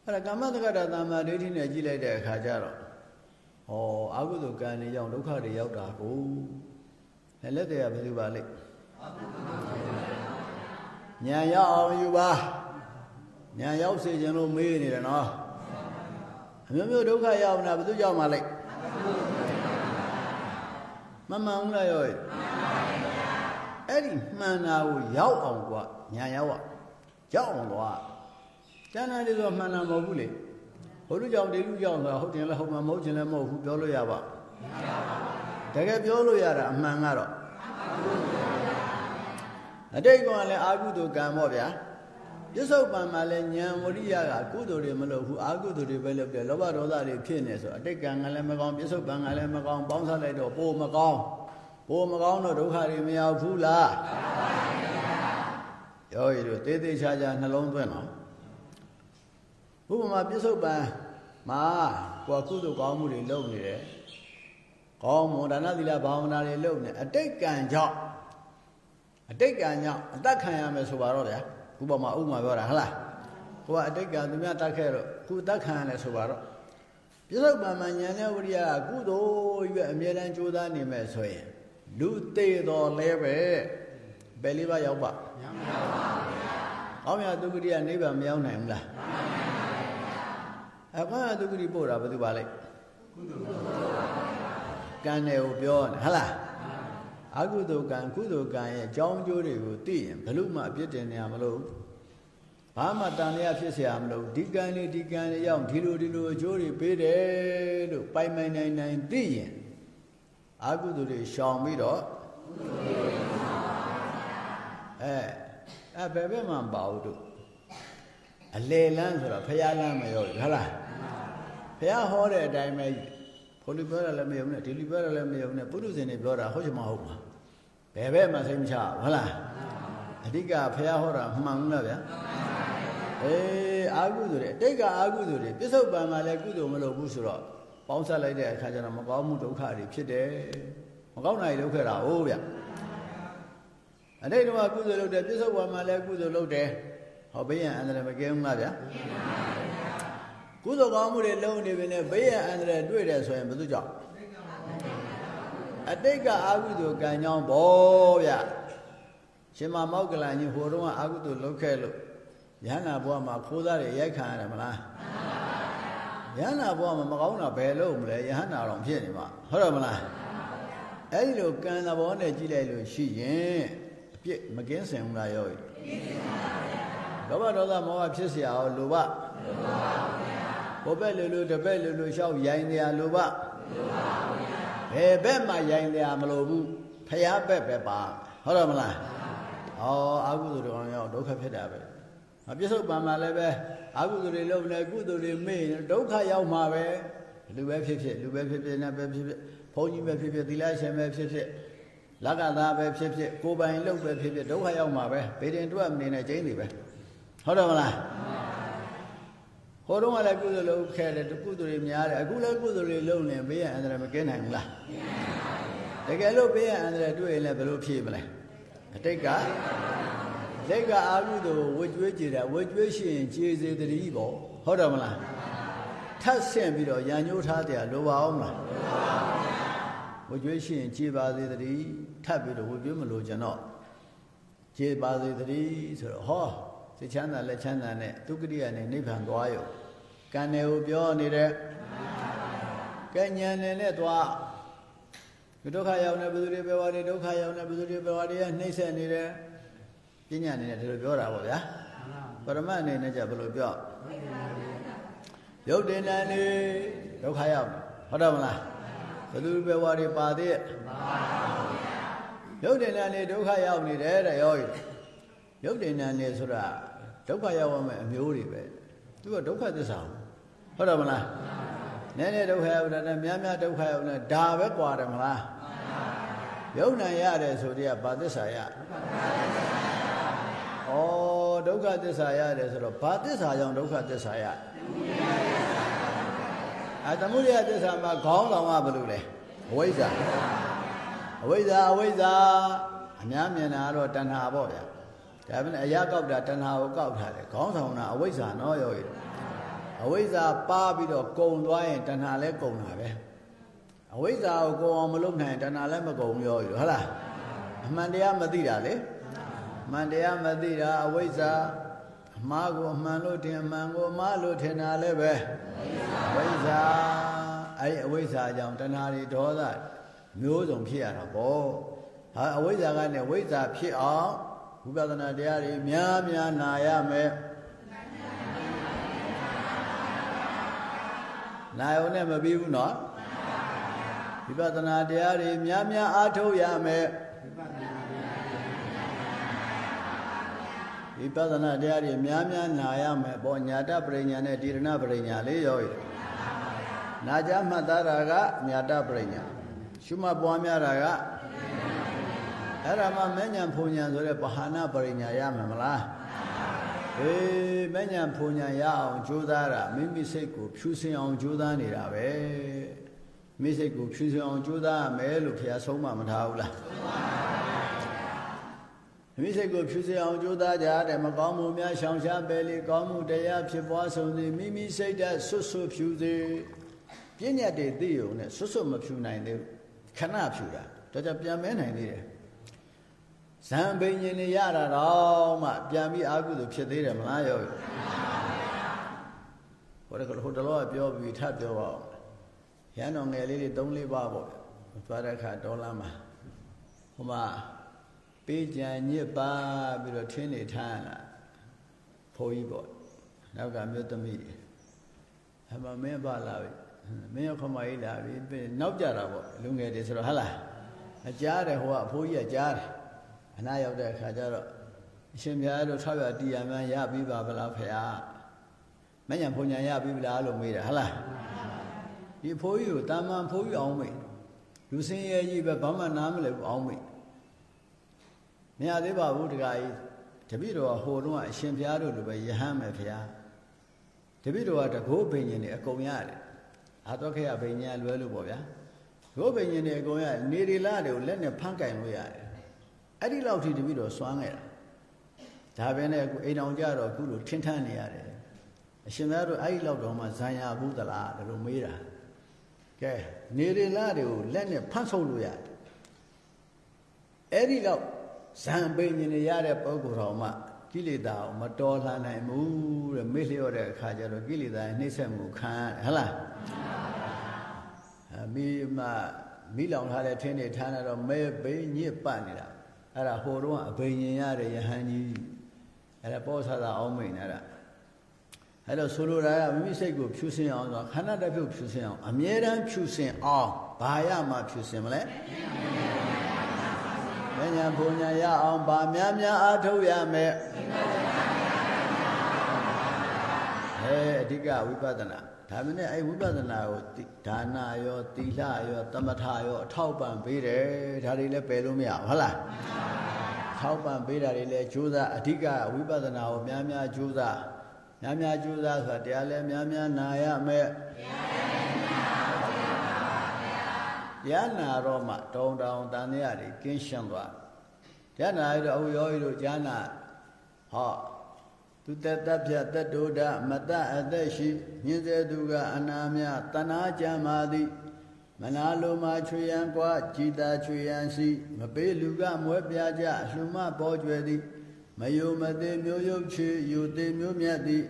အဲ့ဒါကမ္မတက္ကတာသမ္မာဒိဋ္ဌိနဲ့ကြည့်လိုက်တဲ့အခါကျတော့ဟောအကုသိုလ်ကံတွေကြောင့်ဒုက္ခတွေရောက်တာကိုလက်လက်တွေကဘယ်လိုပါလိမ့်ညာရောက်အောင်ယူပါ ညာရောက်စေခြင်းလို့မေးနေတယ်နော်အမျိုးမျိုးဒုက္ခရောက်နေတာဘယ်သူကြောင့်မှလိမ့်မမှန်ဘူးလားရောအဲ့ဒီမှန်တာကိုရောက်အောင်ကွာညာရောက်အောင်ရောက်အောင်သွားကျန်တယ်ဆိုမှန်တာမဟုတ်ဘူးလေဘုလူကြောင့်တေလူကြောင့်ဆိုတာဟုတ်တယ်လည်းဟုတ်မှာမဟုတ်ခြင်းလည်းမဟုတ်ဘူးပြောလို့ရပါတကယ်ပြောလို့ရတာအမှန်ကတော့အတိတ်ကလည်းအာဟုတုကံပေါ့ဗျာ ပြစ္ဆုတ်ပံမှာလည်းဉာဏ်ဝရိယကကုသိုလ်တွေမလုပ်ဘူးအာဟုတုတွေပဲလုပ်တယ်လောဘဒေါသတွေဖြစ်နေဆိုအတိတ်ကံကလည်းမကောင်းပြစ္ဆုတ်ပံကလည်းမကောင်းပေါင်းစားလိုက်တော့ပိုမကောင်းပိုမကောင်းတော့ဒုက္ခတွေမရောက်ဘူးလားရောရည်တို့သေးသေးချာချာနှလုံးသွင်းတော့ဥပမာပြစ္ဆုတ်ပံမှာကိုယ်ကုသိုလ်ကောင်းမှုတွေလုပ်နေတယ်ကောင်းမွန်ဒါနသီလဘာဝနာတွေလုပ်နေအတိတ်ကံကြောင့်အတိတ်ကံကြောင့်အသက်ခံရမယ်ဆိုပါတော့ဗျာ ဥပမာဥပမာပြောတာဟုတ်လားကိုကအတိတ်ကံသူများတတ်ခဲ့တော့ခုအသက်ခံရတယ်ဆိုပါတော့ပြစ္ဆုတ်ပံမှာဉာဏ်နဲ့ဝိရိယကကုသိုလ်ရွအမြဲတမ်းကြိုးစားနေမယ်ဆိုရင်လူသေးတော်လဲပဲဘယ်လေးပါရောက်ပါမရောက်ပါဘူးဗျာကောင်းမြတ်ဒုက္ခရိယနိဗ္ဗာန်မရောက်နိုင်ဘူးလားအကောင်းမြတ်ဒုက္ခရိပို့တာဘယ်သူပါလဲကုသိုလ်ကံတယ်ကိုပြောနေဟုတ်လား အကုသိုလ်ကံကုသိုလ်ကံရဲ့အကြောင်းကျိုးတွေကိုသိရင်ဘလို့မှအပြစ်တင်နေရမလို့ဘာမှတန်လျာဖြစ်เสียမလို့ဒီကံတွေဒီကံတွေရောက်ဒီလိုဒီလိုအကျိုးတွေပေးတယ်လို့ပိုင်ပိုင်နိုင်နိုင်သိရင်အကုသိုလ်တွေရှောင်ပြီးတော့အဲအဲဘယ်ဘက်မှမပါဘူးတို့အလေလန်းဆိုတော့ဖရာလန်းမရောဟုတ်လားဖရာဟောတဲ့အတိုင်းပဲဘု လူပြောတာလည်းမယုံနဲ့ဒီလူပြောတာလည်းမယုံနဲ့ပုရုဇဉ်တွေပြောတာဟုတ်ချင်မဟုတ်ပါဘယ်ဘက်မှစိတ်မချဟုတ်လားအဓိကဖရာဟောတာမှန်ဘူးလားဗျာအေးအာဟုဆိုတဲ့တိတ်ကအာဟုဆိုတဲ့ပြစ္ဆုတ်ပံမှာလည်းကုသိုလ်မလုပ်ဘူးဆိုတော့ပေါင်းဆက်လိုက်တဲ့အခါကျတော့မကောင်းမှုဒုက္ခတွေဖြစ်တယ်မကောင်းနိုင်လုပ်ခဲ့တာဟုတ်ဗျအတိတ်တော့ကုသိုလ်လုပ်တယ်ပြစ္ဆုတ်ပံမှာလည်းကုသိုလ်လုပ်တယ်ဟောဘေးရန်အန္တရာယ်မကင်းဘူးလားဗျာ ကုသိုလ်ကောင်းမှုတွေလုပ်နေပြီနဲ့ဘေးရန်အန္တရာယ်တွေ့တယ်ဆိုရင်ဘယ်သူကြောင့်အတိတ်ကအာဟုသိုလ်ကံကြောင့်ဘောဗျရှင်မမောက်ကလန်ကြီးဟိုတုန်းကအာဟုသိုလ်လုပ်ခဲ့လို့ယန္နာဘုရားမှာခိုးသားတွေရိုက်ခံရတယ်မလားယန္နာဘုရားမှာမကောင်းတာဘယ်လို့မလဲယဟန္နာတော်ဖြစ်နေမှာဟုတ်တယ်မလားအဲ့ဒီလိုကံသဘောနဲ့ကြည့်လိုက်လို့ရှိရင်အပြစ်မကင်းစင်ဘူးလားရောလောဘဒေါသမောဟဖြစ်เสียအောင်လိုဘလိုပါဘူးဗျာ ဘုဘက်လူလူတပက်လူလူလျှောက်ရိုင်းတရားလိုဘလိုပါဘူးဗျာဘယ်ဘက်မှရိုင်းတရားမလိုဘူးဖျားဘက်ပဲပါဟုတ်တယ်မလားဩအာဟုသူတော်ရောက်ဒုက္ခဖြစ်တာပဲမပြစ္ဆုတ်ပံမှာလည်းပဲအာဟုသူတွေလုံးနေကုသူတွေမေ့ဒုက္ခရောက်မှာပဲလူပဲဖြစ်ဖြစ်လူပဲဖြစ်ဖြစ်နဲ့ပဲဖြစ်ဖြစ်ဘုန်းကြီးပဲဖြစ်ဖြစ်သီလရှင်ပဲဖြစ်ဖြစ်လက္ခဏာပဲဖြစ်ဖြစ်ကိုယ်ပိုင်လုပ်ပဲဖြစ်ဖြစ်ဒုက္ခရောက်မှာပဲဗေဒင်တွက်မနေနဲ့ကျင်းနေပဲဟုတ်တယ်မလား ဟိုတုန်းကလည်းကုသိုလ်လုပ်ခဲ့တယ်ကုသိုလ်တွေများတယ်အခုလည်းကုသိုလ်တွေလုပ်နေဘေးရန်အန္တရာယ်မကင်းနိုင်ဘူးလားတကယ်လို့ဘေးရန်အန္တရာယ်တွေ့ရင်လည်းဘယ်လိုဖြေမလဲအတိတ်ကလက်ကအမှုတို့ဝကြွေးကြည်တာဝကြွေးရှိရင်ခြေစေတည်းပေါ့ဟုတ်တယ်မလားထပ်ဆင့်ပြီးတော့ရန်ညှိုးထားတယ်လိုပါအောင်မလားလိုပါဘူးဗျာဝကြွေးရှိရင်ခြေပါစေတည်းထပ်ပြီးတော့ဝကြွေးမလို့ကျွန်တော်ခြေပါစေတည်းဆိုတော့ဟော စိတ်ချမ်းသာလက်ချမ်းသာနဲ့ဒုက္ခရိယနဲ့နိဗ္ဗာန်သွားရောကံတယ်ကိုပြောနေတဲ့ကဲဉာဏ်နဲ့နဲ့သွားဒုက္ခရောက်နေဘယ်သူတွေပဲဝါတွေဒုက္ခရောက်နေဘယ်သူတွေပဲဝါတွေကနှိမ့်ဆက်နေတယ်ပညာအနေနဲ့ဒီလိုပြောတာပေါ့ဗျာပရမတ်အနေနဲ့じゃဘယ်လိုပြောရုပ်တင်တယ်နေဒုက္ခရောက်နေဟုတ်တယ်မလားဘယ်သူပဲဝါတွေပါသေးရဲ့ပါပါဘုရားရုပ်တင်တယ်နေဒုက္ခရောက်နေတယ်တဲ့ရောရုပ်တင်တယ်နေဆိုတာ ဒုက္ခရောက်ရမယ့်အမျိုးတွေပဲသူကဒုက္ခသစ္စာဟုတ်တယ်မလားနည်းနည်းဒုက္ခရောက်တာနဲ့များများဒုက္ခရောက်တယ်ဒါပဲကွာတယ်မလားယုံနိုင်ရတယ်ဆိုတည်းကဘာသစ္စာရဩဒုက္ခသစ္စာရတယ်ဆိုတော့ဘာသစ္စာကြောင့်ဒုက္ခသစ္စာရအတမှုရိယသစ္စာမှာခေါင်းလောင်ကဘယ်လိုလဲအဝိဇ္ဇာအဝိဇ္ဇာအဝိဇ္ဇာအများမြင်တာကတော့တဏှာပေါ့ဗျာ ဒါပေမဲ့အရာကောက်တာတဏှာကိုကောက်ထားတယ်ခေါင်းဆောင်တာအဝိဇ္ဇာနော်ရောရအဝိဇ္ဇာပါပြီးတော့ကုံသွားရင်တဏှာလည်းကုံတာပဲအဝိဇ္ဇာကိုကုံအောင်မလုပ်နိုင်တဏှာလည်းမကုံရောရဟုတ်လားအမှန်တရားမသိတာလေအမှန်တရားမသိတာအဝိဇ္ဇာအမှားကိုအမှန်လို့ထင်အမှန်ကိုအမှားလို့ထင်တာလည်းပဲအဝိဇ္ဇာအဲ့ဒီအဝိဇ္ဇာကြောင့်တဏှာတွေဒေါသမျိုးစုံဖြစ်ရတာပေါ့ဟာအဝိဇ္ဇာကနေဝိဇ္ဇာဖြစ်အောင် ဝိပဿနာတရားတွေများများနာရမယ်နာယုံနဲ့မပြီးဘူးနော်ဝိပဿနာတရားတွေများများအားထုတ်ရမယ်ဝိပဿနာတရားတွေများများနာရမယ်ပေါ့ညာတပရိညာနဲ့တိရဏပရိညာလေးရောနာကြမှတ်သားတာကညာတပရိညာရှုမှတ်ပွားများတာက အဲ့ဒါမှမဉ္ဇဉ်ဖုန်ညာဆိုတဲ့ပဟာနာပရိညာရမယ်မလားအေးမဉ္ဇဉ်ဖုန်ညာရအောင်ကြိုးစားတာမိမိစိတ်ကိုဖြူစင်အောင်ကြိုးစားနေတာပဲမိစိတ်ကိုဖြူစင်အောင်ကြိုးစားရမယ်လို့ဘုရားဆုံးမမထားဘူးလားမိစိတ်ကိုဖြူစင်အောင်ကြိုးစားကြတယ်မကောင်းမှုများရှောင်ရှားပယ်လေကောင်းမှုတရားဖြစ်ပွားဆုံးစေမိမိစိတ်ဓာတ်ဆွတ်ဆွတ်ဖြူစေပြည့်ညတ်တွေသိုံနဲ့ဆွတ်ဆွတ်မဖြူနိုင်သေးဘူးခဏဖြူတာဒါကြောင့်ပြန်မဲနိုင်သေးတယ် ဇံဘိညာဉ်နေရတာတော့မှပြန်ပြီးအာကုသို့ဖြစ်သေးတယ်မလားယောဟိုတကဟိုတလောကပြောပြီးထပ်ပြောပါဦးရန်တော်ငယ်လေးတွေ၃၄ပါးပေါ့သွားတဲ့အခါဒေါ်လာမှာဟိုမှာပေးကြံညစ်ပါပြီးတော့ထင်းနေထားလာဖိုးကြီးပေါ့နောက်ကမြို့သမီးတွေအမမင်းပါလာပြီမင်းရောက်ခမကြီးလာပြီနောက်ကြတာပေါ့လူငယ်တွေဆိုတော့ဟာလားအကြားတယ်ဟိုကအဖိုးကြီးကကြားတယ် အနာရောက်တဲ့အခါကျတော့အရှင်ဘုရားတို့ဆောက်ရတရားမှန်ရပြီးပါဗလားဖေဟာမညံဖုန်ညာရပြီးဗလားလို့မေးတယ်ဟာလားဒီဖိုးကြီးကိုတာမန်ဖိုးကြီးအောင်မေးလူစင်းရဲကြီးပဲဘာမှနားမလဲဘူးအောင်မေးမရသေးပါဘူးတခါကြီးတပည့်တော်ဟိုတုန်းကအရှင်ဘုရားတို့လိုပဲယဟန်မယ်ဖေဟာတပည့်တော်ကတကိုးဘိညာဉ်တွေအကုန်ရတယ်အာတော့ခေယဘိညာဉ်လွဲလို့ပေါ့ဗျာတကိုးဘိညာဉ်တွေအကုန်ရနေရီလာတွေကိုလက်နဲ့ဖမ်းကင်လို့ရတယ် အဲ့ဒီလောက်ထိတပည့်တော်စွမ်းခဲ့တာဒါပဲနဲ့အခုအိမ်အောင်ကြတော့အခုလိုထင်းထမ်းနေရတယ်အရှင်သားတို့အဲ့ဒီလောက်တော့မှဇံရဘူးသလားဒါလိုမေးတာကဲနေရလာတွေကိုလက်နဲ့ဖမ်းဆုပ်လို့ရတယ်အဲ့ဒီလောက်ဇံပိန်နေရတဲ့ပုဂ္ဂိုလ်တော်မှကိလေသာကိုမတော်လှန်နိုင်ဘူးတဲ့မေ့လျော့တဲ့အခါကျတော့ကိလေသာနှိမ့်ဆက်မှုခံဟဟလားအမိမမိလောင်ထားတဲ့ထင်းတွေထားနေတော့မဲဘိညစ်ပတ်နေတာ အဲ့ဒါဟိုတော့အဘိညာဉ်ရတဲ့ယဟန်ကြီးအဲ့ဒါပောဆသာအောင်မိန်နေတာအဲ့တော့ဆိုလိုတာကမိမိစိတ်ကိုဖြူစင်အောင်ဆိုခန္ဓာတစ်ဖြုတ်ဖြူစင်အောင်အမြဲတမ်းဖြူစင်အောင်ဘာရမှဖြူစင်မလဲမညာဘုံညာရအောင်ဗာများများအားထုတ်ရမယ်အဲအဓိကဝိပဿနာ ဒါမနဲ့အဲဝိပဿနာကိုဒါနာရောသီလရောသမထရောအထောက်ပံ့ပေးတယ်ဒါတွေလည်းပယ်လို့မရဘူးဟုတ်လားထောက်ပံ့ပေးတာတွေလည်းကြိုးစားအဓိကဝိပဿနာကိုများများကြိုးစားများများကြိုးစားဆိုတာတရားလည်းများများနာရမယ်တရားနာတော့မှတောင်းတောင်းတန်ရတွေကင်းရှင်းသွားတရားနာရတော့အဝရောကြီးတို့ကြားနာဟော သူတက်တက်ပြတက်တိုဒမတအသက်ရှိမြင်စေသူကအနာမြတဏှာကြံပါသည်မနာလိုမှချွေရန်ကွာကြည်သာချွေရန်စီမပေးလူကမွဲပြကြလှမပေါ်ကျွယ်သည်မယုံမသေးမျိုးယုတ်ချေယူသေးမျိုးမြတ်သည်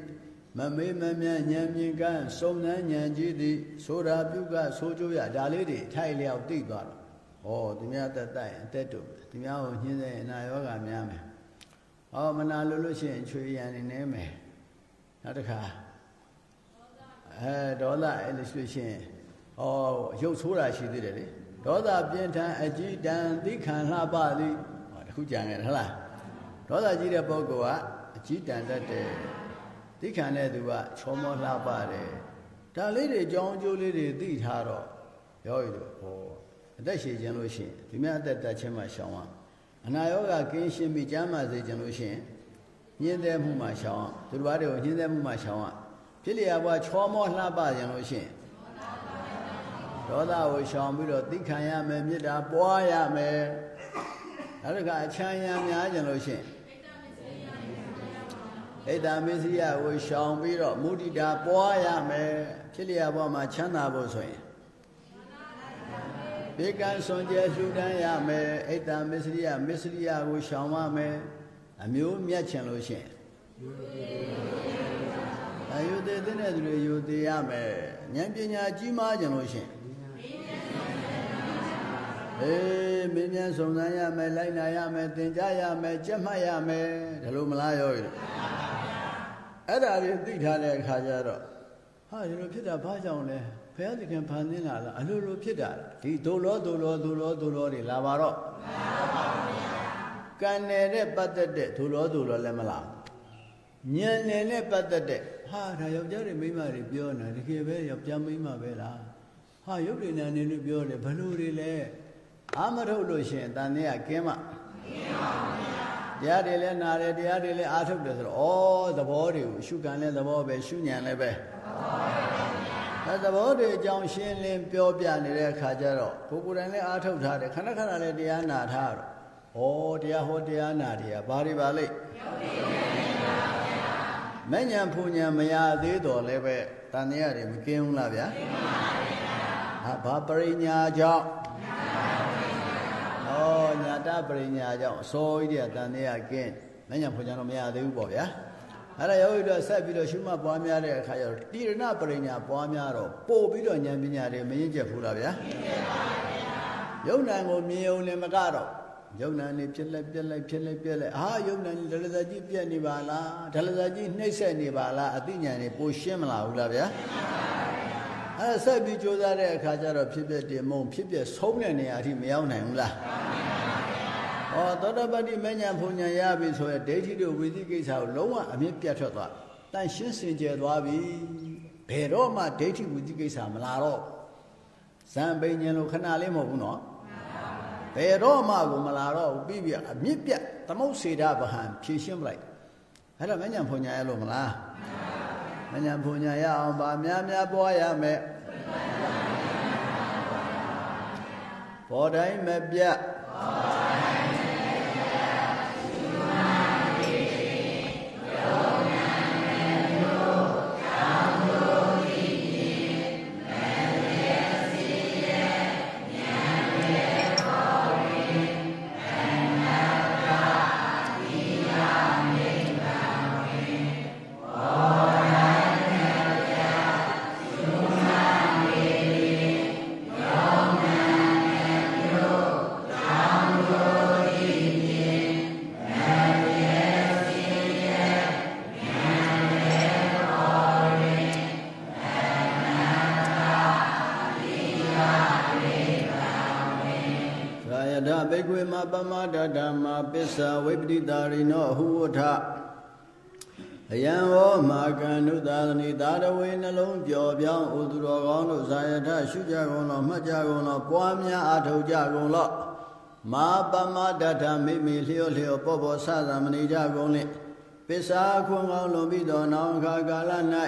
မမေးမမြဉာဏ်မြင်ကန်းစုံနှန်းဉာဏ်ကြီးသည်ဆိုတာပြုကဆိုကြရဒါလေးတွေထိုက်လျောက်သိသွားတော့ဩသူများတက်တိုက်အသက်တို့သူများကိုညှင်းစေအနာယောဂများမယ် ဩမနာလို့လို့ရှိရင်ချွေရန်နေနေမယ်နောက်တစ်ခါအဲဒေါသအဲ့လိုရှိရှင်ဩရုပ်ဆိုးတာရှိသေးတယ်လေဒေါသပြင်းထန်အကြည်တန်သိခံလှပသည်ဟောတခုကြံခဲ့ဟုတ်လားဒေါသကြီးတဲ့ပုဂ္ဂိုလ်ကအကြည်တန်တတ်တယ်သိခံတဲ့သူကချောမောလှပတယ်ဒါလေးတွေကြောင်းကျိုးလေးတွေသိထားတော့ရောရည်လို့ဟောအသက်ရှည်ခြင်းလို့ရှိရင်ဒီမြတ်အသက်တက်ခြင်းမှရှောင်အောင် အနာရောဂါကင်းရှင်းပြီးကျမ်းမာစေခြင်းလို့ရှိရင်ညှင်းသေးမှုမှရှောင်အောင်သူတစ်ပါးတွေကိုညှင်းသေးမှုမှရှောင်အောင်ဖြစ်လျာဘွားချောမောလှပခြင်းလို့ရှိရင်ဒေါသကိုရှောင်ပြီးတော့သိခံရမယ်မေတ္တာပွားရမယ်နောက်တစ်ခါအချမ်းရံများခြင်းလို့ရှိရင်ဣဒ္ဓမစ္စရိယကိုရှောင်ပြီးတော့မုဒိတာပွားရမယ်ဖြစ်လျာဘွားမှာချမ်းသာဖို့ဆိုရင် ဘေကံစွန်ကျဲလှူဒန်းရမယ်ဣဒ္ဓမစ္စရိယမစ္စရိယကိုရှောင်ရမယ်အမျိုးမြတ်ချင်လို့ရှိရင်အယုသေးတဲ့သူတွေယူသေးရမယ်ဉာဏ်ပညာကြီးမားကြလို့ရှိရင်အေးမင်းမြန်စုံစမ်းရမယ်လိုက်နာရမယ်သင်ကြားရမယ်ကြက်မှတ်ရမယ်ဒါလို့မလားရောရအဲ့ဒါတွေသိထားတဲ့အခါကျတော့ဟာဒီလိုဖြစ်တာဘာကြောင့်လဲ ဘုရားသခင်ဖန်ဆင်းလာလားအလိုလိုဖြစ်တာဒီဒုလောဒုလောဒုလောဒုလောတွေလာပါတော့ကံနေတဲ့ပတ်သက်တဲ့ဒုလောဒုလောလည်းမလားဉာဏ်နဲ့နဲ့ပတ်သက်တဲ့ဟာဒါယောက်ျားတွေမိန်းမတွေပြောနေတာတကယ်ပဲယောက်ျားမိန်းမပဲလားဟာရုပ်တွေနာနေလို့ပြောတယ်ဘလို့တွေလဲအာမထုတ်လို့ရှင်တန်တဲ့ကကင်းမကင်းပါဗျာတရားတွေလည်းနာတယ်တရားတွေလည်းအာထုတ်တယ်ဆိုတော့ဩသဘောတွေကိုရှုခံလဲသဘောပဲရှုဉဏ်လည်းပဲသဘောပါဗျာ အဲသဘောတွေအကြောင်းရှင်းလင်းပြောပြနေတဲ့အခါကျတော့ကိုကိုယ်တိုင်လည်းအာထုတ်ထားတယ်ခဏခဏလည်းတရားနာထားတော့ဩတရားဟောတရားနာတရားဘာတွေပါလိမ့်မဉ္ဇဉ်ဖူဉ္ဇဉ်မရသေးတော်လည်းပဲတန်တရားတွေမကင်းဘူးလားဗျာကင်းပါဗျာဟာဘာပရိညာကြောင့်ဩညာတပရိညာကြောင့်အစောကြီးတဲ့တန်တရားကင်းမဉ္ဇဉ်ဖူဉ္ဇဉ်တော့မရသေးဘူးပေါ့ဗျာ အဲ့ဒါယောဂီတို့ဆက်ပြီးတော့ရှုမှတ်ပွားများတဲ့အခါကျတော့တိရဏပရိညာပွားများတော့ပို့ပြီးတော့ဉာဏ်ပညာတွေမရင်ကျက်ဘူးလားဗျာမရင်ကျက်ပါဘူးဗျာယုံနာကိုမြင်ုံနဲ့မကတော့ယုံနာနေဖြစ်လိုက်ပြက်လိုက်ဖြစ်လိုက်ပြက်လိုက်အာယုံနာနေဒလဇာကြီးပြက်နေပါလားဒလဇာကြီးနှိမ့်ဆက်နေပါလားအသိဉာဏ်တွေပိုရှင်းမလားဘူးလားဗျာအဲဆက်ပြီးကြိုးစားတဲ့အခါကျတော့ဖြစ်ပြတင်မုံဖြစ်ပြဆုံးတဲ့နေရာအထိမရောက်နိုင်ဘူးလား ဩသောတပတ္တိမဉ္ဇဉ်ဘုံဉဏ်ရပြီဆိုရင်ဒိဋ္ဌိတို့ဝိသိကိစ္စကိုလုံးဝအမြင့်ပြတ်ထွက်သွားတန်ရှင်းစင်ကြယ်သွားပြီဘယ်တော့မှဒိဋ္ဌိဝိသိကိစ္စမလာတော့ဇံပိဉ္ဇဉ်လို့ခဏလေးမဟုတ်ဘူးနော်ဘယ်တော့မှကိုမလာတော့ဘူးပြီးပြီအမြင့်ပြတ်သမုတ်စေတဗဟံဖြည့်ရှင်းပလိုက်အဲ့တော့မဉ္ဇဉ်ဘုံဉဏ်ရလို့မလားမဉ္ဇဉ်ဘုံဉဏ်ရအောင်ဗာများများပွားရမယ်ဘောတိုင်းမပြတ်ဘောပ ပစ္စာဝိပတိတာရိနောအဟုဝထအယံဝောမာကန္နုသာသနိသာရဝေနှလုံးပျော်ပြောင်းဥသူတော်ကောင်းတို့ဇာယထရှုကြကုန်လောမှတ်ကြကုန်လောပွားများအားထုတ်ကြကုန်လောမာပမဒဓမ္မိမိလျောလျောပောပောဆသမဏိကြကုန်လေပစ္စာခွန်ကောင်းလွန်ပြီးသောနောင်ခါကာလ၌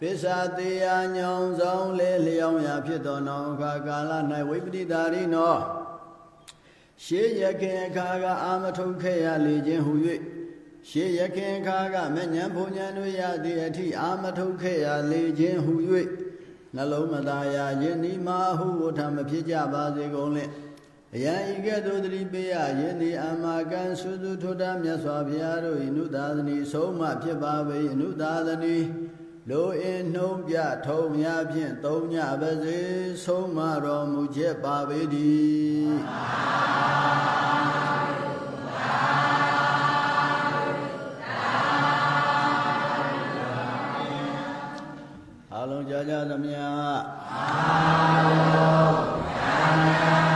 ပစ္စာတေယညောင်ဆောင်လေလျောင်းရာဖြစ်သောနောင်ခါကာလ၌ဝိပတိတာရိနော ရှေးရခင်အခါကအာမထုတ်ခဲ့ရလေခြင်းဟု၍ရှေးရခင်အခါကမဉ္ဇဉ်ဘုံဉဏ်တို့ရသည့်အထိအာမထုတ်ခဲ့ရလေခြင်းဟု၍နှလုံးမသားရခြင်းဤမာဟုဝထမဖြစ်ကြပါစေကုန်လင့်အယံဤကဲ့သို့သတိပေးရယင်းသည်အမကံသုသုထုတမြတ်စွာဘုရားတို့ဤနုသာသနီဆုံးမဖြစ်ပါပေအနုသာသနီ လိုအင်းနှုံးပြထုံများဖြင့်သုံးညပါစေဆုံးမတော်မူချက်ပါပေသည်အလုံးကြကြသမျှအာလုံးသာ